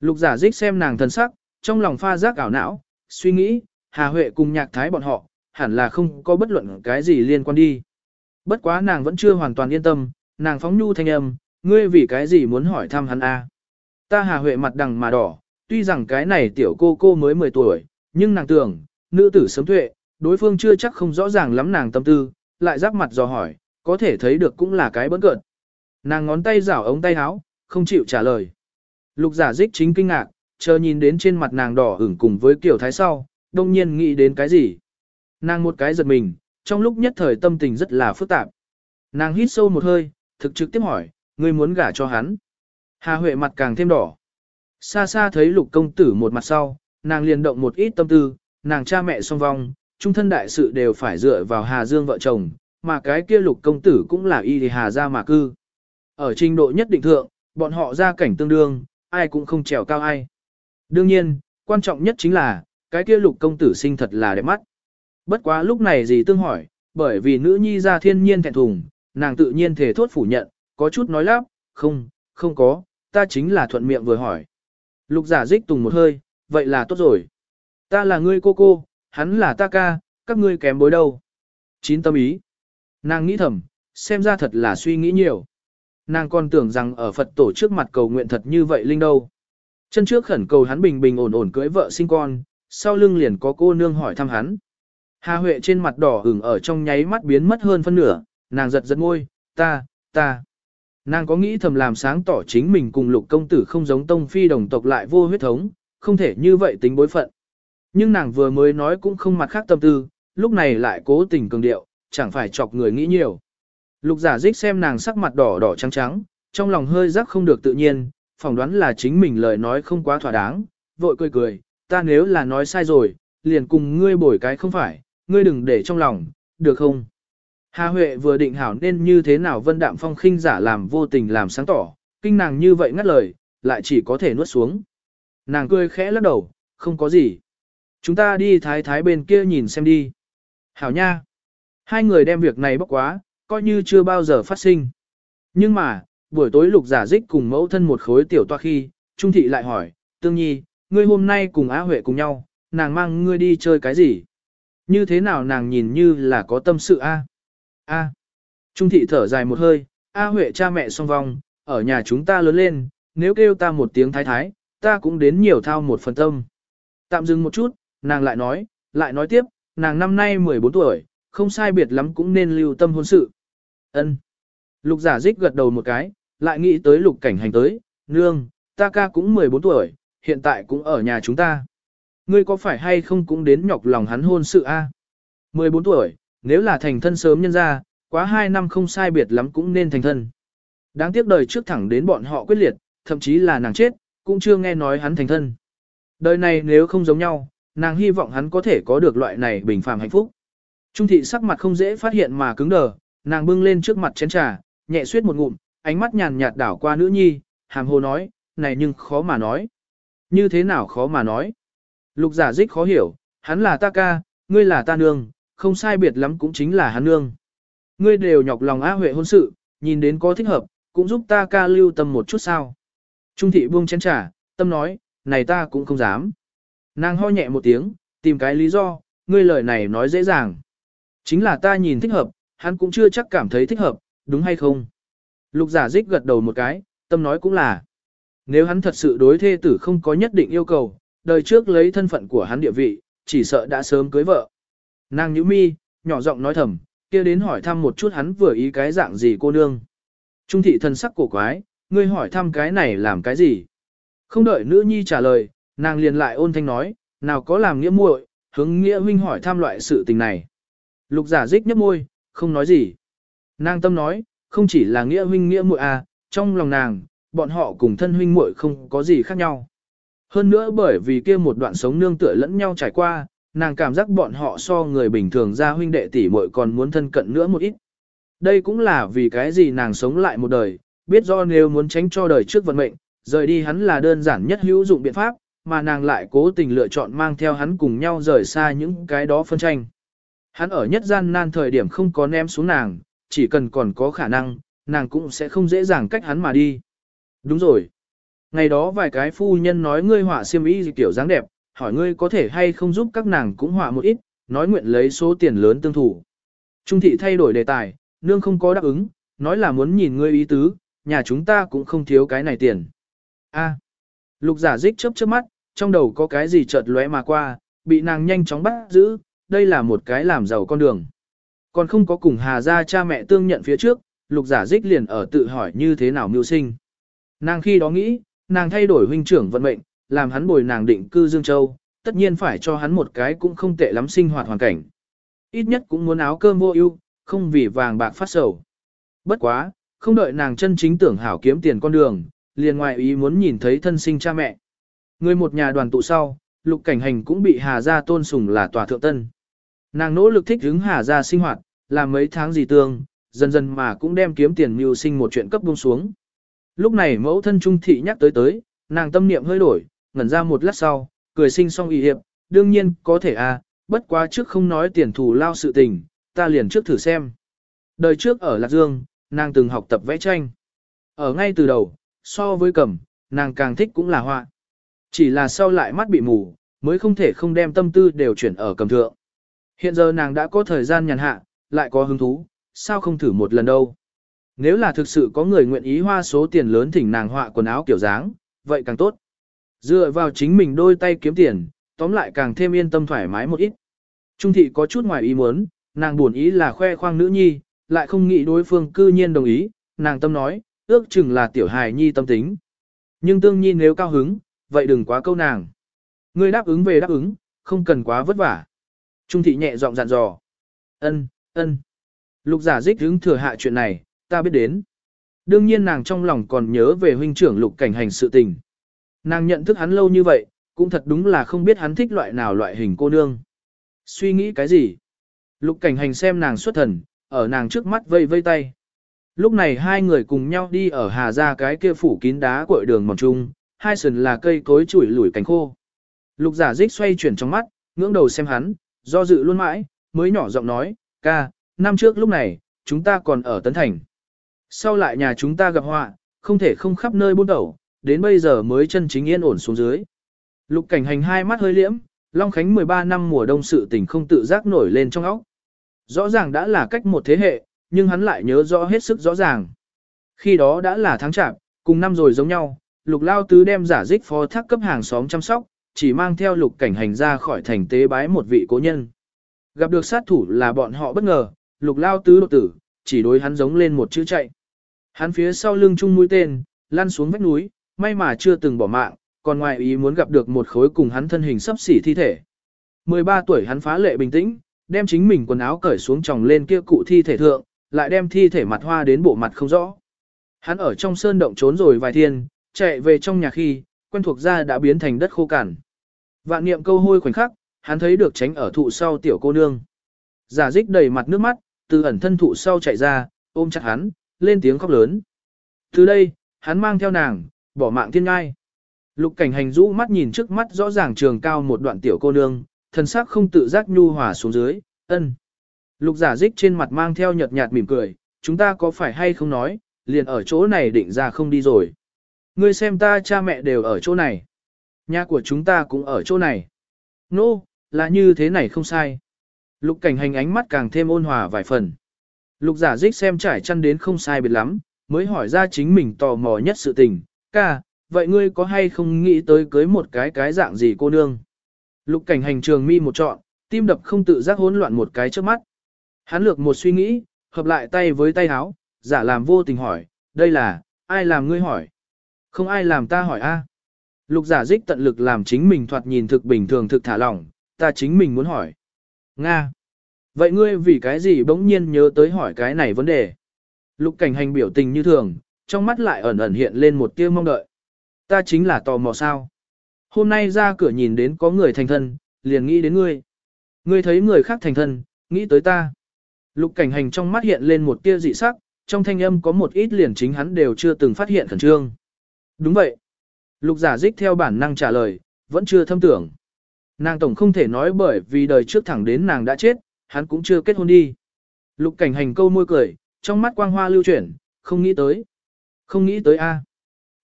Lục giả dích xem nàng thân sắc, trong lòng pha giác ảo não, suy nghĩ, Hà Huệ cùng nhạc thái bọn họ, hẳn là không có bất luận cái gì liên quan đi. Bất quá nàng vẫn chưa hoàn toàn yên tâm, nàng phóng nhu thanh âm, ngươi vì cái gì muốn hỏi thăm hắn a? Ta Hà Huệ mặt đằng mà đỏ, tuy rằng cái này tiểu cô cô mới 10 tuổi, nhưng nàng tưởng, nữ tử sớm tuệ, đối phương chưa chắc không rõ ràng lắm nàng tâm tư, lại giáp mặt dò hỏi, có thể thấy được cũng là cái bỡn cợt. Nàng ngón tay rảo ống tay áo, không chịu trả lời. Lục giả dích chính kinh ngạc, chờ nhìn đến trên mặt nàng đỏ ửng cùng với kiểu thái sau, đông nhiên nghĩ đến cái gì. Nàng một cái giật mình, trong lúc nhất thời tâm tình rất là phức tạp. Nàng hít sâu một hơi, thực trực tiếp hỏi, ngươi muốn gả cho hắn. Hà Huệ mặt càng thêm đỏ. Xa xa thấy lục công tử một mặt sau, nàng liền động một ít tâm tư, nàng cha mẹ song vong, trung thân đại sự đều phải dựa vào Hà Dương vợ chồng, mà cái kia lục công tử cũng là y thì Hà ra mà cư. Ở trình độ nhất định thượng, bọn họ ra cảnh tương đương, ai cũng không trèo cao ai. Đương nhiên, quan trọng nhất chính là, cái kia lục công tử sinh thật là đẹp mắt. Bất quá lúc này gì tương hỏi, bởi vì nữ nhi ra thiên nhiên thẹn thùng, nàng tự nhiên thể thốt phủ nhận, có chút nói lắp, không, không có, ta chính là thuận miệng vừa hỏi. Lục giả dích tùng một hơi, vậy là tốt rồi. Ta là ngươi cô cô, hắn là ta ca, các ngươi kém bối đâu. Chín tâm ý. Nàng nghĩ thầm, xem ra thật là suy nghĩ nhiều. Nàng còn tưởng rằng ở Phật tổ trước mặt cầu nguyện thật như vậy linh đâu. Chân trước khẩn cầu hắn bình bình ổn ổn cưới vợ sinh con, sau lưng liền có cô nương hỏi thăm hắn. Hà Huệ trên mặt đỏ ửng ở trong nháy mắt biến mất hơn phân nửa, nàng giật giật môi, ta, ta. Nàng có nghĩ thầm làm sáng tỏ chính mình cùng lục công tử không giống tông phi đồng tộc lại vô huyết thống, không thể như vậy tính bối phận. Nhưng nàng vừa mới nói cũng không mặt khác tâm tư, lúc này lại cố tình cường điệu, chẳng phải chọc người nghĩ nhiều. Lục giả dích xem nàng sắc mặt đỏ đỏ trắng trắng, trong lòng hơi rắc không được tự nhiên, phỏng đoán là chính mình lời nói không quá thỏa đáng, vội cười cười, ta nếu là nói sai rồi, liền cùng ngươi bồi cái không phải, ngươi đừng để trong lòng, được không? Hà Huệ vừa định hảo nên như thế nào Vân Đạm Phong khinh giả làm vô tình làm sáng tỏ, kinh nàng như vậy ngắt lời, lại chỉ có thể nuốt xuống. Nàng cười khẽ lắc đầu, không có gì. Chúng ta đi thái thái bên kia nhìn xem đi. Hảo nha. Hai người đem việc này bốc quá, coi như chưa bao giờ phát sinh. Nhưng mà, buổi tối lục giả dích cùng mẫu thân một khối tiểu toa khi, Trung Thị lại hỏi, Tương Nhi, ngươi hôm nay cùng Á Huệ cùng nhau, nàng mang ngươi đi chơi cái gì? Như thế nào nàng nhìn như là có tâm sự a? A. Trung Thị thở dài một hơi, A Huệ cha mẹ song vong, ở nhà chúng ta lớn lên, nếu kêu ta một tiếng thái thái, ta cũng đến nhiều thao một phần tâm. Tạm dừng một chút, nàng lại nói, lại nói tiếp, nàng năm nay 14 tuổi, không sai biệt lắm cũng nên lưu tâm hôn sự. Ân. Lục giả dích gật đầu một cái, lại nghĩ tới lục cảnh hành tới, nương, ta ca cũng 14 tuổi, hiện tại cũng ở nhà chúng ta. Ngươi có phải hay không cũng đến nhọc lòng hắn hôn sự a? À? 14 tuổi, nếu là thành thân sớm nhân ra, quá 2 năm không sai biệt lắm cũng nên thành thân. Đáng tiếc đời trước thẳng đến bọn họ quyết liệt, thậm chí là nàng chết, cũng chưa nghe nói hắn thành thân. Đời này nếu không giống nhau, nàng hy vọng hắn có thể có được loại này bình phàm hạnh phúc. Trung thị sắc mặt không dễ phát hiện mà cứng đờ, nàng bưng lên trước mặt chén trà, nhẹ suyết một ngụm, ánh mắt nhàn nhạt đảo qua nữ nhi, hàm hồ nói, này nhưng khó mà nói. Như thế nào khó mà nói. Lục giả dích khó hiểu, hắn là ta ca, ngươi là ta nương, không sai biệt lắm cũng chính là hắn nương. Ngươi đều nhọc lòng A huệ hôn sự, nhìn đến có thích hợp, cũng giúp ta ca lưu tâm một chút sao. Trung thị buông chén trà, tâm nói, này ta cũng không dám. Nàng ho nhẹ một tiếng, tìm cái lý do, ngươi lời này nói dễ dàng. Chính là ta nhìn thích hợp, hắn cũng chưa chắc cảm thấy thích hợp, đúng hay không? Lục giả dích gật đầu một cái, tâm nói cũng là. Nếu hắn thật sự đối thê tử không có nhất định yêu cầu, đời trước lấy thân phận của hắn địa vị, chỉ sợ đã sớm cưới vợ. Nàng nhíu mi, nhỏ giọng nói thầm, kia đến hỏi thăm một chút hắn vừa ý cái dạng gì cô nương. Trung thị thân sắc cổ quái, ngươi hỏi thăm cái này làm cái gì? Không đợi nữ nhi trả lời, nàng liền lại ôn thanh nói, nào có làm nghĩa muội, hướng nghĩa huynh hỏi thăm loại sự tình này. Lục giả dích nhấp môi, không nói gì. Nàng tâm nói, không chỉ là nghĩa huynh nghĩa muội à, trong lòng nàng, bọn họ cùng thân huynh muội không có gì khác nhau. Hơn nữa bởi vì kia một đoạn sống nương tựa lẫn nhau trải qua, nàng cảm giác bọn họ so người bình thường ra huynh đệ tỷ muội còn muốn thân cận nữa một ít. Đây cũng là vì cái gì nàng sống lại một đời, biết do nếu muốn tránh cho đời trước vận mệnh, rời đi hắn là đơn giản nhất hữu dụng biện pháp, mà nàng lại cố tình lựa chọn mang theo hắn cùng nhau rời xa những cái đó phân tranh. Hắn ở nhất gian nan thời điểm không có ném xuống nàng, chỉ cần còn có khả năng, nàng cũng sẽ không dễ dàng cách hắn mà đi. Đúng rồi. Ngày đó vài cái phu nhân nói ngươi họa xiêm y kiểu dáng đẹp, hỏi ngươi có thể hay không giúp các nàng cũng họa một ít, nói nguyện lấy số tiền lớn tương thủ. Trung thị thay đổi đề tài, nương không có đáp ứng, nói là muốn nhìn ngươi ý tứ, nhà chúng ta cũng không thiếu cái này tiền. A. lục giả dích chớp chớp mắt, trong đầu có cái gì chợt lóe mà qua, bị nàng nhanh chóng bắt giữ, đây là một cái làm giàu con đường. Còn không có cùng Hà gia cha mẹ tương nhận phía trước, lục giả dích liền ở tự hỏi như thế nào mưu sinh. Nàng khi đó nghĩ, nàng thay đổi huynh trưởng vận mệnh, làm hắn bồi nàng định cư Dương Châu, tất nhiên phải cho hắn một cái cũng không tệ lắm sinh hoạt hoàn cảnh. Ít nhất cũng muốn áo cơm vô ưu, không vì vàng bạc phát sầu. Bất quá, không đợi nàng chân chính tưởng hảo kiếm tiền con đường, liền ngoại ý muốn nhìn thấy thân sinh cha mẹ. Người một nhà đoàn tụ sau, lục cảnh hành cũng bị Hà Gia tôn sùng là tòa thượng tân. Nàng nỗ lực thích ứng Hà Gia sinh hoạt, làm mấy tháng gì tương, dần dần mà cũng đem kiếm tiền mưu sinh một chuyện cấp buông xuống. Lúc này mẫu thân trung thị nhắc tới tới, nàng tâm niệm hơi đổi, ngẩn ra một lát sau, cười sinh xong ý hiệp, đương nhiên có thể à, bất quá trước không nói tiền thù lao sự tình, ta liền trước thử xem. Đời trước ở Lạc Dương, nàng từng học tập vẽ tranh. Ở ngay từ đầu, so với cầm, nàng càng thích cũng là họa. Chỉ là sau lại mắt bị mù, mới không thể không đem tâm tư đều chuyển ở cầm thượng. Hiện giờ nàng đã có thời gian nhàn hạ, lại có hứng thú, sao không thử một lần đâu. Nếu là thực sự có người nguyện ý hoa số tiền lớn thỉnh nàng họa quần áo kiểu dáng, vậy càng tốt. Dựa vào chính mình đôi tay kiếm tiền, tóm lại càng thêm yên tâm thoải mái một ít. Trung thị có chút ngoài ý muốn, nàng buồn ý là khoe khoang nữ nhi, lại không nghĩ đối phương cư nhiên đồng ý, nàng tâm nói, ước chừng là tiểu hài nhi tâm tính. Nhưng tương nhi nếu cao hứng, vậy đừng quá câu nàng. Ngươi đáp ứng về đáp ứng, không cần quá vất vả. Trung thị nhẹ giọng dặn dò. Ân, ân. Lục giả dích hứng thừa hạ chuyện này, ta biết đến. Đương nhiên nàng trong lòng còn nhớ về huynh trưởng lục cảnh hành sự tình. Nàng nhận thức hắn lâu như vậy, cũng thật đúng là không biết hắn thích loại nào loại hình cô nương. Suy nghĩ cái gì? Lục cảnh hành xem nàng xuất thần, ở nàng trước mắt vây vây tay. Lúc này hai người cùng nhau đi ở hà ra cái kia phủ kín đá cội đường mòn trung, hai sườn là cây cối chủi lủi cánh khô. Lục giả dích xoay chuyển trong mắt, ngưỡng đầu xem hắn, do dự luôn mãi, mới nhỏ giọng nói, ca, năm trước lúc này, chúng ta còn ở Tấn Thành. Sau lại nhà chúng ta gặp họa, không thể không khắp nơi buôn đầu, đến bây giờ mới chân chính yên ổn xuống dưới. Lục cảnh hành hai mắt hơi liễm, Long Khánh 13 năm mùa đông sự tình không tự giác nổi lên trong óc. Rõ ràng đã là cách một thế hệ, nhưng hắn lại nhớ rõ hết sức rõ ràng. Khi đó đã là tháng chạp, cùng năm rồi giống nhau, lục lao tứ đem giả dích phó thác cấp hàng xóm chăm sóc, chỉ mang theo lục cảnh hành ra khỏi thành tế bái một vị cố nhân. Gặp được sát thủ là bọn họ bất ngờ, lục lao tứ đột tử, chỉ đối hắn giống lên một chữ chạy. Hắn phía sau lưng chung mũi tên, lăn xuống vách núi, may mà chưa từng bỏ mạng, còn ngoài ý muốn gặp được một khối cùng hắn thân hình sắp xỉ thi thể. 13 tuổi hắn phá lệ bình tĩnh, đem chính mình quần áo cởi xuống tròng lên kia cụ thi thể thượng, lại đem thi thể mặt hoa đến bộ mặt không rõ. Hắn ở trong sơn động trốn rồi vài thiên, chạy về trong nhà khi, quen thuộc ra đã biến thành đất khô cằn. Vạn niệm câu hôi khoảnh khắc, hắn thấy được tránh ở thụ sau tiểu cô nương. Giả dích đầy mặt nước mắt, từ ẩn thân thụ sau chạy ra, ôm chặt hắn, lên tiếng khóc lớn. Từ đây, hắn mang theo nàng, bỏ mạng thiên ngai. Lục cảnh hành rũ mắt nhìn trước mắt rõ ràng trường cao một đoạn tiểu cô nương, thân xác không tự giác nhu hòa xuống dưới, ân. Lục giả dích trên mặt mang theo nhợt nhạt mỉm cười, chúng ta có phải hay không nói, liền ở chỗ này định ra không đi rồi. Ngươi xem ta cha mẹ đều ở chỗ này. Nhà của chúng ta cũng ở chỗ này. Nô, no, là như thế này không sai. Lục cảnh hành ánh mắt càng thêm ôn hòa vài phần. Lục giả dích xem trải chăn đến không sai biệt lắm, mới hỏi ra chính mình tò mò nhất sự tình. Ca, vậy ngươi có hay không nghĩ tới cưới một cái cái dạng gì cô nương? Lục cảnh hành trường mi một trọn, tim đập không tự giác hỗn loạn một cái trước mắt. Hắn lược một suy nghĩ, hợp lại tay với tay háo, giả làm vô tình hỏi, đây là, ai làm ngươi hỏi? Không ai làm ta hỏi a. Lục giả dích tận lực làm chính mình thoạt nhìn thực bình thường thực thả lỏng, ta chính mình muốn hỏi. Nga. Vậy ngươi vì cái gì bỗng nhiên nhớ tới hỏi cái này vấn đề? Lục cảnh hành biểu tình như thường, trong mắt lại ẩn ẩn hiện lên một tia mong đợi. Ta chính là tò mò sao. Hôm nay ra cửa nhìn đến có người thành thân, liền nghĩ đến ngươi. Ngươi thấy người khác thành thân, nghĩ tới ta. Lục cảnh hành trong mắt hiện lên một tia dị sắc, trong thanh âm có một ít liền chính hắn đều chưa từng phát hiện khẩn trương. Đúng vậy. Lục giả dích theo bản năng trả lời, vẫn chưa thâm tưởng. Nàng tổng không thể nói bởi vì đời trước thẳng đến nàng đã chết, hắn cũng chưa kết hôn đi. Lục cảnh hành câu môi cười, trong mắt quang hoa lưu chuyển, không nghĩ tới. Không nghĩ tới a.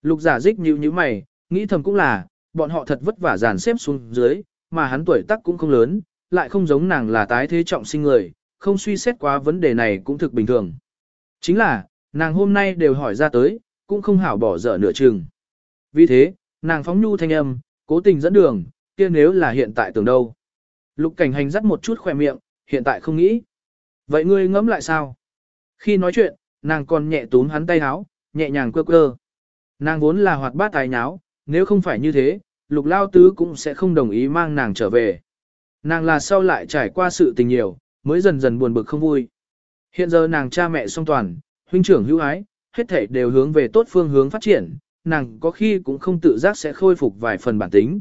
Lục giả dích nhíu nhíu mày, nghĩ thầm cũng là, bọn họ thật vất vả dàn xếp xuống dưới, mà hắn tuổi tác cũng không lớn, lại không giống nàng là tái thế trọng sinh người, không suy xét quá vấn đề này cũng thực bình thường. Chính là, nàng hôm nay đều hỏi ra tới, cũng không hảo bỏ dở nửa chừng. Vì thế, nàng phóng nhu thanh âm, cố tình dẫn đường, kia nếu là hiện tại tưởng đâu. Lục cảnh hành dắt một chút khỏe miệng, hiện tại không nghĩ. Vậy ngươi ngẫm lại sao? Khi nói chuyện, nàng còn nhẹ túm hắn tay háo, nhẹ nhàng quơ quơ. Nàng vốn là hoạt bát tài nháo, nếu không phải như thế, lục lao tứ cũng sẽ không đồng ý mang nàng trở về. Nàng là sau lại trải qua sự tình nhiều, mới dần dần buồn bực không vui. Hiện giờ nàng cha mẹ song toàn, huynh trưởng hữu ái, hết thể đều hướng về tốt phương hướng phát triển, nàng có khi cũng không tự giác sẽ khôi phục vài phần bản tính.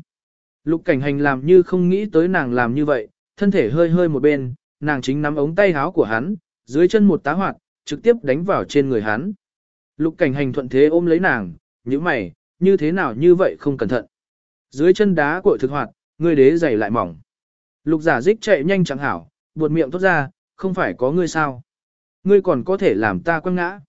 Lục cảnh hành làm như không nghĩ tới nàng làm như vậy, thân thể hơi hơi một bên, nàng chính nắm ống tay háo của hắn, dưới chân một tá hoạt, trực tiếp đánh vào trên người hắn. Lục cảnh hành thuận thế ôm lấy nàng, như mày, như thế nào như vậy không cẩn thận. Dưới chân đá cội thực hoạt, ngươi đế giày lại mỏng. Lục giả dích chạy nhanh chẳng hảo, buột miệng tốt ra, không phải có ngươi sao. Ngươi còn có thể làm ta quăng ngã.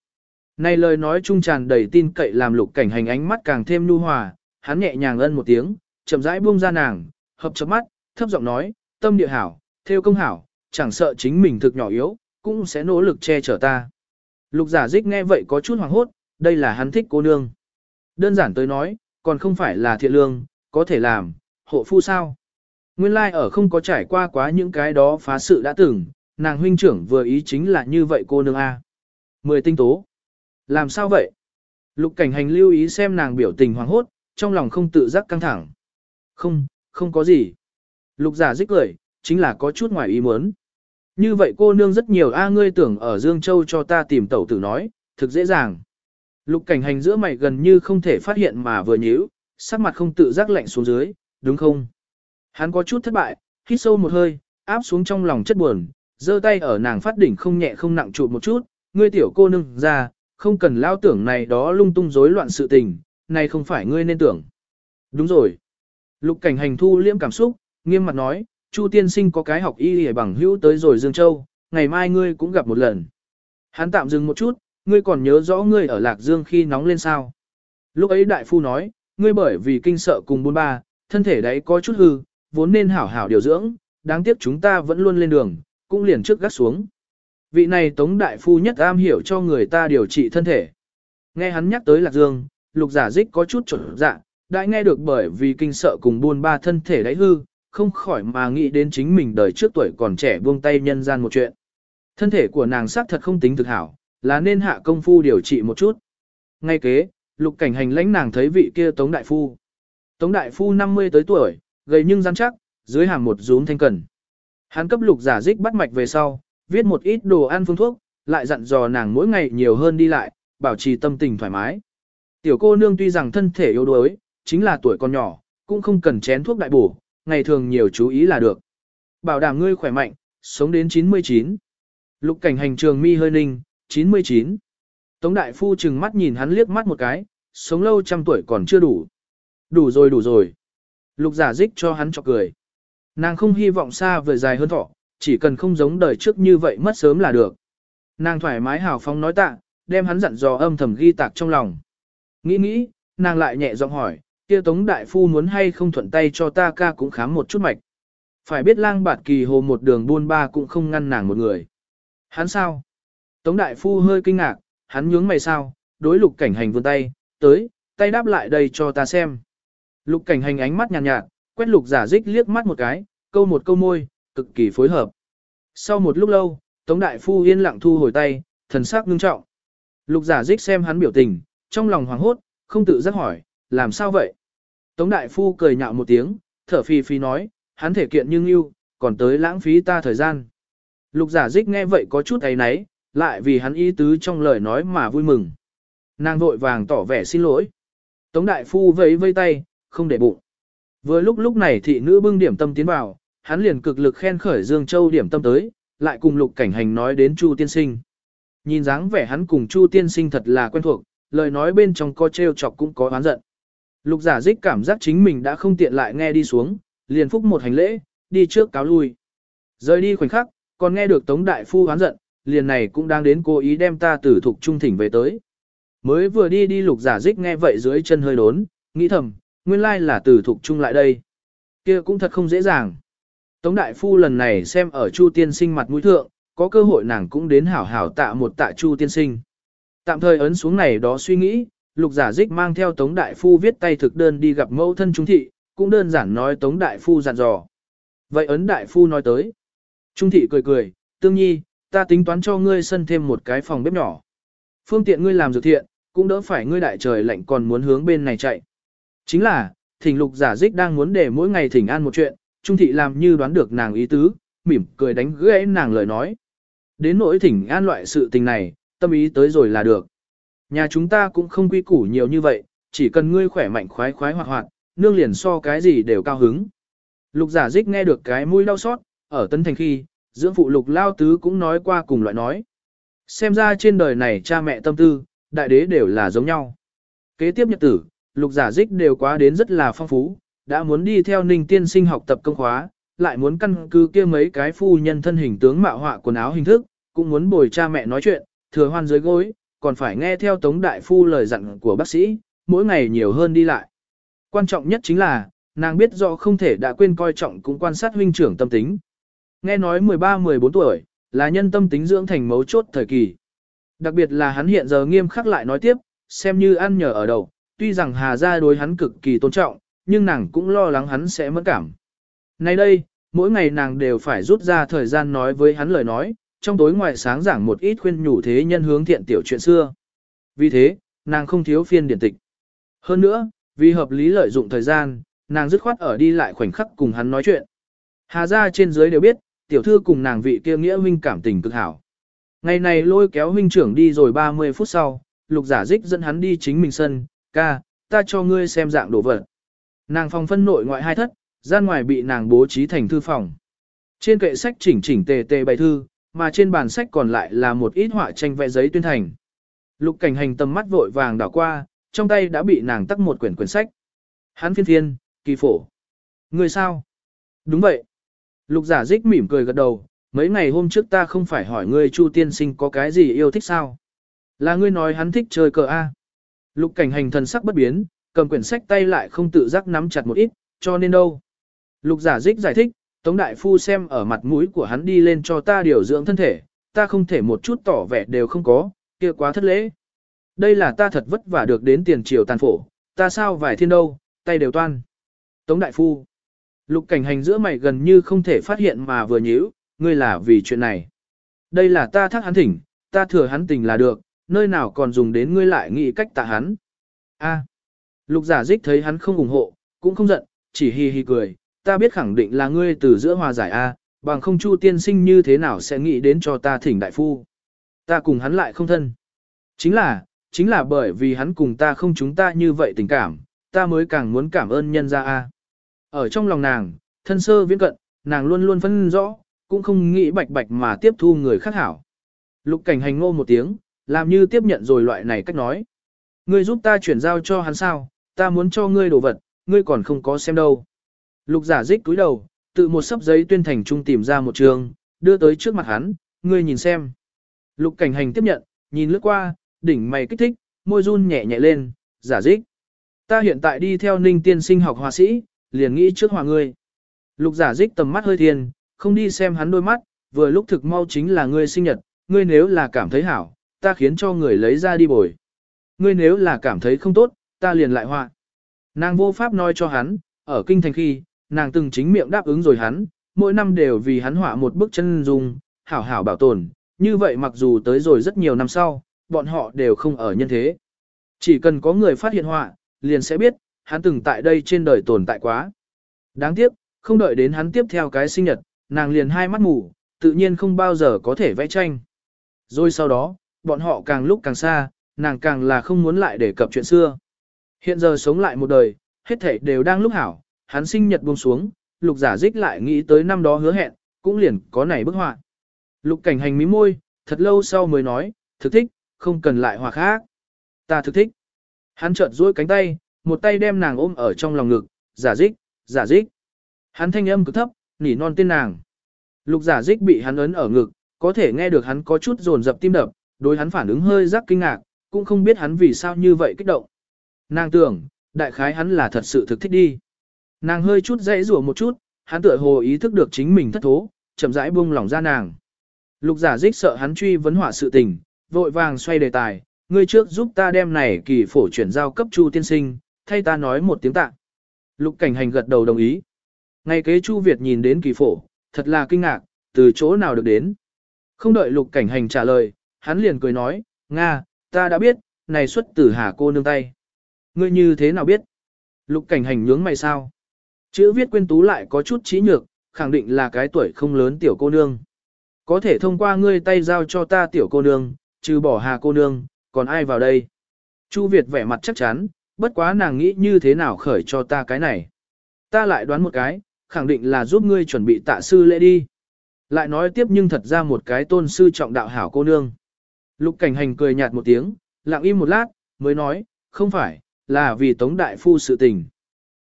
Này lời nói trung tràn đầy tin cậy làm lục cảnh hành ánh mắt càng thêm nhu hòa, hắn nhẹ nhàng ân một tiếng, chậm rãi buông ra nàng, hợp chớp mắt, thấp giọng nói, tâm địa hảo, theo công hảo, chẳng sợ chính mình thực nhỏ yếu, cũng sẽ nỗ lực che chở ta. Lục giả dích nghe vậy có chút hoảng hốt, đây là hắn thích cô nương. Đơn giản tới nói, còn không phải là thiện lương, có thể làm, hộ phu sao. Nguyên lai like ở không có trải qua quá những cái đó phá sự đã từng, nàng huynh trưởng vừa ý chính là như vậy cô nương A. Mười tinh tố. Làm sao vậy? Lục cảnh hành lưu ý xem nàng biểu tình hoảng hốt, trong lòng không tự giác căng thẳng. Không, không có gì. Lục giả dích cười, chính là có chút ngoài ý muốn. Như vậy cô nương rất nhiều a ngươi tưởng ở Dương Châu cho ta tìm tẩu tử nói, thực dễ dàng. Lục cảnh hành giữa mày gần như không thể phát hiện mà vừa nhíu, sắc mặt không tự giác lạnh xuống dưới, đúng không? Hắn có chút thất bại, hít sâu một hơi, áp xuống trong lòng chất buồn, giơ tay ở nàng phát đỉnh không nhẹ không nặng chụp một chút, ngươi tiểu cô nương ra, không cần lao tưởng này đó lung tung rối loạn sự tình, này không phải ngươi nên tưởng. Đúng rồi. Lục cảnh hành thu liễm cảm xúc, nghiêm mặt nói, Chu tiên sinh có cái học y hề bằng hữu tới rồi Dương Châu, ngày mai ngươi cũng gặp một lần. Hắn tạm dừng một chút, ngươi còn nhớ rõ ngươi ở Lạc Dương khi nóng lên sao. Lúc ấy đại phu nói, ngươi bởi vì kinh sợ cùng buôn ba, thân thể đấy có chút hư, vốn nên hảo hảo điều dưỡng, đáng tiếc chúng ta vẫn luôn lên đường, cũng liền trước gắt xuống. Vị này Tống Đại Phu nhất am hiểu cho người ta điều trị thân thể. Nghe hắn nhắc tới Lạc Dương, lục giả dích có chút trở dạ, đã nghe được bởi vì kinh sợ cùng buôn ba thân thể đáy hư, không khỏi mà nghĩ đến chính mình đời trước tuổi còn trẻ buông tay nhân gian một chuyện. Thân thể của nàng xác thật không tính thực hảo, là nên hạ công phu điều trị một chút. Ngay kế, lục cảnh hành lãnh nàng thấy vị kia Tống Đại Phu. Tống Đại Phu 50 tới tuổi, gầy nhưng rắn chắc, dưới hàng một rúm thanh cần. Hắn cấp lục giả dích bắt mạch về sau, viết một ít đồ ăn phương thuốc, lại dặn dò nàng mỗi ngày nhiều hơn đi lại, bảo trì tâm tình thoải mái. Tiểu cô nương tuy rằng thân thể yếu đuối, chính là tuổi còn nhỏ, cũng không cần chén thuốc đại bổ, ngày thường nhiều chú ý là được. Bảo đảm ngươi khỏe mạnh, sống đến 99. Lục cảnh hành trường mi hơi ninh, 99. Tống đại phu chừng mắt nhìn hắn liếc mắt một cái, sống lâu trăm tuổi còn chưa đủ. Đủ rồi đủ rồi. Lục giả dích cho hắn chọc cười. Nàng không hy vọng xa vời dài hơn thọ, chỉ cần không giống đời trước như vậy mất sớm là được. Nàng thoải mái hào phóng nói tạ, đem hắn dặn dò âm thầm ghi tạc trong lòng. Nghĩ nghĩ, nàng lại nhẹ giọng hỏi, kia tống đại phu muốn hay không thuận tay cho ta ca cũng khám một chút mạch. Phải biết lang bạt kỳ hồ một đường buôn ba cũng không ngăn nàng một người. Hắn sao? Tống đại phu hơi kinh ngạc, hắn nhướng mày sao, đối lục cảnh hành vươn tay, tới, tay đáp lại đây cho ta xem. Lục cảnh hành ánh mắt nhàn nhạt, nhạt, quét lục giả dích liếc mắt một cái, câu một câu môi, cực kỳ phối hợp. Sau một lúc lâu, Tống Đại Phu yên lặng thu hồi tay, thần sắc ngưng trọng. Lục giả dích xem hắn biểu tình, trong lòng hoảng hốt, không tự giác hỏi, làm sao vậy? Tống Đại Phu cười nhạo một tiếng, thở phì phì nói, hắn thể kiện nhưng yêu, còn tới lãng phí ta thời gian. Lục giả dích nghe vậy có chút ấy náy, lại vì hắn ý tứ trong lời nói mà vui mừng. Nàng vội vàng tỏ vẻ xin lỗi. Tống Đại Phu vẫy vây tay, không để bụng. Vừa lúc lúc này thị nữ bưng điểm tâm tiến vào, hắn liền cực lực khen khởi Dương Châu điểm tâm tới, lại cùng lục cảnh hành nói đến Chu tiên sinh. Nhìn dáng vẻ hắn cùng Chu tiên sinh thật là quen thuộc, lời nói bên trong co treo chọc cũng có oán giận. Lục giả dích cảm giác chính mình đã không tiện lại nghe đi xuống, liền phúc một hành lễ, đi trước cáo lui. Rời đi khoảnh khắc, còn nghe được Tống Đại Phu oán giận, liền này cũng đang đến cố ý đem ta tử thục trung thỉnh về tới. Mới vừa đi đi lục giả dích nghe vậy dưới chân hơi đốn, nghĩ thầm, nguyên lai là tử thục trung lại đây. kia cũng thật không dễ dàng. Tống Đại Phu lần này xem ở Chu Tiên Sinh mặt mũi thượng, có cơ hội nàng cũng đến hảo hảo tạ một tạ Chu Tiên Sinh. Tạm thời ấn xuống này đó suy nghĩ, lục giả dích mang theo Tống Đại Phu viết tay thực đơn đi gặp mẫu thân Trung Thị, cũng đơn giản nói Tống Đại Phu dặn dò. Vậy ấn Đại Phu nói tới. Trung Thị cười cười, tương nhi, ta tính toán cho ngươi sân thêm một cái phòng bếp nhỏ. Phương tiện ngươi làm dược thiện, cũng đỡ phải ngươi đại trời lạnh còn muốn hướng bên này chạy. Chính là, thỉnh lục giả dích đang muốn để mỗi ngày thỉnh an một chuyện, Trung thị làm như đoán được nàng ý tứ, mỉm cười đánh gãy nàng lời nói. Đến nỗi thỉnh an loại sự tình này, tâm ý tới rồi là được. Nhà chúng ta cũng không quy củ nhiều như vậy, chỉ cần ngươi khỏe mạnh khoái khoái hoạt hoạt, nương liền so cái gì đều cao hứng. Lục giả dích nghe được cái mũi đau xót, ở tân thành khi, dưỡng phụ lục lao tứ cũng nói qua cùng loại nói. Xem ra trên đời này cha mẹ tâm tư, đại đế đều là giống nhau. Kế tiếp nhật tử, lục giả dích đều quá đến rất là phong phú, đã muốn đi theo ninh tiên sinh học tập công khóa, lại muốn căn cứ kia mấy cái phu nhân thân hình tướng mạo họa quần áo hình thức, cũng muốn bồi cha mẹ nói chuyện, thừa hoan dưới gối, còn phải nghe theo tống đại phu lời dặn của bác sĩ, mỗi ngày nhiều hơn đi lại. Quan trọng nhất chính là, nàng biết rõ không thể đã quên coi trọng cũng quan sát huynh trưởng tâm tính. Nghe nói 13-14 tuổi, là nhân tâm tính dưỡng thành mấu chốt thời kỳ. Đặc biệt là hắn hiện giờ nghiêm khắc lại nói tiếp, xem như ăn nhờ ở đầu, tuy rằng Hà Gia đối hắn cực kỳ tôn trọng, nhưng nàng cũng lo lắng hắn sẽ mất cảm. Nay đây, mỗi ngày nàng đều phải rút ra thời gian nói với hắn lời nói, trong tối ngoài sáng giảng một ít khuyên nhủ thế nhân hướng thiện tiểu chuyện xưa. Vì thế, nàng không thiếu phiên điển tịch. Hơn nữa, vì hợp lý lợi dụng thời gian, nàng dứt khoát ở đi lại khoảnh khắc cùng hắn nói chuyện. Hà gia trên dưới đều biết, tiểu thư cùng nàng vị kia nghĩa huynh cảm tình cực hảo. Ngày này lôi kéo huynh trưởng đi rồi 30 phút sau, lục giả dích dẫn hắn đi chính mình sân, ca, ta cho ngươi xem dạng đồ vật. Nàng phòng phân nội ngoại hai thất, gian ngoài bị nàng bố trí thành thư phòng. Trên kệ sách chỉnh chỉnh tề tề bày thư, mà trên bàn sách còn lại là một ít họa tranh vẽ giấy tuyên thành. Lục cảnh hành tầm mắt vội vàng đảo qua, trong tay đã bị nàng tắc một quyển quyển sách. Hắn phiên phiên, kỳ phổ. Người sao? Đúng vậy. Lục giả dích mỉm cười gật đầu, mấy ngày hôm trước ta không phải hỏi ngươi Chu tiên sinh có cái gì yêu thích sao? Là ngươi nói hắn thích chơi cờ A. Lục cảnh hành thần sắc bất biến, cầm quyển sách tay lại không tự giác nắm chặt một ít, cho nên đâu. Lục giả dích giải thích, Tống Đại Phu xem ở mặt mũi của hắn đi lên cho ta điều dưỡng thân thể, ta không thể một chút tỏ vẻ đều không có, kia quá thất lễ. Đây là ta thật vất vả được đến tiền triều tàn phổ, ta sao vài thiên đâu, tay đều toan. Tống Đại Phu Lục cảnh hành giữa mày gần như không thể phát hiện mà vừa nhíu, ngươi là vì chuyện này. Đây là ta thác hắn thỉnh, ta thừa hắn tình là được, nơi nào còn dùng đến ngươi lại nghĩ cách tạ hắn. A. Lục giả dích thấy hắn không ủng hộ, cũng không giận, chỉ hi hi cười, ta biết khẳng định là ngươi từ giữa hòa giải A, bằng không chu tiên sinh như thế nào sẽ nghĩ đến cho ta thỉnh đại phu. Ta cùng hắn lại không thân. Chính là, chính là bởi vì hắn cùng ta không chúng ta như vậy tình cảm, ta mới càng muốn cảm ơn nhân ra A. Ở trong lòng nàng, thân sơ viễn cận, nàng luôn luôn phân rõ, cũng không nghĩ bạch bạch mà tiếp thu người khác hảo. Lục cảnh hành ngô một tiếng, làm như tiếp nhận rồi loại này cách nói. Ngươi giúp ta chuyển giao cho hắn sao, ta muốn cho ngươi đồ vật, ngươi còn không có xem đâu. Lục giả dích túi đầu, tự một sấp giấy tuyên thành trung tìm ra một trường, đưa tới trước mặt hắn, ngươi nhìn xem. Lục cảnh hành tiếp nhận, nhìn lướt qua, đỉnh mày kích thích, môi run nhẹ nhẹ lên, giả dích. Ta hiện tại đi theo ninh tiên sinh học hòa sĩ, liền nghĩ trước hòa ngươi. Lục giả dích tầm mắt hơi thiên, không đi xem hắn đôi mắt, vừa lúc thực mau chính là ngươi sinh nhật, ngươi nếu là cảm thấy hảo, ta khiến cho người lấy ra đi bồi. Ngươi nếu là cảm thấy không tốt, ta liền lại họa. Nàng vô pháp nói cho hắn, ở kinh thành khi, nàng từng chính miệng đáp ứng rồi hắn, mỗi năm đều vì hắn họa một bức chân dung, hảo hảo bảo tồn, như vậy mặc dù tới rồi rất nhiều năm sau, bọn họ đều không ở nhân thế. Chỉ cần có người phát hiện họa, liền sẽ biết, hắn từng tại đây trên đời tồn tại quá. Đáng tiếc, không đợi đến hắn tiếp theo cái sinh nhật, nàng liền hai mắt ngủ, tự nhiên không bao giờ có thể vẽ tranh. Rồi sau đó, bọn họ càng lúc càng xa, nàng càng là không muốn lại để cập chuyện xưa. Hiện giờ sống lại một đời, hết thảy đều đang lúc hảo, hắn sinh nhật buông xuống, lục giả dích lại nghĩ tới năm đó hứa hẹn, cũng liền có này bức họa. Lục cảnh hành mí môi, thật lâu sau mới nói, thực thích, không cần lại họa khác. Ta thực thích. Hắn chợt duỗi cánh tay, một tay đem nàng ôm ở trong lòng ngực, giả dích, giả dích. Hắn thanh âm cực thấp, nỉ non tên nàng. Lục giả dích bị hắn ấn ở ngực, có thể nghe được hắn có chút dồn dập tim đập, đối hắn phản ứng hơi rắc kinh ngạc, cũng không biết hắn vì sao như vậy kích động. Nàng tưởng, đại khái hắn là thật sự thực thích đi. Nàng hơi chút dãy rủa một chút, hắn tựa hồ ý thức được chính mình thất thố, chậm rãi buông lỏng ra nàng. Lục giả dích sợ hắn truy vấn hỏa sự tình, vội vàng xoay đề tài, ngươi trước giúp ta đem này kỳ phổ chuyển giao cấp chu tiên sinh, thay ta nói một tiếng tạ. Lục cảnh hành gật đầu đồng ý. ngay kế chu Việt nhìn đến kỳ phổ, thật là kinh ngạc, từ chỗ nào được đến. Không đợi lục cảnh hành trả lời, hắn liền cười nói, Nga, ta đã biết, này xuất từ hà cô nương tay. Ngươi như thế nào biết? Lục cảnh hành nhướng mày sao? Chữ viết quên tú lại có chút trí nhược, khẳng định là cái tuổi không lớn tiểu cô nương. Có thể thông qua ngươi tay giao cho ta tiểu cô nương, trừ bỏ hà cô nương, còn ai vào đây? Chu Việt vẻ mặt chắc chắn, bất quá nàng nghĩ như thế nào khởi cho ta cái này. Ta lại đoán một cái, khẳng định là giúp ngươi chuẩn bị tạ sư lễ đi. Lại nói tiếp nhưng thật ra một cái tôn sư trọng đạo hảo cô nương. Lục cảnh hành cười nhạt một tiếng, lặng im một lát, mới nói, không phải, là vì Tống Đại Phu sự tình.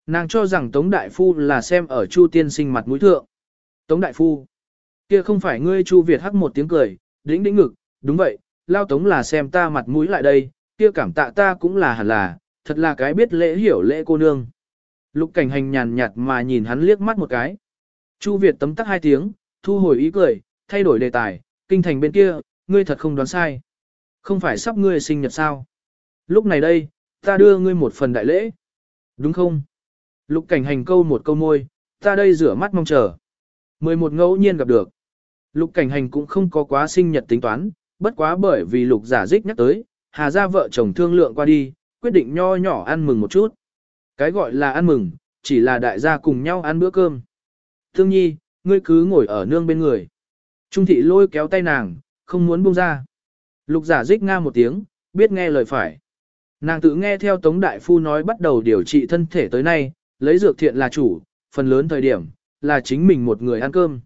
Nàng cho rằng Tống Đại Phu là xem ở Chu Tiên sinh mặt mũi thượng. Tống Đại Phu, kia không phải ngươi Chu Việt hắc một tiếng cười, đĩnh đĩnh ngực, đúng vậy, lao Tống là xem ta mặt mũi lại đây, kia cảm tạ ta cũng là hẳn là, thật là cái biết lễ hiểu lễ cô nương. Lục cảnh hành nhàn nhạt mà nhìn hắn liếc mắt một cái. Chu Việt tấm tắc hai tiếng, thu hồi ý cười, thay đổi đề tài, kinh thành bên kia, ngươi thật không đoán sai. Không phải sắp ngươi sinh nhật sao? Lúc này đây, ta đưa ngươi một phần đại lễ. Đúng không? Lục cảnh hành câu một câu môi, ta đây rửa mắt mong chờ. Mười một ngẫu nhiên gặp được. Lục cảnh hành cũng không có quá sinh nhật tính toán, bất quá bởi vì lục giả dích nhắc tới, hà ra vợ chồng thương lượng qua đi, quyết định nho nhỏ ăn mừng một chút. Cái gọi là ăn mừng, chỉ là đại gia cùng nhau ăn bữa cơm. Thương nhi, ngươi cứ ngồi ở nương bên người. Trung thị lôi kéo tay nàng, không muốn buông ra. Lục giả dích nga một tiếng, biết nghe lời phải. Nàng tự nghe theo Tống Đại Phu nói bắt đầu điều trị thân thể tới nay, lấy dược thiện là chủ, phần lớn thời điểm, là chính mình một người ăn cơm.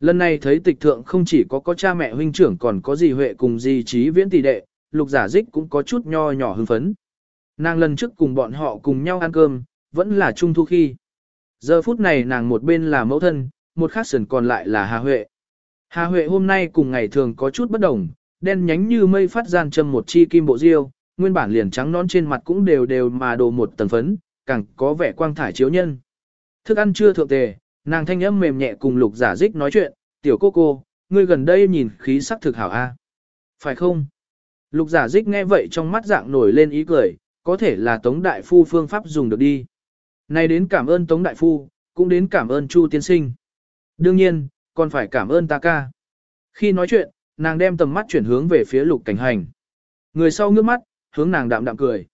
Lần này thấy tịch thượng không chỉ có có cha mẹ huynh trưởng còn có gì huệ cùng gì trí viễn tỷ đệ, lục giả dích cũng có chút nho nhỏ hưng phấn. Nàng lần trước cùng bọn họ cùng nhau ăn cơm, vẫn là trung thu khi. Giờ phút này nàng một bên là mẫu thân, một khác sườn còn lại là Hà Huệ. Hà Huệ hôm nay cùng ngày thường có chút bất đồng, đen nhánh như mây phát gian châm một chi kim bộ diêu, nguyên bản liền trắng nón trên mặt cũng đều đều mà đồ một tầng phấn, càng có vẻ quang thải chiếu nhân. Thức ăn chưa thượng tề, nàng thanh âm mềm nhẹ cùng lục giả dích nói chuyện, tiểu cô cô, ngươi gần đây nhìn khí sắc thực hảo a, Phải không? Lục giả dích nghe vậy trong mắt dạng nổi lên ý cười, có thể là Tống Đại Phu phương pháp dùng được đi. Này đến cảm ơn Tống Đại Phu, cũng đến cảm ơn Chu Tiên Sinh. Đương nhiên, còn phải cảm ơn ta ca. Khi nói chuyện, nàng đem tầm mắt chuyển hướng về phía lục cảnh hành. Người sau ngước mắt, hướng nàng đạm đạm cười.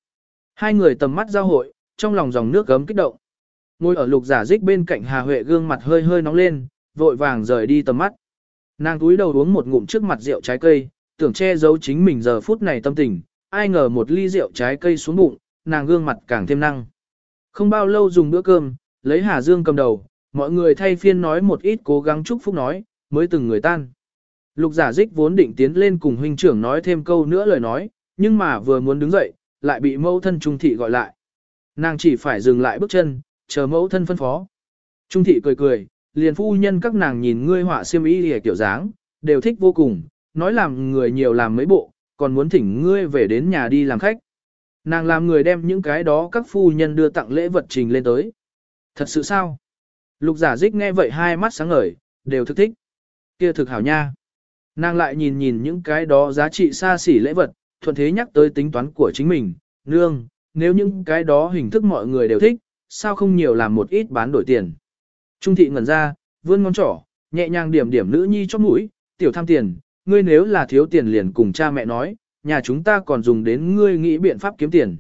Hai người tầm mắt giao hội, trong lòng dòng nước gấm kích động. Ngồi ở lục giả dích bên cạnh Hà Huệ gương mặt hơi hơi nóng lên, vội vàng rời đi tầm mắt. Nàng túi đầu uống một ngụm trước mặt rượu trái cây, tưởng che giấu chính mình giờ phút này tâm tình, ai ngờ một ly rượu trái cây xuống bụng, nàng gương mặt càng thêm năng. Không bao lâu dùng bữa cơm, lấy Hà Dương cầm đầu, mọi người thay phiên nói một ít cố gắng chúc phúc nói, mới từng người tan. Lục giả dích vốn định tiến lên cùng huynh trưởng nói thêm câu nữa lời nói, nhưng mà vừa muốn đứng dậy, lại bị mâu thân trung thị gọi lại. Nàng chỉ phải dừng lại bước chân, chờ mẫu thân phân phó. Trung thị cười cười, liền phu nhân các nàng nhìn ngươi họa xiêm y lìa kiểu dáng, đều thích vô cùng, nói làm người nhiều làm mấy bộ, còn muốn thỉnh ngươi về đến nhà đi làm khách. Nàng làm người đem những cái đó các phu nhân đưa tặng lễ vật trình lên tới. Thật sự sao? Lục giả dích nghe vậy hai mắt sáng ngời, đều thức thích. Kia thực hảo nha. Nàng lại nhìn nhìn những cái đó giá trị xa xỉ lễ vật, thuận thế nhắc tới tính toán của chính mình. Nương, nếu những cái đó hình thức mọi người đều thích, sao không nhiều làm một ít bán đổi tiền. Trung thị ngẩn ra, vươn ngón trỏ, nhẹ nhàng điểm điểm nữ nhi chóp mũi, tiểu tham tiền, ngươi nếu là thiếu tiền liền cùng cha mẹ nói, nhà chúng ta còn dùng đến ngươi nghĩ biện pháp kiếm tiền.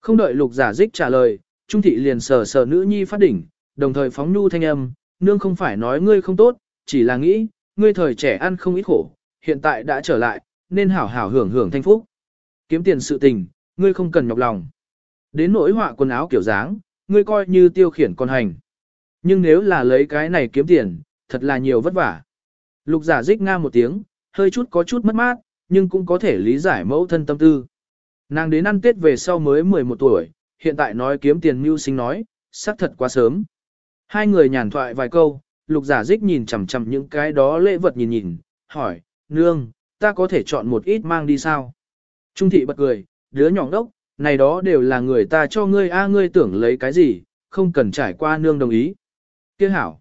Không đợi lục giả dích trả lời, Trung thị liền sờ sờ nữ nhi phát đỉnh, đồng thời phóng nhu thanh âm, nương không phải nói ngươi không tốt, chỉ là nghĩ, ngươi thời trẻ ăn không ít khổ, hiện tại đã trở lại, nên hảo hảo hưởng hưởng thanh phúc. Kiếm tiền sự tình, ngươi không cần nhọc lòng. Đến nỗi họa quần áo kiểu dáng, ngươi coi như tiêu khiển con hành. Nhưng nếu là lấy cái này kiếm tiền, thật là nhiều vất vả. Lục giả dích nga một tiếng, hơi chút có chút mất mát, nhưng cũng có thể lý giải mẫu thân tâm tư. Nàng đến ăn tết về sau mới 11 tuổi, hiện tại nói kiếm tiền mưu sinh nói, xác thật quá sớm. Hai người nhàn thoại vài câu, lục giả dích nhìn chằm chằm những cái đó lễ vật nhìn nhìn, hỏi, nương, ta có thể chọn một ít mang đi sao? Trung thị bật cười, đứa nhỏ đốc, này đó đều là người ta cho ngươi a ngươi tưởng lấy cái gì, không cần trải qua nương đồng ý. Kia hảo.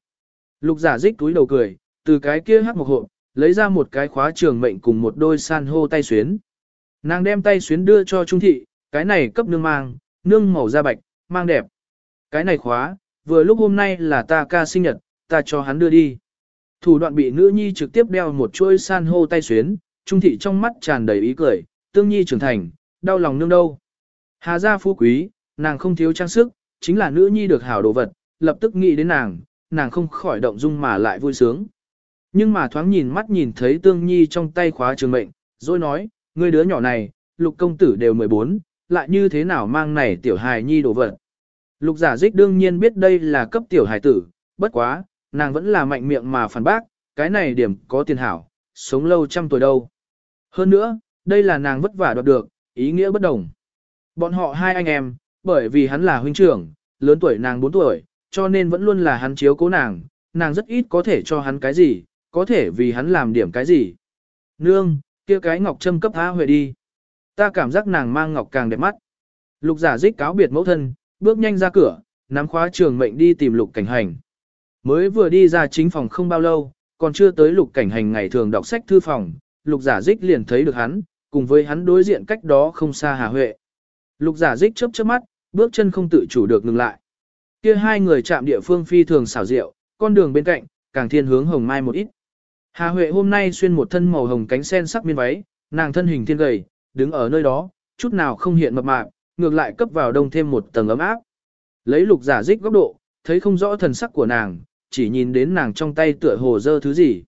Lục giả dích túi đầu cười, từ cái kia hắc một hộp, lấy ra một cái khóa trường mệnh cùng một đôi san hô tay xuyến. Nàng đem tay xuyến đưa cho Trung thị, cái này cấp nương mang, nương màu da bạch, mang đẹp. Cái này khóa, vừa lúc hôm nay là ta ca sinh nhật, ta cho hắn đưa đi. Thủ đoạn bị nữ nhi trực tiếp đeo một chuôi san hô tay xuyến, trung thị trong mắt tràn đầy ý cười, tương nhi trưởng thành, đau lòng nương đâu. Hà gia phú quý, nàng không thiếu trang sức, chính là nữ nhi được hảo đồ vật, lập tức nghĩ đến nàng, nàng không khỏi động dung mà lại vui sướng. Nhưng mà thoáng nhìn mắt nhìn thấy tương nhi trong tay khóa trường mệnh, rồi nói, ngươi đứa nhỏ này, lục công tử đều 14, lại như thế nào mang này tiểu hài nhi đồ vật. Lục giả dích đương nhiên biết đây là cấp tiểu hài tử, bất quá, nàng vẫn là mạnh miệng mà phản bác, cái này điểm có tiền hảo, sống lâu trăm tuổi đâu. Hơn nữa, đây là nàng vất vả đoạt được, ý nghĩa bất đồng. Bọn họ hai anh em, bởi vì hắn là huynh trưởng, lớn tuổi nàng 4 tuổi, cho nên vẫn luôn là hắn chiếu cố nàng, nàng rất ít có thể cho hắn cái gì, có thể vì hắn làm điểm cái gì. Nương, kia cái ngọc châm cấp A Huệ đi. Ta cảm giác nàng mang ngọc càng đẹp mắt. Lục giả dích cáo biệt mẫu thân, bước nhanh ra cửa, nắm khóa trường mệnh đi tìm lục cảnh hành. Mới vừa đi ra chính phòng không bao lâu, còn chưa tới lục cảnh hành ngày thường đọc sách thư phòng, lục giả dích liền thấy được hắn, cùng với hắn đối diện cách đó không xa Hà Huệ. Lục giả dích chớp chớp mắt, bước chân không tự chủ được ngừng lại. Kia hai người chạm địa phương phi thường xảo diệu, con đường bên cạnh, càng thiên hướng hồng mai một ít. Hà Huệ hôm nay xuyên một thân màu hồng cánh sen sắc miên váy, nàng thân hình thiên gầy, đứng ở nơi đó, chút nào không hiện mập mạp, ngược lại cấp vào đông thêm một tầng ấm áp. Lấy lục giả dích góc độ, thấy không rõ thần sắc của nàng, chỉ nhìn đến nàng trong tay tựa hồ dơ thứ gì.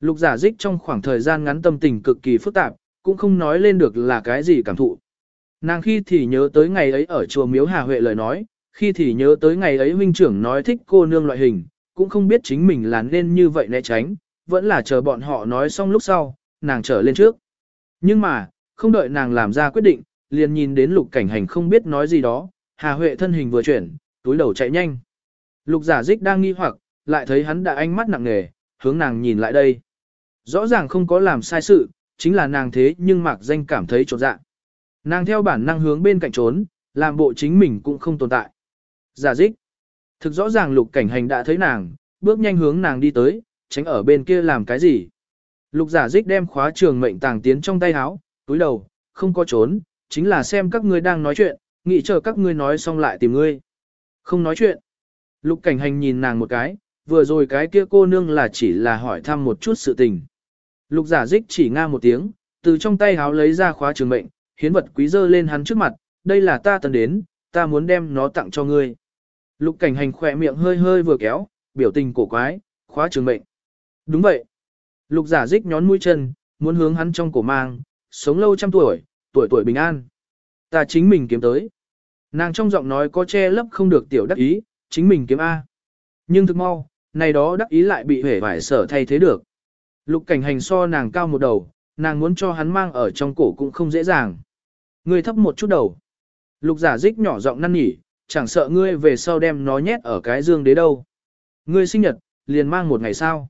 Lục giả dích trong khoảng thời gian ngắn tâm tình cực kỳ phức tạp, cũng không nói lên được là cái gì cảm thụ. Nàng khi thì nhớ tới ngày ấy ở chùa Miếu Hà Huệ lời nói, khi thì nhớ tới ngày ấy huynh trưởng nói thích cô nương loại hình, cũng không biết chính mình là nên như vậy né tránh, vẫn là chờ bọn họ nói xong lúc sau, nàng trở lên trước. Nhưng mà, không đợi nàng làm ra quyết định, liền nhìn đến lục cảnh hành không biết nói gì đó, Hà Huệ thân hình vừa chuyển, túi đầu chạy nhanh. Lục giả dích đang nghi hoặc, lại thấy hắn đã ánh mắt nặng nề, hướng nàng nhìn lại đây. Rõ ràng không có làm sai sự, chính là nàng thế nhưng mạc danh cảm thấy trột dạ. Nàng theo bản năng hướng bên cạnh trốn, làm bộ chính mình cũng không tồn tại. Giả dích. Thực rõ ràng lục cảnh hành đã thấy nàng, bước nhanh hướng nàng đi tới, tránh ở bên kia làm cái gì. Lục giả dích đem khóa trường mệnh tàng tiến trong tay áo, túi đầu, không có trốn, chính là xem các ngươi đang nói chuyện, nghĩ chờ các ngươi nói xong lại tìm ngươi. Không nói chuyện. Lục cảnh hành nhìn nàng một cái, vừa rồi cái kia cô nương là chỉ là hỏi thăm một chút sự tình. Lục giả dích chỉ nga một tiếng, từ trong tay háo lấy ra khóa trường mệnh, hiến vật quý dơ lên hắn trước mặt, đây là ta tần đến, ta muốn đem nó tặng cho ngươi. Lục cảnh hành khỏe miệng hơi hơi vừa kéo, biểu tình cổ quái, khóa trường mệnh. Đúng vậy. Lục giả dích nhón mũi chân, muốn hướng hắn trong cổ mang, sống lâu trăm tuổi, tuổi tuổi bình an. Ta chính mình kiếm tới. Nàng trong giọng nói có che lấp không được tiểu đắc ý, chính mình kiếm A. Nhưng thực mau, này đó đắc ý lại bị hể vải sở thay thế được. Lục cảnh hành so nàng cao một đầu, nàng muốn cho hắn mang ở trong cổ cũng không dễ dàng. Ngươi thấp một chút đầu. Lục giả dích nhỏ giọng năn nỉ, chẳng sợ ngươi về sau đem nó nhét ở cái dương đế đâu. Ngươi sinh nhật, liền mang một ngày sau.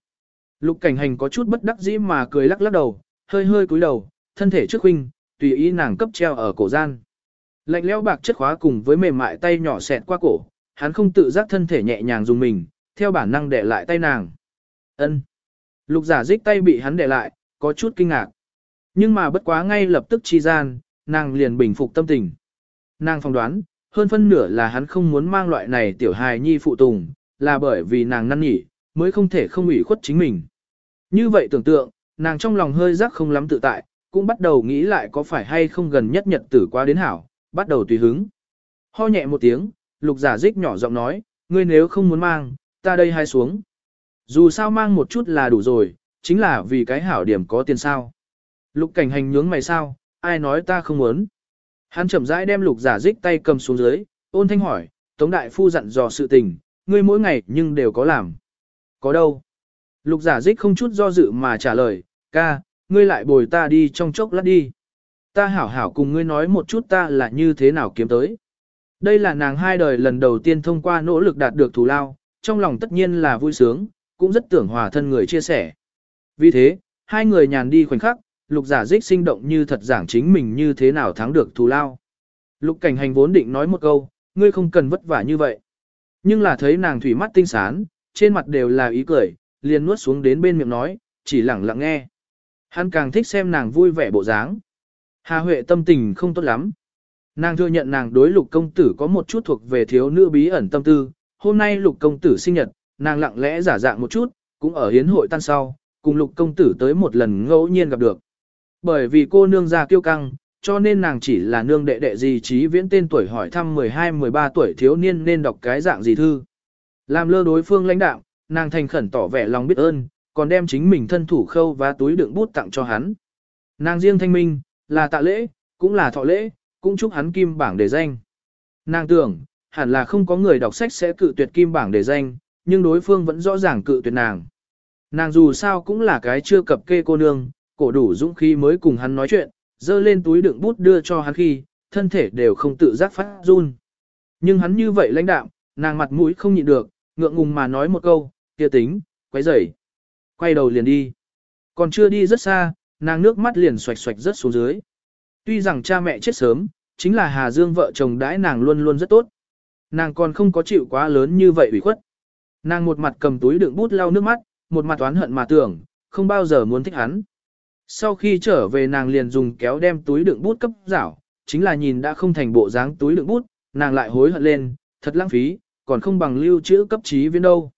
Lục cảnh hành có chút bất đắc dĩ mà cười lắc lắc đầu, hơi hơi cúi đầu, thân thể trước huynh, tùy ý nàng cấp treo ở cổ gian. Lạnh lẽo bạc chất khóa cùng với mềm mại tay nhỏ xẹt qua cổ, hắn không tự giác thân thể nhẹ nhàng dùng mình, theo bản năng để lại tay nàng. Ân. Lục giả dích tay bị hắn để lại, có chút kinh ngạc. Nhưng mà bất quá ngay lập tức chi gian, nàng liền bình phục tâm tình. Nàng phỏng đoán, hơn phân nửa là hắn không muốn mang loại này tiểu hài nhi phụ tùng, là bởi vì nàng năn nỉ, mới không thể không ủy khuất chính mình. Như vậy tưởng tượng, nàng trong lòng hơi rắc không lắm tự tại, cũng bắt đầu nghĩ lại có phải hay không gần nhất nhật tử qua đến hảo, bắt đầu tùy hứng. Ho nhẹ một tiếng, lục giả dích nhỏ giọng nói, ngươi nếu không muốn mang, ta đây hai xuống. Dù sao mang một chút là đủ rồi, chính là vì cái hảo điểm có tiền sao. Lục cảnh hành nhướng mày sao, ai nói ta không muốn. Hắn chậm rãi đem lục giả dích tay cầm xuống dưới, ôn thanh hỏi, Tống Đại Phu dặn dò sự tình, ngươi mỗi ngày nhưng đều có làm. Có đâu? Lục giả dích không chút do dự mà trả lời, ca, ngươi lại bồi ta đi trong chốc lát đi. Ta hảo hảo cùng ngươi nói một chút ta là như thế nào kiếm tới. Đây là nàng hai đời lần đầu tiên thông qua nỗ lực đạt được thù lao, trong lòng tất nhiên là vui sướng, cũng rất tưởng hòa thân người chia sẻ. Vì thế, hai người nhàn đi khoảnh khắc, lục giả dích sinh động như thật giảng chính mình như thế nào thắng được thù lao. Lục cảnh hành vốn định nói một câu, ngươi không cần vất vả như vậy. Nhưng là thấy nàng thủy mắt tinh sán, trên mặt đều là ý cười, liền nuốt xuống đến bên miệng nói, chỉ lặng lặng nghe. Hắn càng thích xem nàng vui vẻ bộ dáng. Hà Huệ tâm tình không tốt lắm. Nàng thừa nhận nàng đối lục công tử có một chút thuộc về thiếu nữ bí ẩn tâm tư. Hôm nay lục công tử sinh nhật, nàng lặng lẽ giả dạng một chút, cũng ở hiến hội tan sau, cùng lục công tử tới một lần ngẫu nhiên gặp được. Bởi vì cô nương ra kiêu căng, cho nên nàng chỉ là nương đệ đệ gì trí viễn tên tuổi hỏi thăm 12-13 tuổi thiếu niên nên đọc cái dạng gì thư. Làm lơ đối phương lãnh đạo, nàng thành khẩn tỏ vẻ lòng biết ơn, còn đem chính mình thân thủ khâu và túi đựng bút tặng cho hắn. Nàng riêng thanh minh, là tạ lễ, cũng là thọ lễ, cũng chúc hắn kim bảng đề danh. Nàng tưởng, hẳn là không có người đọc sách sẽ cự tuyệt kim bảng đề danh, nhưng đối phương vẫn rõ ràng cự tuyệt nàng. Nàng dù sao cũng là cái chưa cập kê cô nương, cổ đủ dũng khí mới cùng hắn nói chuyện, dơ lên túi đựng bút đưa cho hắn khi, thân thể đều không tự giác phát run. Nhưng hắn như vậy lãnh đạm, nàng mặt mũi không nhịn được, ngượng ngùng mà nói một câu, kia tính, quấy rầy. Quay đầu liền đi. Còn chưa đi rất xa, nàng nước mắt liền xoạch xoạch rất xuống dưới. Tuy rằng cha mẹ chết sớm, chính là Hà Dương vợ chồng đãi nàng luôn luôn rất tốt. Nàng còn không có chịu quá lớn như vậy ủy khuất. Nàng một mặt cầm túi đựng bút lau nước mắt, một mặt oán hận mà tưởng, không bao giờ muốn thích hắn. Sau khi trở về nàng liền dùng kéo đem túi đựng bút cấp rảo, chính là nhìn đã không thành bộ dáng túi đựng bút, nàng lại hối hận lên, thật lãng phí, còn không bằng lưu trữ cấp trí viên đâu.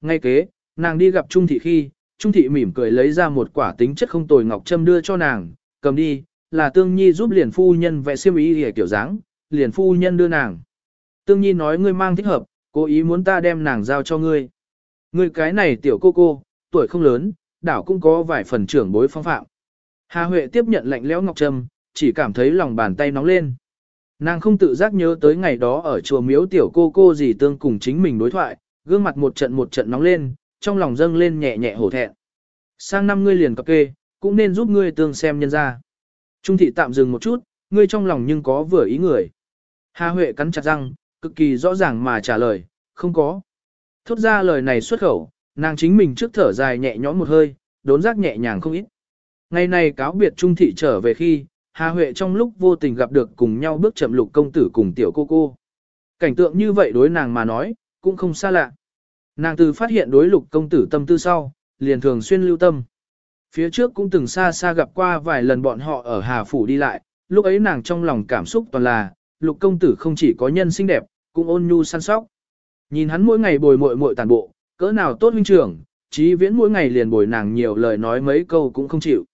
Ngay kế, nàng đi gặp Trung Thị khi, Trung Thị mỉm cười lấy ra một quả tính chất không tồi ngọc châm đưa cho nàng, cầm đi, là Tương Nhi giúp liền phu nhân vẽ xiêm ý hề kiểu dáng, liền phu nhân đưa nàng. Tương Nhi nói ngươi mang thích hợp, cố ý muốn ta đem nàng giao cho ngươi. Ngươi cái này tiểu cô cô, tuổi không lớn, đảo cũng có vài phần trưởng bối phong phạm. Hà Huệ tiếp nhận lạnh lẽo ngọc trâm, chỉ cảm thấy lòng bàn tay nóng lên. Nàng không tự giác nhớ tới ngày đó ở chùa miếu tiểu cô cô gì tương cùng chính mình đối thoại, gương mặt một trận một trận nóng lên, trong lòng dâng lên nhẹ nhẹ hổ thẹn. sang năm ngươi liền cập kê, cũng nên giúp ngươi tương xem nhân ra. Trung thị tạm dừng một chút, ngươi trong lòng nhưng có vừa ý người. Hà Huệ cắn chặt răng, cực kỳ rõ ràng mà trả lời, không có. Thốt ra lời này xuất khẩu, nàng chính mình trước thở dài nhẹ nhõm một hơi, đốn giác nhẹ nhàng không ít. Ngày này cáo biệt Trung thị trở về khi, Hà Huệ trong lúc vô tình gặp được cùng nhau bước chậm lục công tử cùng tiểu cô cô. Cảnh tượng như vậy đối nàng mà nói, cũng không xa lạ. Nàng từ phát hiện đối lục công tử tâm tư sau, liền thường xuyên lưu tâm. Phía trước cũng từng xa xa gặp qua vài lần bọn họ ở Hà Phủ đi lại, lúc ấy nàng trong lòng cảm xúc toàn là, lục công tử không chỉ có nhân xinh đẹp, cũng ôn nhu săn sóc. Nhìn hắn mỗi ngày bồi mội mội tàn bộ, cỡ nào tốt huynh trưởng, chí viễn mỗi ngày liền bồi nàng nhiều lời nói mấy câu cũng không chịu.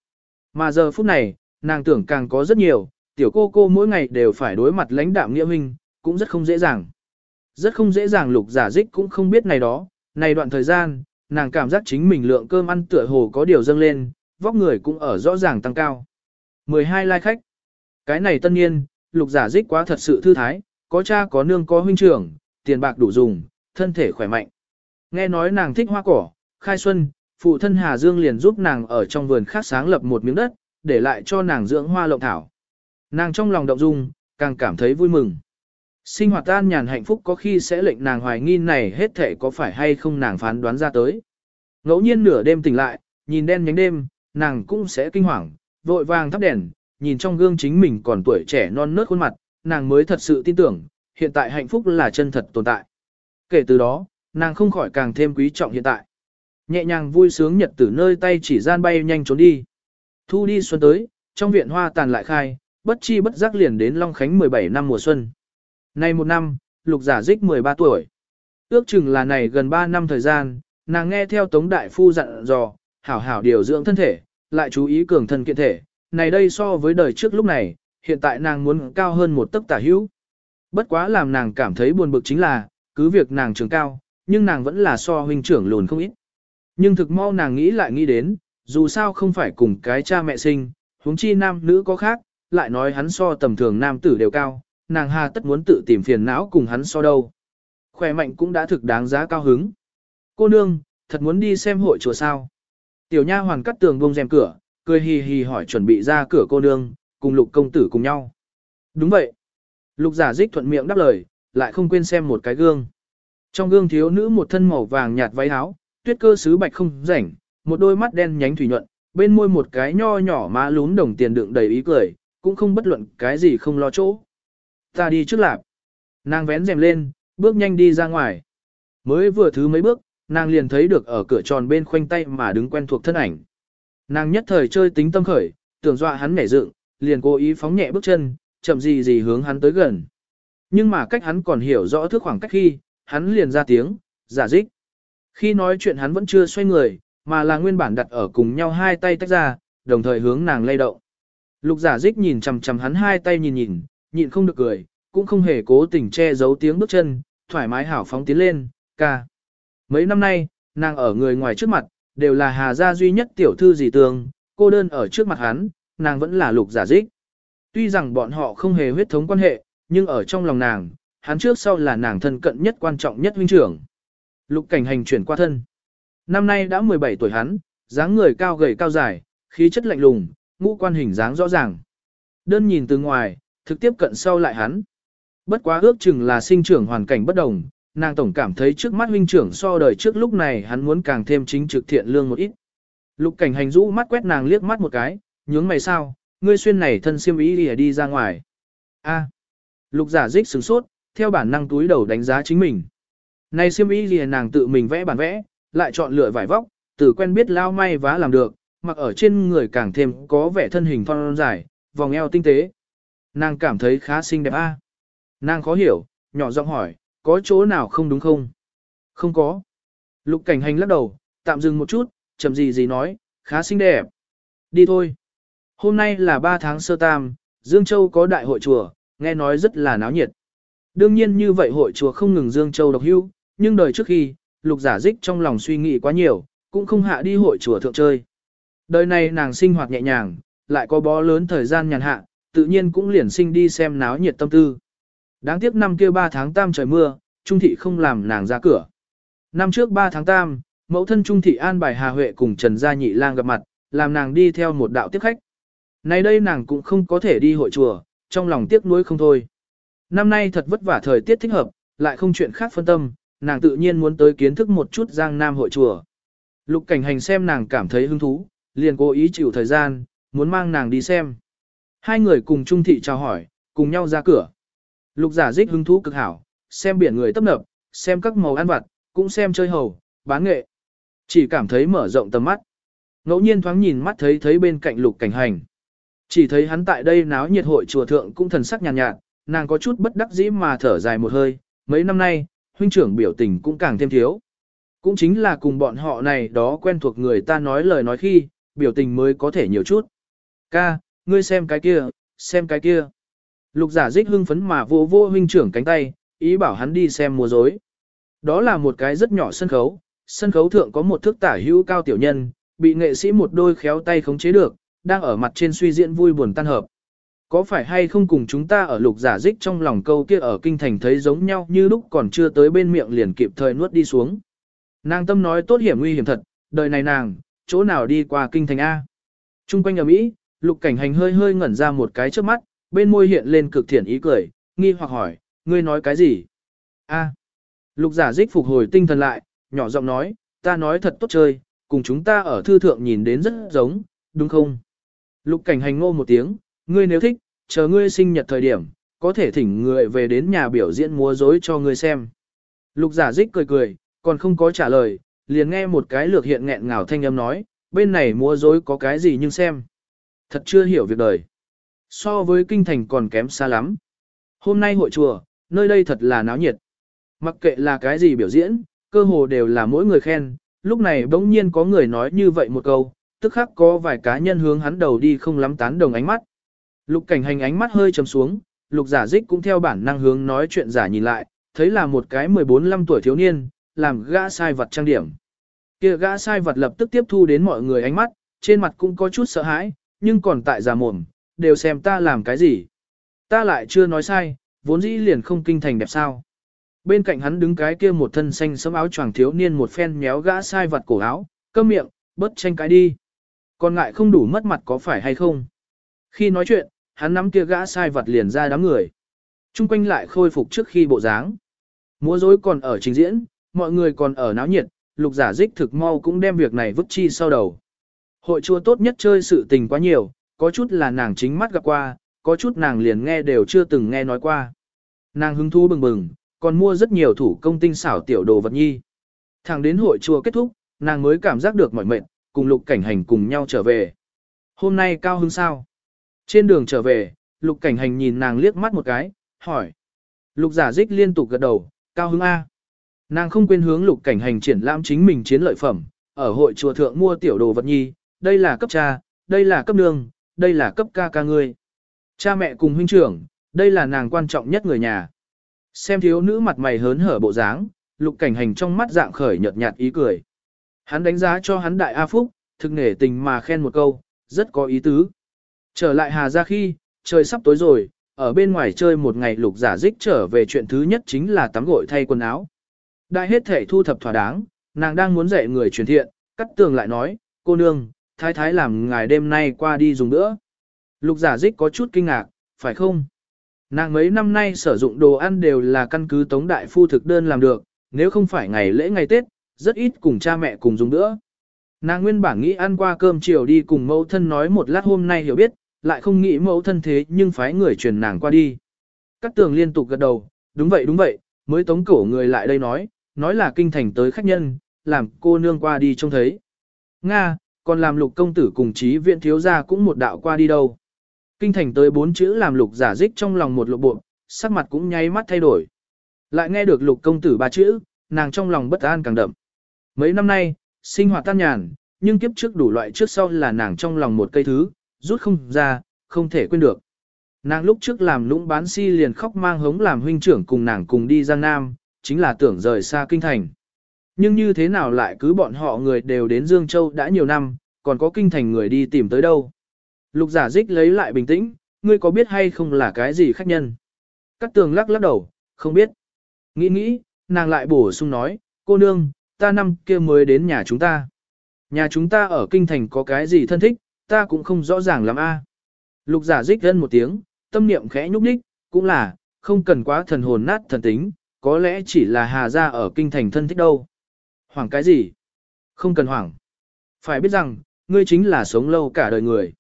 Mà giờ phút này, nàng tưởng càng có rất nhiều, tiểu cô cô mỗi ngày đều phải đối mặt lãnh đạm nghĩa huynh, cũng rất không dễ dàng. Rất không dễ dàng lục giả dích cũng không biết này đó, này đoạn thời gian, nàng cảm giác chính mình lượng cơm ăn tựa hồ có điều dâng lên, vóc người cũng ở rõ ràng tăng cao. 12 lai khách. Cái này tân nhiên, lục giả dích quá thật sự thư thái, có cha có nương có huynh trưởng, tiền bạc đủ dùng, thân thể khỏe mạnh. Nghe nói nàng thích hoa cỏ, khai xuân, phụ thân Hà Dương liền giúp nàng ở trong vườn khác sáng lập một miếng đất, để lại cho nàng dưỡng hoa lộng thảo. Nàng trong lòng động dung, càng cảm thấy vui mừng. Sinh hoạt an nhàn hạnh phúc có khi sẽ lệnh nàng hoài nghi này hết thể có phải hay không nàng phán đoán ra tới. Ngẫu nhiên nửa đêm tỉnh lại, nhìn đen nhánh đêm, nàng cũng sẽ kinh hoàng, vội vàng thắp đèn, nhìn trong gương chính mình còn tuổi trẻ non nớt khuôn mặt, nàng mới thật sự tin tưởng, hiện tại hạnh phúc là chân thật tồn tại. Kể từ đó, nàng không khỏi càng thêm quý trọng hiện tại. Nhẹ nhàng vui sướng nhật tử nơi tay chỉ gian bay nhanh trốn đi. Thu đi xuân tới, trong viện hoa tàn lại khai, bất chi bất giác liền đến Long Khánh 17 năm mùa xuân. Nay một năm, lục giả dích 13 tuổi. Ước chừng là này gần 3 năm thời gian, nàng nghe theo Tống Đại Phu dặn dò, hảo hảo điều dưỡng thân thể, lại chú ý cường thân kiện thể. Này đây so với đời trước lúc này, hiện tại nàng muốn cao hơn một tấc tả hữu. Bất quá làm nàng cảm thấy buồn bực chính là, cứ việc nàng trường cao, nhưng nàng vẫn là so huynh trưởng lùn không ít. Nhưng thực mau nàng nghĩ lại nghĩ đến, dù sao không phải cùng cái cha mẹ sinh, huống chi nam nữ có khác, lại nói hắn so tầm thường nam tử đều cao, nàng hà tất muốn tự tìm phiền não cùng hắn so đâu. Khỏe mạnh cũng đã thực đáng giá cao hứng. Cô nương, thật muốn đi xem hội chùa sao. Tiểu nha hoàn cắt tường bông rèm cửa, cười hì hì hỏi chuẩn bị ra cửa cô nương, cùng lục công tử cùng nhau. Đúng vậy. Lục giả dích thuận miệng đáp lời, lại không quên xem một cái gương. Trong gương thiếu nữ một thân màu vàng nhạt váy áo, tuyết cơ sứ bạch không rảnh, một đôi mắt đen nhánh thủy nhuận, bên môi một cái nho nhỏ má lún đồng tiền đựng đầy ý cười, cũng không bất luận cái gì không lo chỗ. Ta đi trước lạp. Nàng vén rèm lên, bước nhanh đi ra ngoài. Mới vừa thứ mấy bước, nàng liền thấy được ở cửa tròn bên khoanh tay mà đứng quen thuộc thân ảnh. Nàng nhất thời chơi tính tâm khởi, tưởng dọa hắn nhảy dựng, liền cố ý phóng nhẹ bước chân, chậm gì gì hướng hắn tới gần. Nhưng mà cách hắn còn hiểu rõ thước khoảng cách khi, hắn liền ra tiếng, giả dích. Khi nói chuyện hắn vẫn chưa xoay người, mà là nguyên bản đặt ở cùng nhau hai tay tách ra, đồng thời hướng nàng lay động. Lục giả dích nhìn chằm chằm hắn hai tay nhìn nhìn, nhịn không được cười, cũng không hề cố tình che giấu tiếng bước chân, thoải mái hảo phóng tiến lên, ca. Mấy năm nay, nàng ở người ngoài trước mặt, đều là hà gia duy nhất tiểu thư dì tường, cô đơn ở trước mặt hắn, nàng vẫn là lục giả dích. Tuy rằng bọn họ không hề huyết thống quan hệ, nhưng ở trong lòng nàng, hắn trước sau là nàng thân cận nhất quan trọng nhất huynh trưởng. Lục cảnh hành chuyển qua thân. Năm nay đã 17 tuổi hắn, dáng người cao gầy cao dài, khí chất lạnh lùng, ngũ quan hình dáng rõ ràng. Đơn nhìn từ ngoài, thực tiếp cận sau lại hắn. Bất quá ước chừng là sinh trưởng hoàn cảnh bất đồng, nàng tổng cảm thấy trước mắt huynh trưởng so đời trước lúc này hắn muốn càng thêm chính trực thiện lương một ít. Lục cảnh hành rũ mắt quét nàng liếc mắt một cái, nhướng mày sao, ngươi xuyên này thân siêm ý đi, đi ra ngoài. A. Lục giả dích sửng sốt, theo bản năng túi đầu đánh giá chính mình. Này siêm ý gì nàng tự mình vẽ bản vẽ, lại chọn lựa vải vóc, từ quen biết lao may vá làm được, mặc ở trên người càng thêm có vẻ thân hình thon dài, vòng eo tinh tế. Nàng cảm thấy khá xinh đẹp a. Nàng khó hiểu, nhỏ giọng hỏi, có chỗ nào không đúng không? Không có. Lục cảnh hành lắc đầu, tạm dừng một chút, chậm gì gì nói, khá xinh đẹp. Đi thôi. Hôm nay là 3 tháng sơ tam, Dương Châu có đại hội chùa, nghe nói rất là náo nhiệt. Đương nhiên như vậy hội chùa không ngừng Dương Châu độc hưu, nhưng đời trước khi, lục giả dích trong lòng suy nghĩ quá nhiều, cũng không hạ đi hội chùa thượng chơi. Đời này nàng sinh hoạt nhẹ nhàng, lại có bó lớn thời gian nhàn hạ, tự nhiên cũng liền sinh đi xem náo nhiệt tâm tư. Đáng tiếc năm kia 3 tháng tam trời mưa, trung thị không làm nàng ra cửa. Năm trước 3 tháng tam, mẫu thân Trung Thị an bài Hà Huệ cùng Trần Gia Nhị Lang gặp mặt, làm nàng đi theo một đạo tiếp khách. Nay đây nàng cũng không có thể đi hội chùa, trong lòng tiếc nuối không thôi. Năm nay thật vất vả thời tiết thích hợp, lại không chuyện khác phân tâm, nàng tự nhiên muốn tới kiến thức một chút Giang Nam hội chùa. Lục cảnh hành xem nàng cảm thấy hứng thú, liền cố ý chịu thời gian, muốn mang nàng đi xem. Hai người cùng Trung Thị chào hỏi, cùng nhau ra cửa. Lục giả dích hứng thú cực hảo, xem biển người tấp nập, xem các màu ăn vặt, cũng xem chơi hầu, bán nghệ. Chỉ cảm thấy mở rộng tầm mắt. Ngẫu nhiên thoáng nhìn mắt thấy thấy bên cạnh lục cảnh hành. Chỉ thấy hắn tại đây náo nhiệt hội chùa thượng cũng thần sắc nhàn nhạt, nhạt, nàng có chút bất đắc dĩ mà thở dài một hơi, mấy năm nay, huynh trưởng biểu tình cũng càng thêm thiếu. Cũng chính là cùng bọn họ này đó quen thuộc người ta nói lời nói khi, biểu tình mới có thể nhiều chút. Ca, ngươi xem cái kia, xem cái kia. Lục giả dích hưng phấn mà vô vô huynh trưởng cánh tay, ý bảo hắn đi xem múa rối. Đó là một cái rất nhỏ sân khấu, sân khấu thượng có một thước tả hữu cao tiểu nhân, bị nghệ sĩ một đôi khéo tay khống chế được, đang ở mặt trên suy diễn vui buồn tan hợp. Có phải hay không cùng chúng ta ở lục giả dích trong lòng câu kia ở kinh thành thấy giống nhau như lúc còn chưa tới bên miệng liền kịp thời nuốt đi xuống. Nàng tâm nói tốt hiểm nguy hiểm thật, đời này nàng, chỗ nào đi qua kinh thành A. Trung quanh ở Mỹ, lục cảnh hành hơi hơi ngẩn ra một cái trước mắt, bên môi hiện lên cực thiện ý cười, nghi hoặc hỏi, ngươi nói cái gì? A. Lục giả dích phục hồi tinh thần lại, nhỏ giọng nói, ta nói thật tốt chơi, cùng chúng ta ở thư thượng nhìn đến rất giống, đúng không? Lục cảnh hành ngô một tiếng, ngươi nếu thích, chờ ngươi sinh nhật thời điểm, có thể thỉnh người về đến nhà biểu diễn múa dối cho ngươi xem. Lục giả dích cười cười, còn không có trả lời, liền nghe một cái lược hiện nghẹn ngào thanh âm nói, bên này múa dối có cái gì nhưng xem. Thật chưa hiểu việc đời. So với kinh thành còn kém xa lắm. Hôm nay hội chùa, nơi đây thật là náo nhiệt. Mặc kệ là cái gì biểu diễn, cơ hồ đều là mỗi người khen, lúc này bỗng nhiên có người nói như vậy một câu, tức khắc có vài cá nhân hướng hắn đầu đi không lắm tán đồng ánh mắt. Lục cảnh hành ánh mắt hơi trầm xuống, lục giả dích cũng theo bản năng hướng nói chuyện giả nhìn lại, thấy là một cái 14-15 tuổi thiếu niên, làm gã sai vật trang điểm. kia gã sai vật lập tức tiếp thu đến mọi người ánh mắt, trên mặt cũng có chút sợ hãi, nhưng còn tại giả mồm, đều xem ta làm cái gì. Ta lại chưa nói sai, vốn dĩ liền không kinh thành đẹp sao. Bên cạnh hắn đứng cái kia một thân xanh sẫm áo choàng thiếu niên một phen méo gã sai vật cổ áo, câm miệng, bớt tranh cái đi. Còn ngại không đủ mất mặt có phải hay không? Khi nói chuyện, hắn nắm kia gã sai vật liền ra đám người. Trung quanh lại khôi phục trước khi bộ dáng. Múa rối còn ở trình diễn, mọi người còn ở náo nhiệt, lục giả dích thực mau cũng đem việc này vứt chi sau đầu. Hội chùa tốt nhất chơi sự tình quá nhiều, có chút là nàng chính mắt gặp qua, có chút nàng liền nghe đều chưa từng nghe nói qua. Nàng hứng thú bừng bừng, còn mua rất nhiều thủ công tinh xảo tiểu đồ vật nhi. Thẳng đến hội chùa kết thúc, nàng mới cảm giác được mỏi mệt, cùng lục cảnh hành cùng nhau trở về. Hôm nay cao hứng sao? Trên đường trở về, lục cảnh hành nhìn nàng liếc mắt một cái, hỏi. Lục giả dích liên tục gật đầu, cao hứng A. Nàng không quên hướng lục cảnh hành triển lãm chính mình chiến lợi phẩm, ở hội chùa thượng mua tiểu đồ vật nhi, đây là cấp cha, đây là cấp nương, đây là cấp ca ca ngươi. Cha mẹ cùng huynh trưởng, đây là nàng quan trọng nhất người nhà. Xem thiếu nữ mặt mày hớn hở bộ dáng, lục cảnh hành trong mắt dạng khởi nhợt nhạt ý cười. Hắn đánh giá cho hắn đại A Phúc, thực nể tình mà khen một câu, rất có ý tứ. Trở lại Hà ra khi, trời sắp tối rồi, ở bên ngoài chơi một ngày lục giả dích trở về chuyện thứ nhất chính là tắm gội thay quần áo. Đại hết thể thu thập thỏa đáng, nàng đang muốn dạy người truyền thiện, cắt tường lại nói, cô nương, thái thái làm ngài đêm nay qua đi dùng nữa. Lục giả dích có chút kinh ngạc, phải không? Nàng mấy năm nay sử dụng đồ ăn đều là căn cứ tống đại phu thực đơn làm được, nếu không phải ngày lễ ngày Tết, rất ít cùng cha mẹ cùng dùng nữa. Nàng nguyên bản nghĩ ăn qua cơm chiều đi cùng mẫu thân nói một lát hôm nay hiểu biết, lại không nghĩ mẫu thân thế nhưng phái người truyền nàng qua đi. Các tường liên tục gật đầu, đúng vậy đúng vậy, mới tống cổ người lại đây nói, nói là kinh thành tới khách nhân, làm cô nương qua đi trông thấy. Nga, còn làm lục công tử cùng chí viện thiếu gia cũng một đạo qua đi đâu. Kinh thành tới bốn chữ làm lục giả dích trong lòng một lộ bộ, sắc mặt cũng nháy mắt thay đổi. Lại nghe được lục công tử ba chữ, nàng trong lòng bất an càng đậm. Mấy năm nay, sinh hoạt tan nhàn, nhưng kiếp trước đủ loại trước sau là nàng trong lòng một cây thứ, rút không ra, không thể quên được. Nàng lúc trước làm lũng bán si liền khóc mang hống làm huynh trưởng cùng nàng cùng đi Giang Nam, chính là tưởng rời xa kinh thành. Nhưng như thế nào lại cứ bọn họ người đều đến Dương Châu đã nhiều năm, còn có kinh thành người đi tìm tới đâu. Lục giả dích lấy lại bình tĩnh, ngươi có biết hay không là cái gì khách nhân? Cát tường lắc lắc đầu, không biết. Nghĩ nghĩ, nàng lại bổ sung nói, cô nương, ta năm kia mới đến nhà chúng ta. Nhà chúng ta ở kinh thành có cái gì thân thích, ta cũng không rõ ràng lắm a. Lục giả dích gân một tiếng, tâm niệm khẽ nhúc nhích, cũng là, không cần quá thần hồn nát thần tính, có lẽ chỉ là hà gia ở kinh thành thân thích đâu. Hoảng cái gì? Không cần hoảng. Phải biết rằng, ngươi chính là sống lâu cả đời người.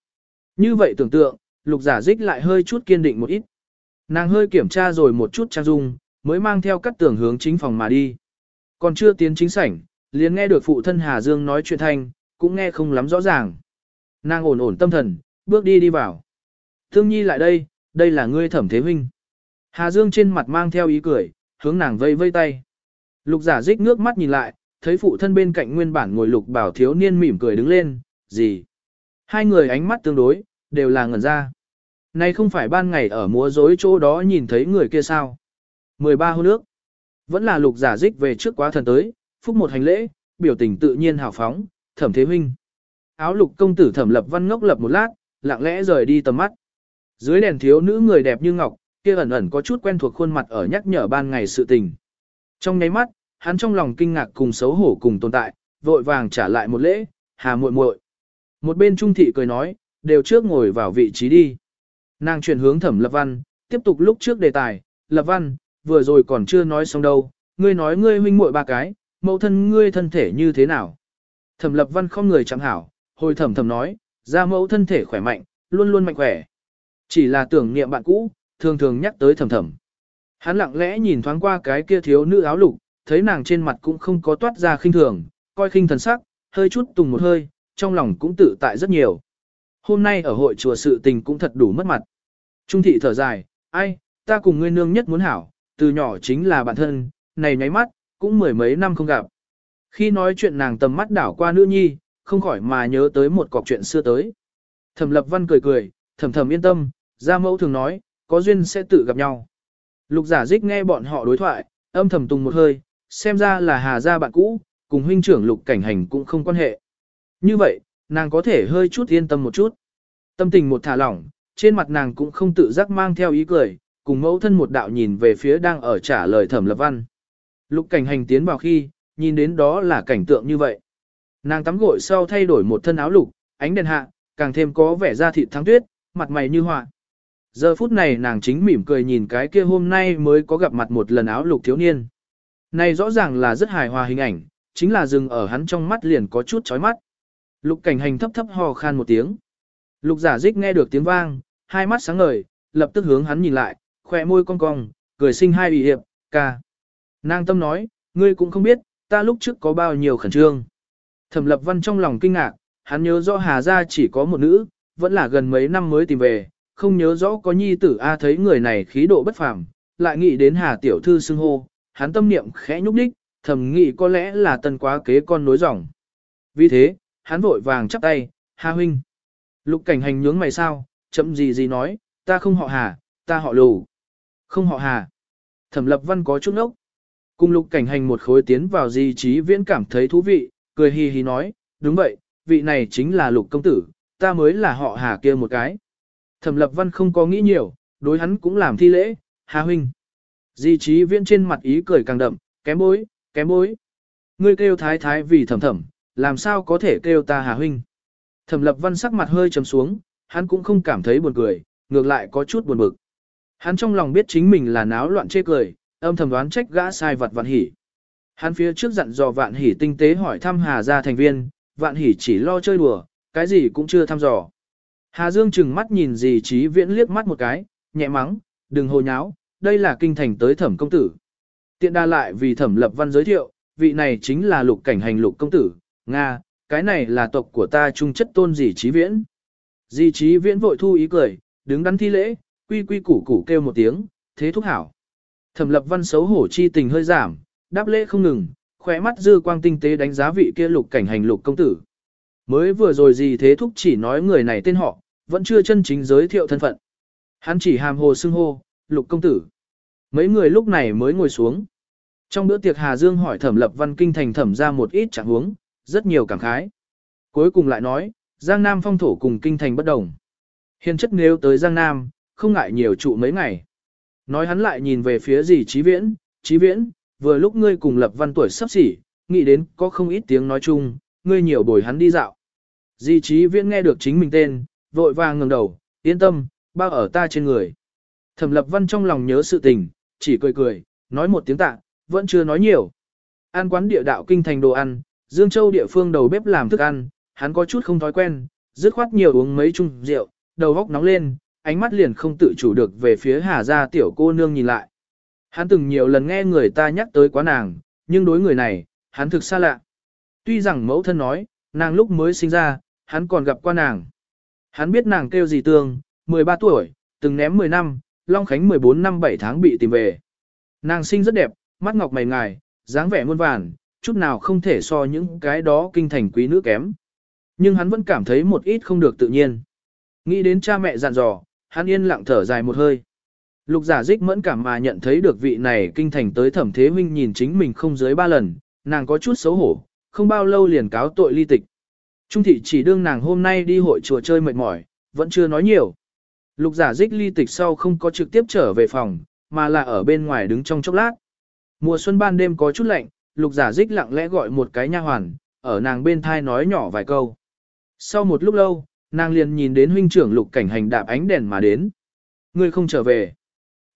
Như vậy tưởng tượng, lục giả dích lại hơi chút kiên định một ít. Nàng hơi kiểm tra rồi một chút trang dung, mới mang theo các tưởng hướng chính phòng mà đi. Còn chưa tiến chính sảnh, liền nghe được phụ thân Hà Dương nói chuyện thanh, cũng nghe không lắm rõ ràng. Nàng ổn ổn tâm thần, bước đi đi vào. Thương nhi lại đây, đây là ngươi thẩm thế huynh. Hà Dương trên mặt mang theo ý cười, hướng nàng vây vây tay. Lục giả dích nước mắt nhìn lại, thấy phụ thân bên cạnh nguyên bản ngồi lục bảo thiếu niên mỉm cười đứng lên, gì? Hai người ánh mắt tương đối, đều là ngẩn ra. Này không phải ban ngày ở múa rối chỗ đó nhìn thấy người kia sao? 13 hôn nước. Vẫn là lục giả dích về trước quá thần tới, phúc một hành lễ, biểu tình tự nhiên hào phóng, thẩm thế huynh. Áo lục công tử thẩm lập văn ngốc lập một lát, lặng lẽ rời đi tầm mắt. Dưới đèn thiếu nữ người đẹp như ngọc, kia ẩn ẩn có chút quen thuộc khuôn mặt ở nhắc nhở ban ngày sự tình. Trong nháy mắt, hắn trong lòng kinh ngạc cùng xấu hổ cùng tồn tại, vội vàng trả lại một lễ, hà muội muội. Một bên trung thị cười nói, đều trước ngồi vào vị trí đi. Nàng chuyển hướng thẩm lập văn, tiếp tục lúc trước đề tài, lập văn, vừa rồi còn chưa nói xong đâu, ngươi nói ngươi huynh muội ba cái, mẫu thân ngươi thân thể như thế nào. Thẩm lập văn không người chẳng hảo, hồi thầm thầm nói, gia mẫu thân thể khỏe mạnh, luôn luôn mạnh khỏe. Chỉ là tưởng niệm bạn cũ, thường thường nhắc tới thầm thầm. Hắn lặng lẽ nhìn thoáng qua cái kia thiếu nữ áo lục, thấy nàng trên mặt cũng không có toát ra khinh thường, coi khinh thần sắc, hơi chút tùng một hơi, trong lòng cũng tự tại rất nhiều. Hôm nay ở hội chùa sự tình cũng thật đủ mất mặt. Trung thị thở dài, ai, ta cùng ngươi nương nhất muốn hảo, từ nhỏ chính là bạn thân, này nháy mắt, cũng mười mấy năm không gặp. Khi nói chuyện nàng tầm mắt đảo qua nữ nhi, không khỏi mà nhớ tới một cọc chuyện xưa tới. Thẩm lập văn cười cười, thầm thầm yên tâm, gia mẫu thường nói, có duyên sẽ tự gặp nhau. Lục giả dích nghe bọn họ đối thoại, âm thầm tùng một hơi, xem ra là hà gia bạn cũ, cùng huynh trưởng lục cảnh hành cũng không quan hệ. Như vậy, nàng có thể hơi chút yên tâm một chút. Tâm tình một thả lỏng, trên mặt nàng cũng không tự giác mang theo ý cười, cùng mẫu thân một đạo nhìn về phía đang ở trả lời thẩm lập văn. Lục cảnh hành tiến vào khi, nhìn đến đó là cảnh tượng như vậy. Nàng tắm gội sau thay đổi một thân áo lục, ánh đèn hạ, càng thêm có vẻ da thịt thắng tuyết, mặt mày như họa. Giờ phút này nàng chính mỉm cười nhìn cái kia hôm nay mới có gặp mặt một lần áo lục thiếu niên. Này rõ ràng là rất hài hòa hình ảnh, chính là dừng ở hắn trong mắt liền có chút chói mắt. Lục cảnh hành thấp thấp hò khan một tiếng. Lục giả dích nghe được tiếng vang, hai mắt sáng ngời, lập tức hướng hắn nhìn lại, khỏe môi cong cong, cười sinh hai ủy hiệp, ca. Nàng tâm nói, ngươi cũng không biết, ta lúc trước có bao nhiêu khẩn trương. Thẩm lập văn trong lòng kinh ngạc, hắn nhớ rõ Hà Gia chỉ có một nữ, vẫn là gần mấy năm mới tìm về, không nhớ rõ có nhi tử A thấy người này khí độ bất phàm, lại nghĩ đến Hà Tiểu Thư xưng hô, hắn tâm niệm khẽ nhúc đích, thầm nghĩ có lẽ là tân quá kế con nối dòng. Vì thế, hắn vội vàng chắp tay, Hà Huynh. Lục cảnh hành nhướng mày sao, chậm gì gì nói, ta không họ Hà, ta họ Lù. Không họ Hà. Thẩm lập văn có chút nốc. Cùng lục cảnh hành một khối tiến vào di trí viễn cảm thấy thú vị, cười hi hi nói, đúng vậy, vị này chính là lục công tử, ta mới là họ Hà kia một cái. Thẩm lập văn không có nghĩ nhiều, đối hắn cũng làm thi lễ, Hà huynh. Di trí viễn trên mặt ý cười càng đậm, kém bối, kém bối. Ngươi kêu thái thái vì thẩm thẩm, làm sao có thể kêu ta Hà huynh. Thẩm lập văn sắc mặt hơi trầm xuống, hắn cũng không cảm thấy buồn cười, ngược lại có chút buồn bực. Hắn trong lòng biết chính mình là náo loạn chê cười, âm thầm đoán trách gã sai vật vạn hỉ. Hắn phía trước dặn dò vạn hỉ tinh tế hỏi thăm Hà gia thành viên, vạn hỉ chỉ lo chơi đùa, cái gì cũng chưa thăm dò. Hà Dương chừng mắt nhìn dì trí viễn liếc mắt một cái, nhẹ mắng, đừng hồ nháo, đây là kinh thành tới thẩm công tử. Tiện đa lại vì thẩm lập văn giới thiệu, vị này chính là lục cảnh hành lục công tử, Nga, cái này là tộc của ta trung chất tôn dì trí viễn. Dì trí viễn vội thu ý cười, đứng đắn thi lễ, quy quy củ củ kêu một tiếng, thế thúc hảo. Thẩm lập văn xấu hổ chi tình hơi giảm, đáp lễ không ngừng, khỏe mắt dư quang tinh tế đánh giá vị kia lục cảnh hành lục công tử. Mới vừa rồi gì thế thúc chỉ nói người này tên họ, vẫn chưa chân chính giới thiệu thân phận. Hắn chỉ hàm hồ xưng hô, lục công tử. Mấy người lúc này mới ngồi xuống. Trong bữa tiệc Hà Dương hỏi thẩm lập văn kinh thành thẩm ra một ít trạng huống, rất nhiều cảm khái. Cuối cùng lại nói, Giang Nam phong thổ cùng kinh thành bất đồng. Hiền chất nếu tới Giang Nam, không ngại nhiều trụ mấy ngày. Nói hắn lại nhìn về phía gì Chí Viễn, Chí Viễn, vừa lúc ngươi cùng lập văn tuổi sắp xỉ, nghĩ đến có không ít tiếng nói chung, ngươi nhiều bồi hắn đi dạo. Di trí viễn nghe được chính mình tên, vội vàng ngẩng đầu, yên tâm, bao ở ta trên người. Thẩm lập văn trong lòng nhớ sự tình, chỉ cười cười, nói một tiếng tạ, vẫn chưa nói nhiều. An quán địa đạo kinh thành đồ ăn, Dương Châu địa phương đầu bếp làm thức ăn, hắn có chút không thói quen, dứt khoát nhiều uống mấy chung rượu, đầu góc nóng lên, ánh mắt liền không tự chủ được về phía Hà gia tiểu cô nương nhìn lại. Hắn từng nhiều lần nghe người ta nhắc tới quá nàng, nhưng đối người này, hắn thực xa lạ. Tuy rằng mẫu thân nói, nàng lúc mới sinh ra, hắn còn gặp qua nàng. Hắn biết nàng kêu gì tương, 13 tuổi, từng ném 10 năm, Long Khánh 14 năm 7 tháng bị tìm về. Nàng sinh rất đẹp, mắt ngọc mày ngài, dáng vẻ muôn vàn, chút nào không thể so những cái đó kinh thành quý nữ kém. Nhưng hắn vẫn cảm thấy một ít không được tự nhiên. Nghĩ đến cha mẹ dặn dò, hắn yên lặng thở dài một hơi. Lục giả dích mẫn cảm mà nhận thấy được vị này kinh thành tới thẩm thế huynh nhìn chính mình không dưới ba lần, nàng có chút xấu hổ, không bao lâu liền cáo tội ly tịch. Trung thị chỉ đương nàng hôm nay đi hội chùa chơi mệt mỏi, vẫn chưa nói nhiều. Lục giả dích ly tịch sau không có trực tiếp trở về phòng, mà là ở bên ngoài đứng trong chốc lát. Mùa xuân ban đêm có chút lạnh, lục giả dích lặng lẽ gọi một cái nha hoàn, ở nàng bên thai nói nhỏ vài câu. Sau một lúc lâu, nàng liền nhìn đến huynh trưởng lục cảnh hành đạp ánh đèn mà đến. Ngươi không trở về.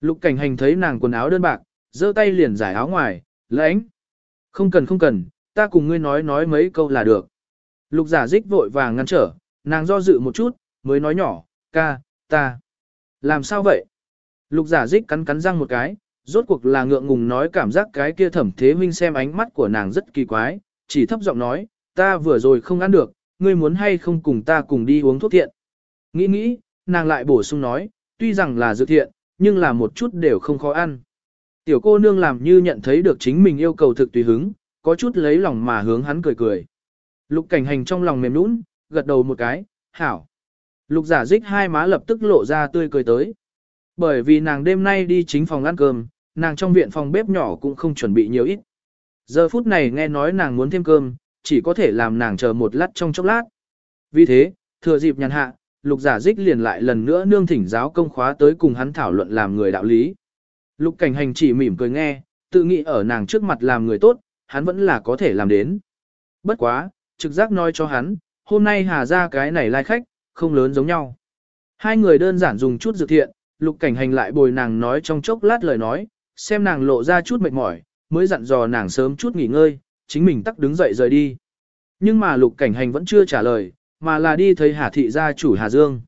Lục cảnh hành thấy nàng quần áo đơn bạc, giơ tay liền giải áo ngoài, lãnh. Không cần không cần, ta cùng ngươi nói nói mấy câu là được. Lục giả dích vội vàng ngăn trở, nàng do dự một chút, mới nói nhỏ, ca, ta. Làm sao vậy? Lục giả dích cắn cắn răng một cái, rốt cuộc là ngượng ngùng nói cảm giác cái kia thẩm thế huynh xem ánh mắt của nàng rất kỳ quái, chỉ thấp giọng nói, ta vừa rồi không ăn được, ngươi muốn hay không cùng ta cùng đi uống thuốc thiện. Nghĩ nghĩ, nàng lại bổ sung nói, tuy rằng là dự thiện, nhưng là một chút đều không khó ăn. Tiểu cô nương làm như nhận thấy được chính mình yêu cầu thực tùy hứng, có chút lấy lòng mà hướng hắn cười cười. Lục cảnh hành trong lòng mềm nũng, gật đầu một cái, hảo. Lục giả dích hai má lập tức lộ ra tươi cười tới. Bởi vì nàng đêm nay đi chính phòng ăn cơm, nàng trong viện phòng bếp nhỏ cũng không chuẩn bị nhiều ít. Giờ phút này nghe nói nàng muốn thêm cơm, chỉ có thể làm nàng chờ một lát trong chốc lát. Vì thế, thừa dịp nhàn hạ, lục giả dích liền lại lần nữa nương thỉnh giáo công khóa tới cùng hắn thảo luận làm người đạo lý. Lục cảnh hành chỉ mỉm cười nghe, tự nghĩ ở nàng trước mặt làm người tốt, hắn vẫn là có thể làm đến. Bất quá, trực giác nói cho hắn, hôm nay hà ra cái này lai khách, không lớn giống nhau. Hai người đơn giản dùng chút dự thiện, lục cảnh hành lại bồi nàng nói trong chốc lát lời nói, xem nàng lộ ra chút mệt mỏi, mới dặn dò nàng sớm chút nghỉ ngơi, chính mình tắc đứng dậy rời đi. Nhưng mà lục cảnh hành vẫn chưa trả lời, mà là đi thấy Hà thị gia chủ Hà Dương.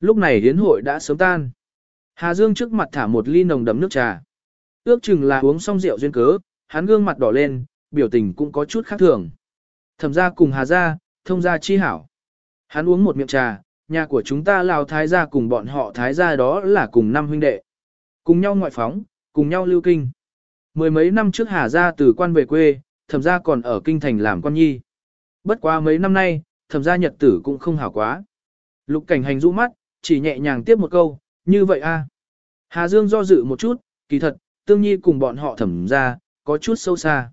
Lúc này hiến hội đã sớm tan. Hà Dương trước mặt thả một ly nồng đấm nước trà. Ước chừng là uống xong rượu duyên cớ, hắn gương mặt đỏ lên, biểu tình cũng có chút khác thường. Thẩm ra cùng Hà gia, thông gia chi hảo. Hắn uống một miệng trà, nhà của chúng ta Lào Thái gia cùng bọn họ Thái gia đó là cùng năm huynh đệ. Cùng nhau ngoại phóng, cùng nhau lưu kinh. Mười mấy năm trước Hà gia từ quan về quê, thẩm gia còn ở kinh thành làm quan nhi. Bất quá mấy năm nay, thẩm gia nhật tử cũng không hảo quá. Lục cảnh hành rũ mắt, chỉ nhẹ nhàng tiếp một câu, như vậy a. Hà Dương do dự một chút, kỳ thật, tương nhi cùng bọn họ thẩm gia, có chút sâu xa.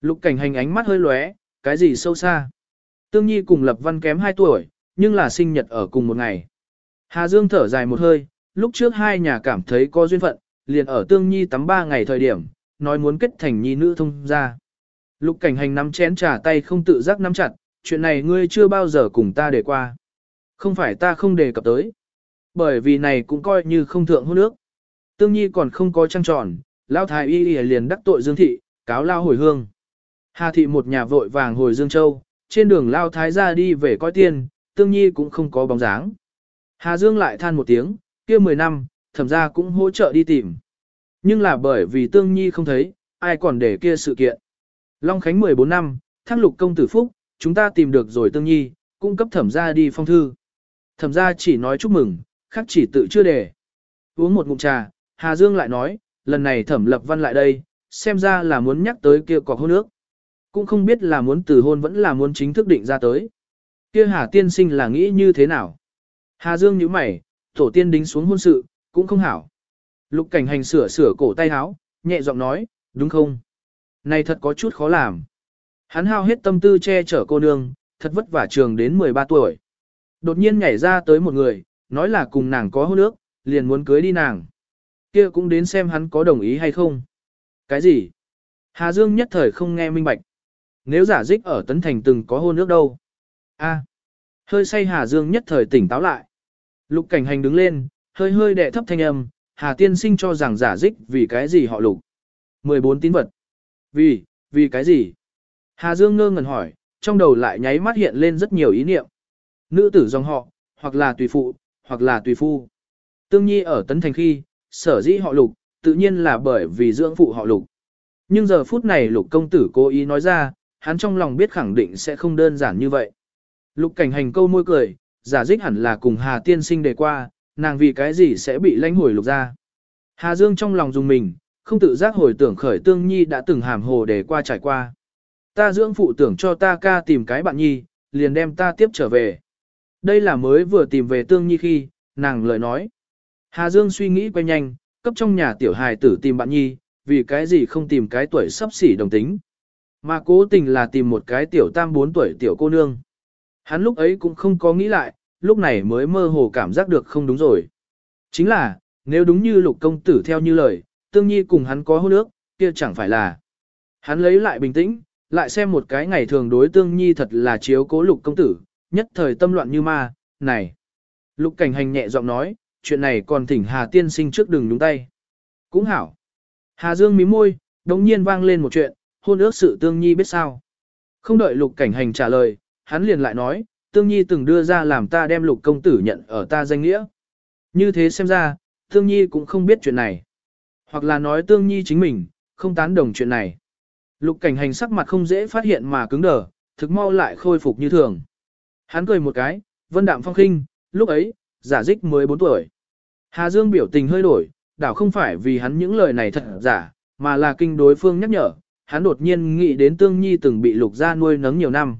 Lục cảnh hành ánh mắt hơi lóe, cái gì sâu xa. Tương nhi cùng lập văn kém 2 tuổi, nhưng là sinh nhật ở cùng một ngày. Hà Dương thở dài một hơi, lúc trước hai nhà cảm thấy có duyên phận, liền ở tương nhi tắm 3 ngày thời điểm, nói muốn kết thành nhi nữ thông gia. Lục cảnh hành nắm chén trà tay không tự giác nắm chặt, chuyện này ngươi chưa bao giờ cùng ta đề qua. Không phải ta không đề cập tới. Bởi vì này cũng coi như không thượng hôn nước. Tương Nhi còn không có trăng tròn, Lao Thái Y liền đắc tội Dương Thị, cáo Lao hồi hương. Hà Thị một nhà vội vàng hồi Dương Châu, trên đường Lao Thái ra đi về coi tiền, Tương Nhi cũng không có bóng dáng. Hà Dương lại than một tiếng, kia 10 năm, thẩm ra cũng hỗ trợ đi tìm. Nhưng là bởi vì Tương Nhi không thấy, ai còn để kia sự kiện. Long Khánh 14 năm, thăng lục công tử phúc, chúng ta tìm được rồi tương nhi, cung cấp thẩm gia đi phong thư. Thẩm gia chỉ nói chúc mừng, khác chỉ tự chưa đề. Uống một ngụm trà, Hà Dương lại nói, lần này thẩm lập văn lại đây, xem ra là muốn nhắc tới kia cọc hôn nước. Cũng không biết là muốn từ hôn vẫn là muốn chính thức định ra tới. Kia Hà tiên sinh là nghĩ như thế nào? Hà Dương nhíu mày, tổ tiên đính xuống hôn sự, cũng không hảo. Lục cảnh hành sửa sửa cổ tay áo, nhẹ giọng nói, đúng không? Này thật có chút khó làm. Hắn hao hết tâm tư che chở cô nương, thật vất vả trường đến 13 tuổi. Đột nhiên nhảy ra tới một người, nói là cùng nàng có hôn ước, liền muốn cưới đi nàng. kia cũng đến xem hắn có đồng ý hay không. Cái gì? Hà Dương nhất thời không nghe minh bạch. nếu giả dích ở Tấn Thành từng có hôn ước đâu. A. Hơi say Hà Dương nhất thời tỉnh táo lại. Lục cảnh hành đứng lên, hơi hơi đệ thấp thanh âm, Hà tiên sinh cho rằng giả dích vì cái gì họ lục. 14 tín vật. Vì, vì cái gì? Hà Dương ngơ ngẩn hỏi, trong đầu lại nháy mắt hiện lên rất nhiều ý niệm. Nữ tử dòng họ, hoặc là tùy phụ, hoặc là tùy phu. Tương Nhi ở Tấn Thành khi, sở dĩ họ lục, tự nhiên là bởi vì dưỡng phụ họ lục. Nhưng giờ phút này lục công tử cố ý nói ra, hắn trong lòng biết khẳng định sẽ không đơn giản như vậy. Lục cảnh hành câu môi cười, giả dích hẳn là cùng Hà tiên sinh đề qua, nàng vì cái gì sẽ bị lãnh hồi lục ra. Hà Dương trong lòng dùng mình, không tự giác hồi tưởng khởi tương nhi đã từng hàm hồ đề qua trải qua. Ta dưỡng phụ tưởng cho ta ca tìm cái bạn nhi, liền đem ta tiếp trở về. Đây là mới vừa tìm về tương nhi khi, nàng lời nói. Hà Dương suy nghĩ quay nhanh, cấp trong nhà tiểu hài tử tìm bạn nhi, vì cái gì không tìm cái tuổi sắp xỉ đồng tính. Mà cố tình là tìm một cái tiểu tam bốn tuổi tiểu cô nương. Hắn lúc ấy cũng không có nghĩ lại, lúc này mới mơ hồ cảm giác được không đúng rồi. Chính là, nếu đúng như lục công tử theo như lời, tương nhi cùng hắn có hôn ước, kia chẳng phải là. Hắn lấy lại bình tĩnh, lại xem một cái ngày thường đối tương nhi thật là chiếu cố lục công tử, nhất thời tâm loạn như ma, này. Lục cảnh hành nhẹ giọng nói, chuyện này còn thỉnh Hà tiên sinh trước đừng đúng tay. Cũng hảo. Hà Dương mím môi, đống nhiên vang lên một chuyện, hôn ước sự tương nhi biết sao. Không đợi lục cảnh hành trả lời, hắn liền lại nói, tương nhi từng đưa ra làm ta đem lục công tử nhận ở ta danh nghĩa. Như thế xem ra, tương nhi cũng không biết chuyện này. Hoặc là nói tương nhi chính mình, không tán đồng chuyện này. Lục cảnh hành sắc mặt không dễ phát hiện mà cứng đờ, thực mau lại khôi phục như thường. Hắn cười một cái, vân đạm phong khinh, lúc ấy, giả dích 14 tuổi. Hà Dương biểu tình hơi đổi, đảo không phải vì hắn những lời này thật giả, mà là kinh đối phương nhắc nhở, hắn đột nhiên nghĩ đến Tương Nhi từng bị lục gia nuôi nấng nhiều năm.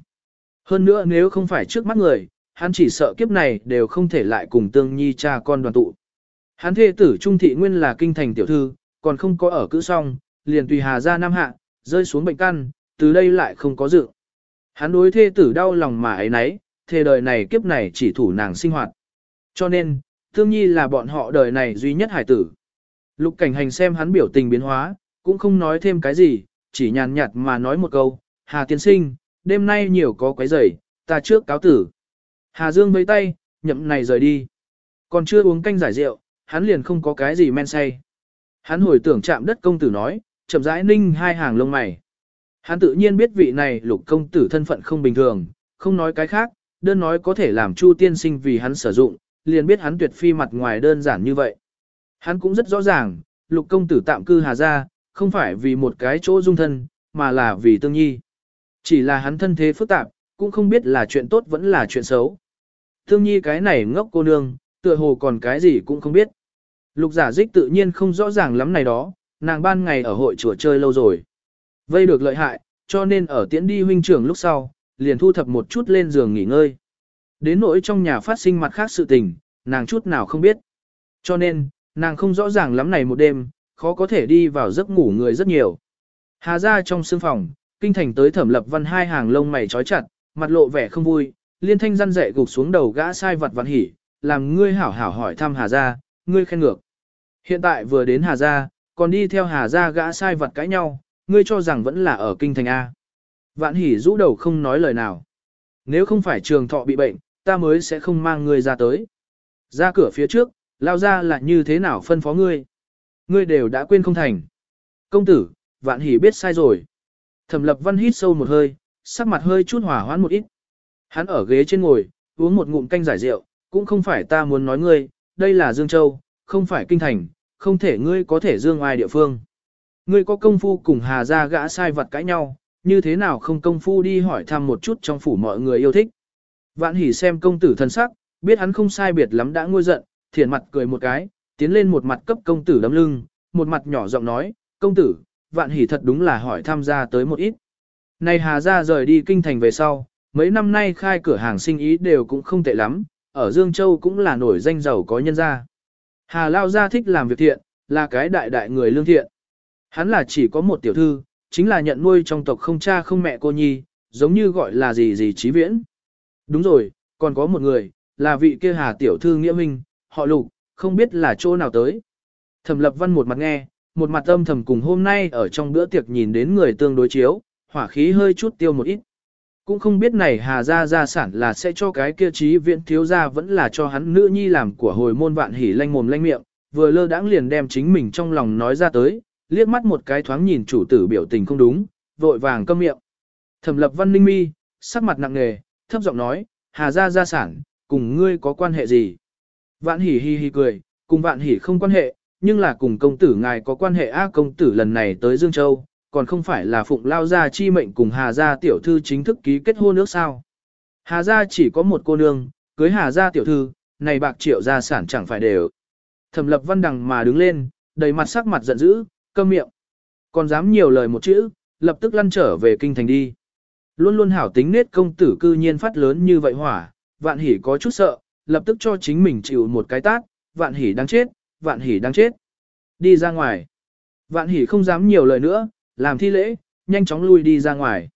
Hơn nữa nếu không phải trước mắt người, hắn chỉ sợ kiếp này đều không thể lại cùng Tương Nhi cha con đoàn tụ. Hắn thê tử Trung Thị Nguyên là kinh thành tiểu thư, còn không có ở cữ song, liền tùy Hà ra Nam Hạ, rơi xuống bệnh căn, từ đây lại không có dự. Hắn đối thê tử đau lòng mà ấy nấy, thề đời này kiếp này chỉ thủ nàng sinh hoạt. Cho nên, thương Nhi là bọn họ đời này duy nhất hải tử. Lục cảnh hành xem hắn biểu tình biến hóa, cũng không nói thêm cái gì, chỉ nhàn nhạt mà nói một câu, Hà tiên sinh, đêm nay nhiều có quấy rầy, ta trước cáo tử. Hà Dương với tay, nhậm này rời đi. Còn chưa uống canh giải rượu, hắn liền không có cái gì men say. Hắn hồi tưởng chạm đất công tử nói, chậm rãi ninh hai hàng lông mày. Hắn tự nhiên biết vị này lục công tử thân phận không bình thường, không nói cái khác, đơn nói có thể làm Chu tiên sinh vì hắn sử dụng, liền biết hắn tuyệt phi mặt ngoài đơn giản như vậy. Hắn cũng rất rõ ràng, lục công tử tạm cư Hà Gia, không phải vì một cái chỗ dung thân, mà là vì tương nhi. Chỉ là hắn thân thế phức tạp, cũng không biết là chuyện tốt vẫn là chuyện xấu. Tương nhi cái này ngốc cô nương, tựa hồ còn cái gì cũng không biết. Lục giả dích tự nhiên không rõ ràng lắm này đó, nàng ban ngày ở hội chùa chơi lâu rồi. Vây được lợi hại, cho nên ở tiễn đi huynh trưởng lúc sau, liền thu thập một chút lên giường nghỉ ngơi. Đến nỗi trong nhà phát sinh mặt khác sự tình, nàng chút nào không biết. Cho nên, nàng không rõ ràng lắm này một đêm, khó có thể đi vào giấc ngủ người rất nhiều. Hà ra trong sương phòng, kinh thành tới thẩm lập văn hai hàng lông mày trói chặt, mặt lộ vẻ không vui, liên thanh răn dậy gục xuống đầu gã sai vật văn hỉ, làm ngươi hảo hảo hỏi thăm Hà gia, ngươi khen ngược. Hiện tại vừa đến Hà gia, còn đi theo Hà gia gã sai vật cãi nhau, ngươi cho rằng vẫn là ở kinh thành A. Vạn hỉ rũ đầu không nói lời nào. Nếu không phải trường thọ bị bệnh, ta mới sẽ không mang ngươi ra tới. Ra cửa phía trước, lao ra là như thế nào phân phó ngươi. Ngươi đều đã quên không thành. Công tử, vạn hỉ biết sai rồi. Thẩm lập văn hít sâu một hơi, sắc mặt hơi chút hỏa hoãn một ít. Hắn ở ghế trên ngồi, uống một ngụm canh giải rượu, cũng không phải ta muốn nói ngươi, đây là Dương Châu, không phải kinh thành, không thể ngươi có thể dương ai địa phương. Ngươi có công phu cùng Hà gia gã sai vật cãi nhau, như thế nào không công phu đi hỏi thăm một chút trong phủ mọi người yêu thích. Vạn hỉ xem công tử thân sắc, biết hắn không sai biệt lắm đã ngôi giận, thiện mặt cười một cái, tiến lên một mặt cấp công tử đấm lưng, một mặt nhỏ giọng nói, công tử, vạn hỉ thật đúng là hỏi tham gia tới một ít. Này Hà gia rời đi kinh thành về sau, mấy năm nay khai cửa hàng sinh ý đều cũng không tệ lắm, ở Dương Châu cũng là nổi danh giàu có nhân gia. Hà Lao gia thích làm việc thiện, là cái đại đại người lương thiện. Hắn là chỉ có một tiểu thư, chính là nhận nuôi trong tộc không cha không mẹ cô nhi, giống như gọi là gì gì trí viễn. Đúng rồi, còn có một người, là vị kia Hà tiểu thư nghĩa minh, họ lục, không biết là chỗ nào tới. Thẩm lập văn một mặt nghe, một mặt âm thầm cùng hôm nay ở trong bữa tiệc nhìn đến người tương đối chiếu, hỏa khí hơi chút tiêu một ít. Cũng không biết này Hà gia gia sản là sẽ cho cái kia trí viện thiếu gia vẫn là cho hắn nữ nhi làm của hồi môn vạn hỉ lanh mồm lanh miệng, vừa lơ đãng liền đem chính mình trong lòng nói ra tới, liếc mắt một cái thoáng nhìn chủ tử biểu tình không đúng, vội vàng câm miệng. Thẩm lập văn ninh mi, sắc mặt nặng nề, thấp giọng nói, Hà gia gia sản, cùng ngươi có quan hệ gì? Vạn hỉ hi hi cười, cùng vạn hỉ không quan hệ, nhưng là cùng công tử ngài có quan hệ a công tử lần này tới Dương Châu, còn không phải là phụng lao gia chi mệnh cùng Hà gia tiểu thư chính thức ký kết hôn nước sao. Hà gia chỉ có một cô nương, cưới Hà gia tiểu thư, này bạc triệu gia sản chẳng phải đều. Thẩm lập văn đằng mà đứng lên, đầy mặt sắc mặt giận dữ, câm miệng. Còn dám nhiều lời một chữ, lập tức lăn trở về kinh thành đi. Luôn luôn hảo tính nết công tử cư nhiên phát lớn như vậy hỏa, vạn hỉ có chút sợ, lập tức cho chính mình chịu một cái tát, vạn hỉ đang chết, vạn hỉ đang chết. Đi ra ngoài. Vạn hỉ không dám nhiều lời nữa, làm thi lễ, nhanh chóng lui đi ra ngoài.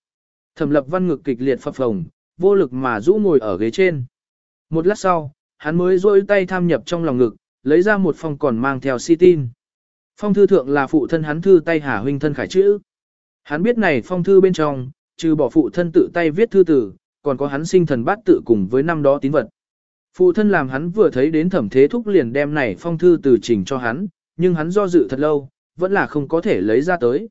Thẩm lập văn ngực kịch liệt phập phồng, vô lực mà rũ ngồi ở ghế trên. Một lát sau, hắn mới rôi tay tham nhập trong lòng ngực, lấy ra một phong còn mang theo si tin. Phong thư thượng là phụ thân hắn thư tay Hà huynh thân khải chữ. Hắn biết này phong thư bên trong, trừ bỏ phụ thân tự tay viết thư tử, còn có hắn sinh thần bát tự cùng với năm đó tín vật. Phụ thân làm hắn vừa thấy đến thẩm thế thúc liền đem này phong thư từ trình cho hắn, nhưng hắn do dự thật lâu, vẫn là không có thể lấy ra tới.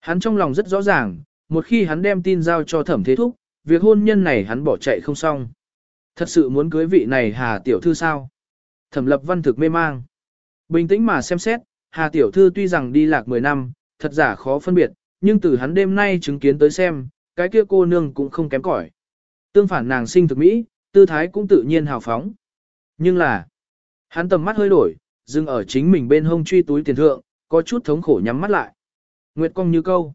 Hắn trong lòng rất rõ ràng, một khi hắn đem tin giao cho thẩm thế thúc, việc hôn nhân này hắn bỏ chạy không xong. Thật sự muốn cưới vị này Hà Tiểu Thư sao? Thẩm lập văn thực mê mang. Bình tĩnh mà xem xét, Hà Tiểu Thư tuy rằng đi lạc 10 năm, thật giả khó phân biệt, nhưng từ hắn đêm nay chứng kiến tới xem, cái kia cô nương cũng không kém cỏi. Tương phản nàng sinh thực mỹ, tư thái cũng tự nhiên hào phóng. Nhưng là, hắn tầm mắt hơi đổi, dừng ở chính mình bên hông truy túi tiền thượng, có chút thống khổ nhắm mắt lại. Nguyệt cong như câu.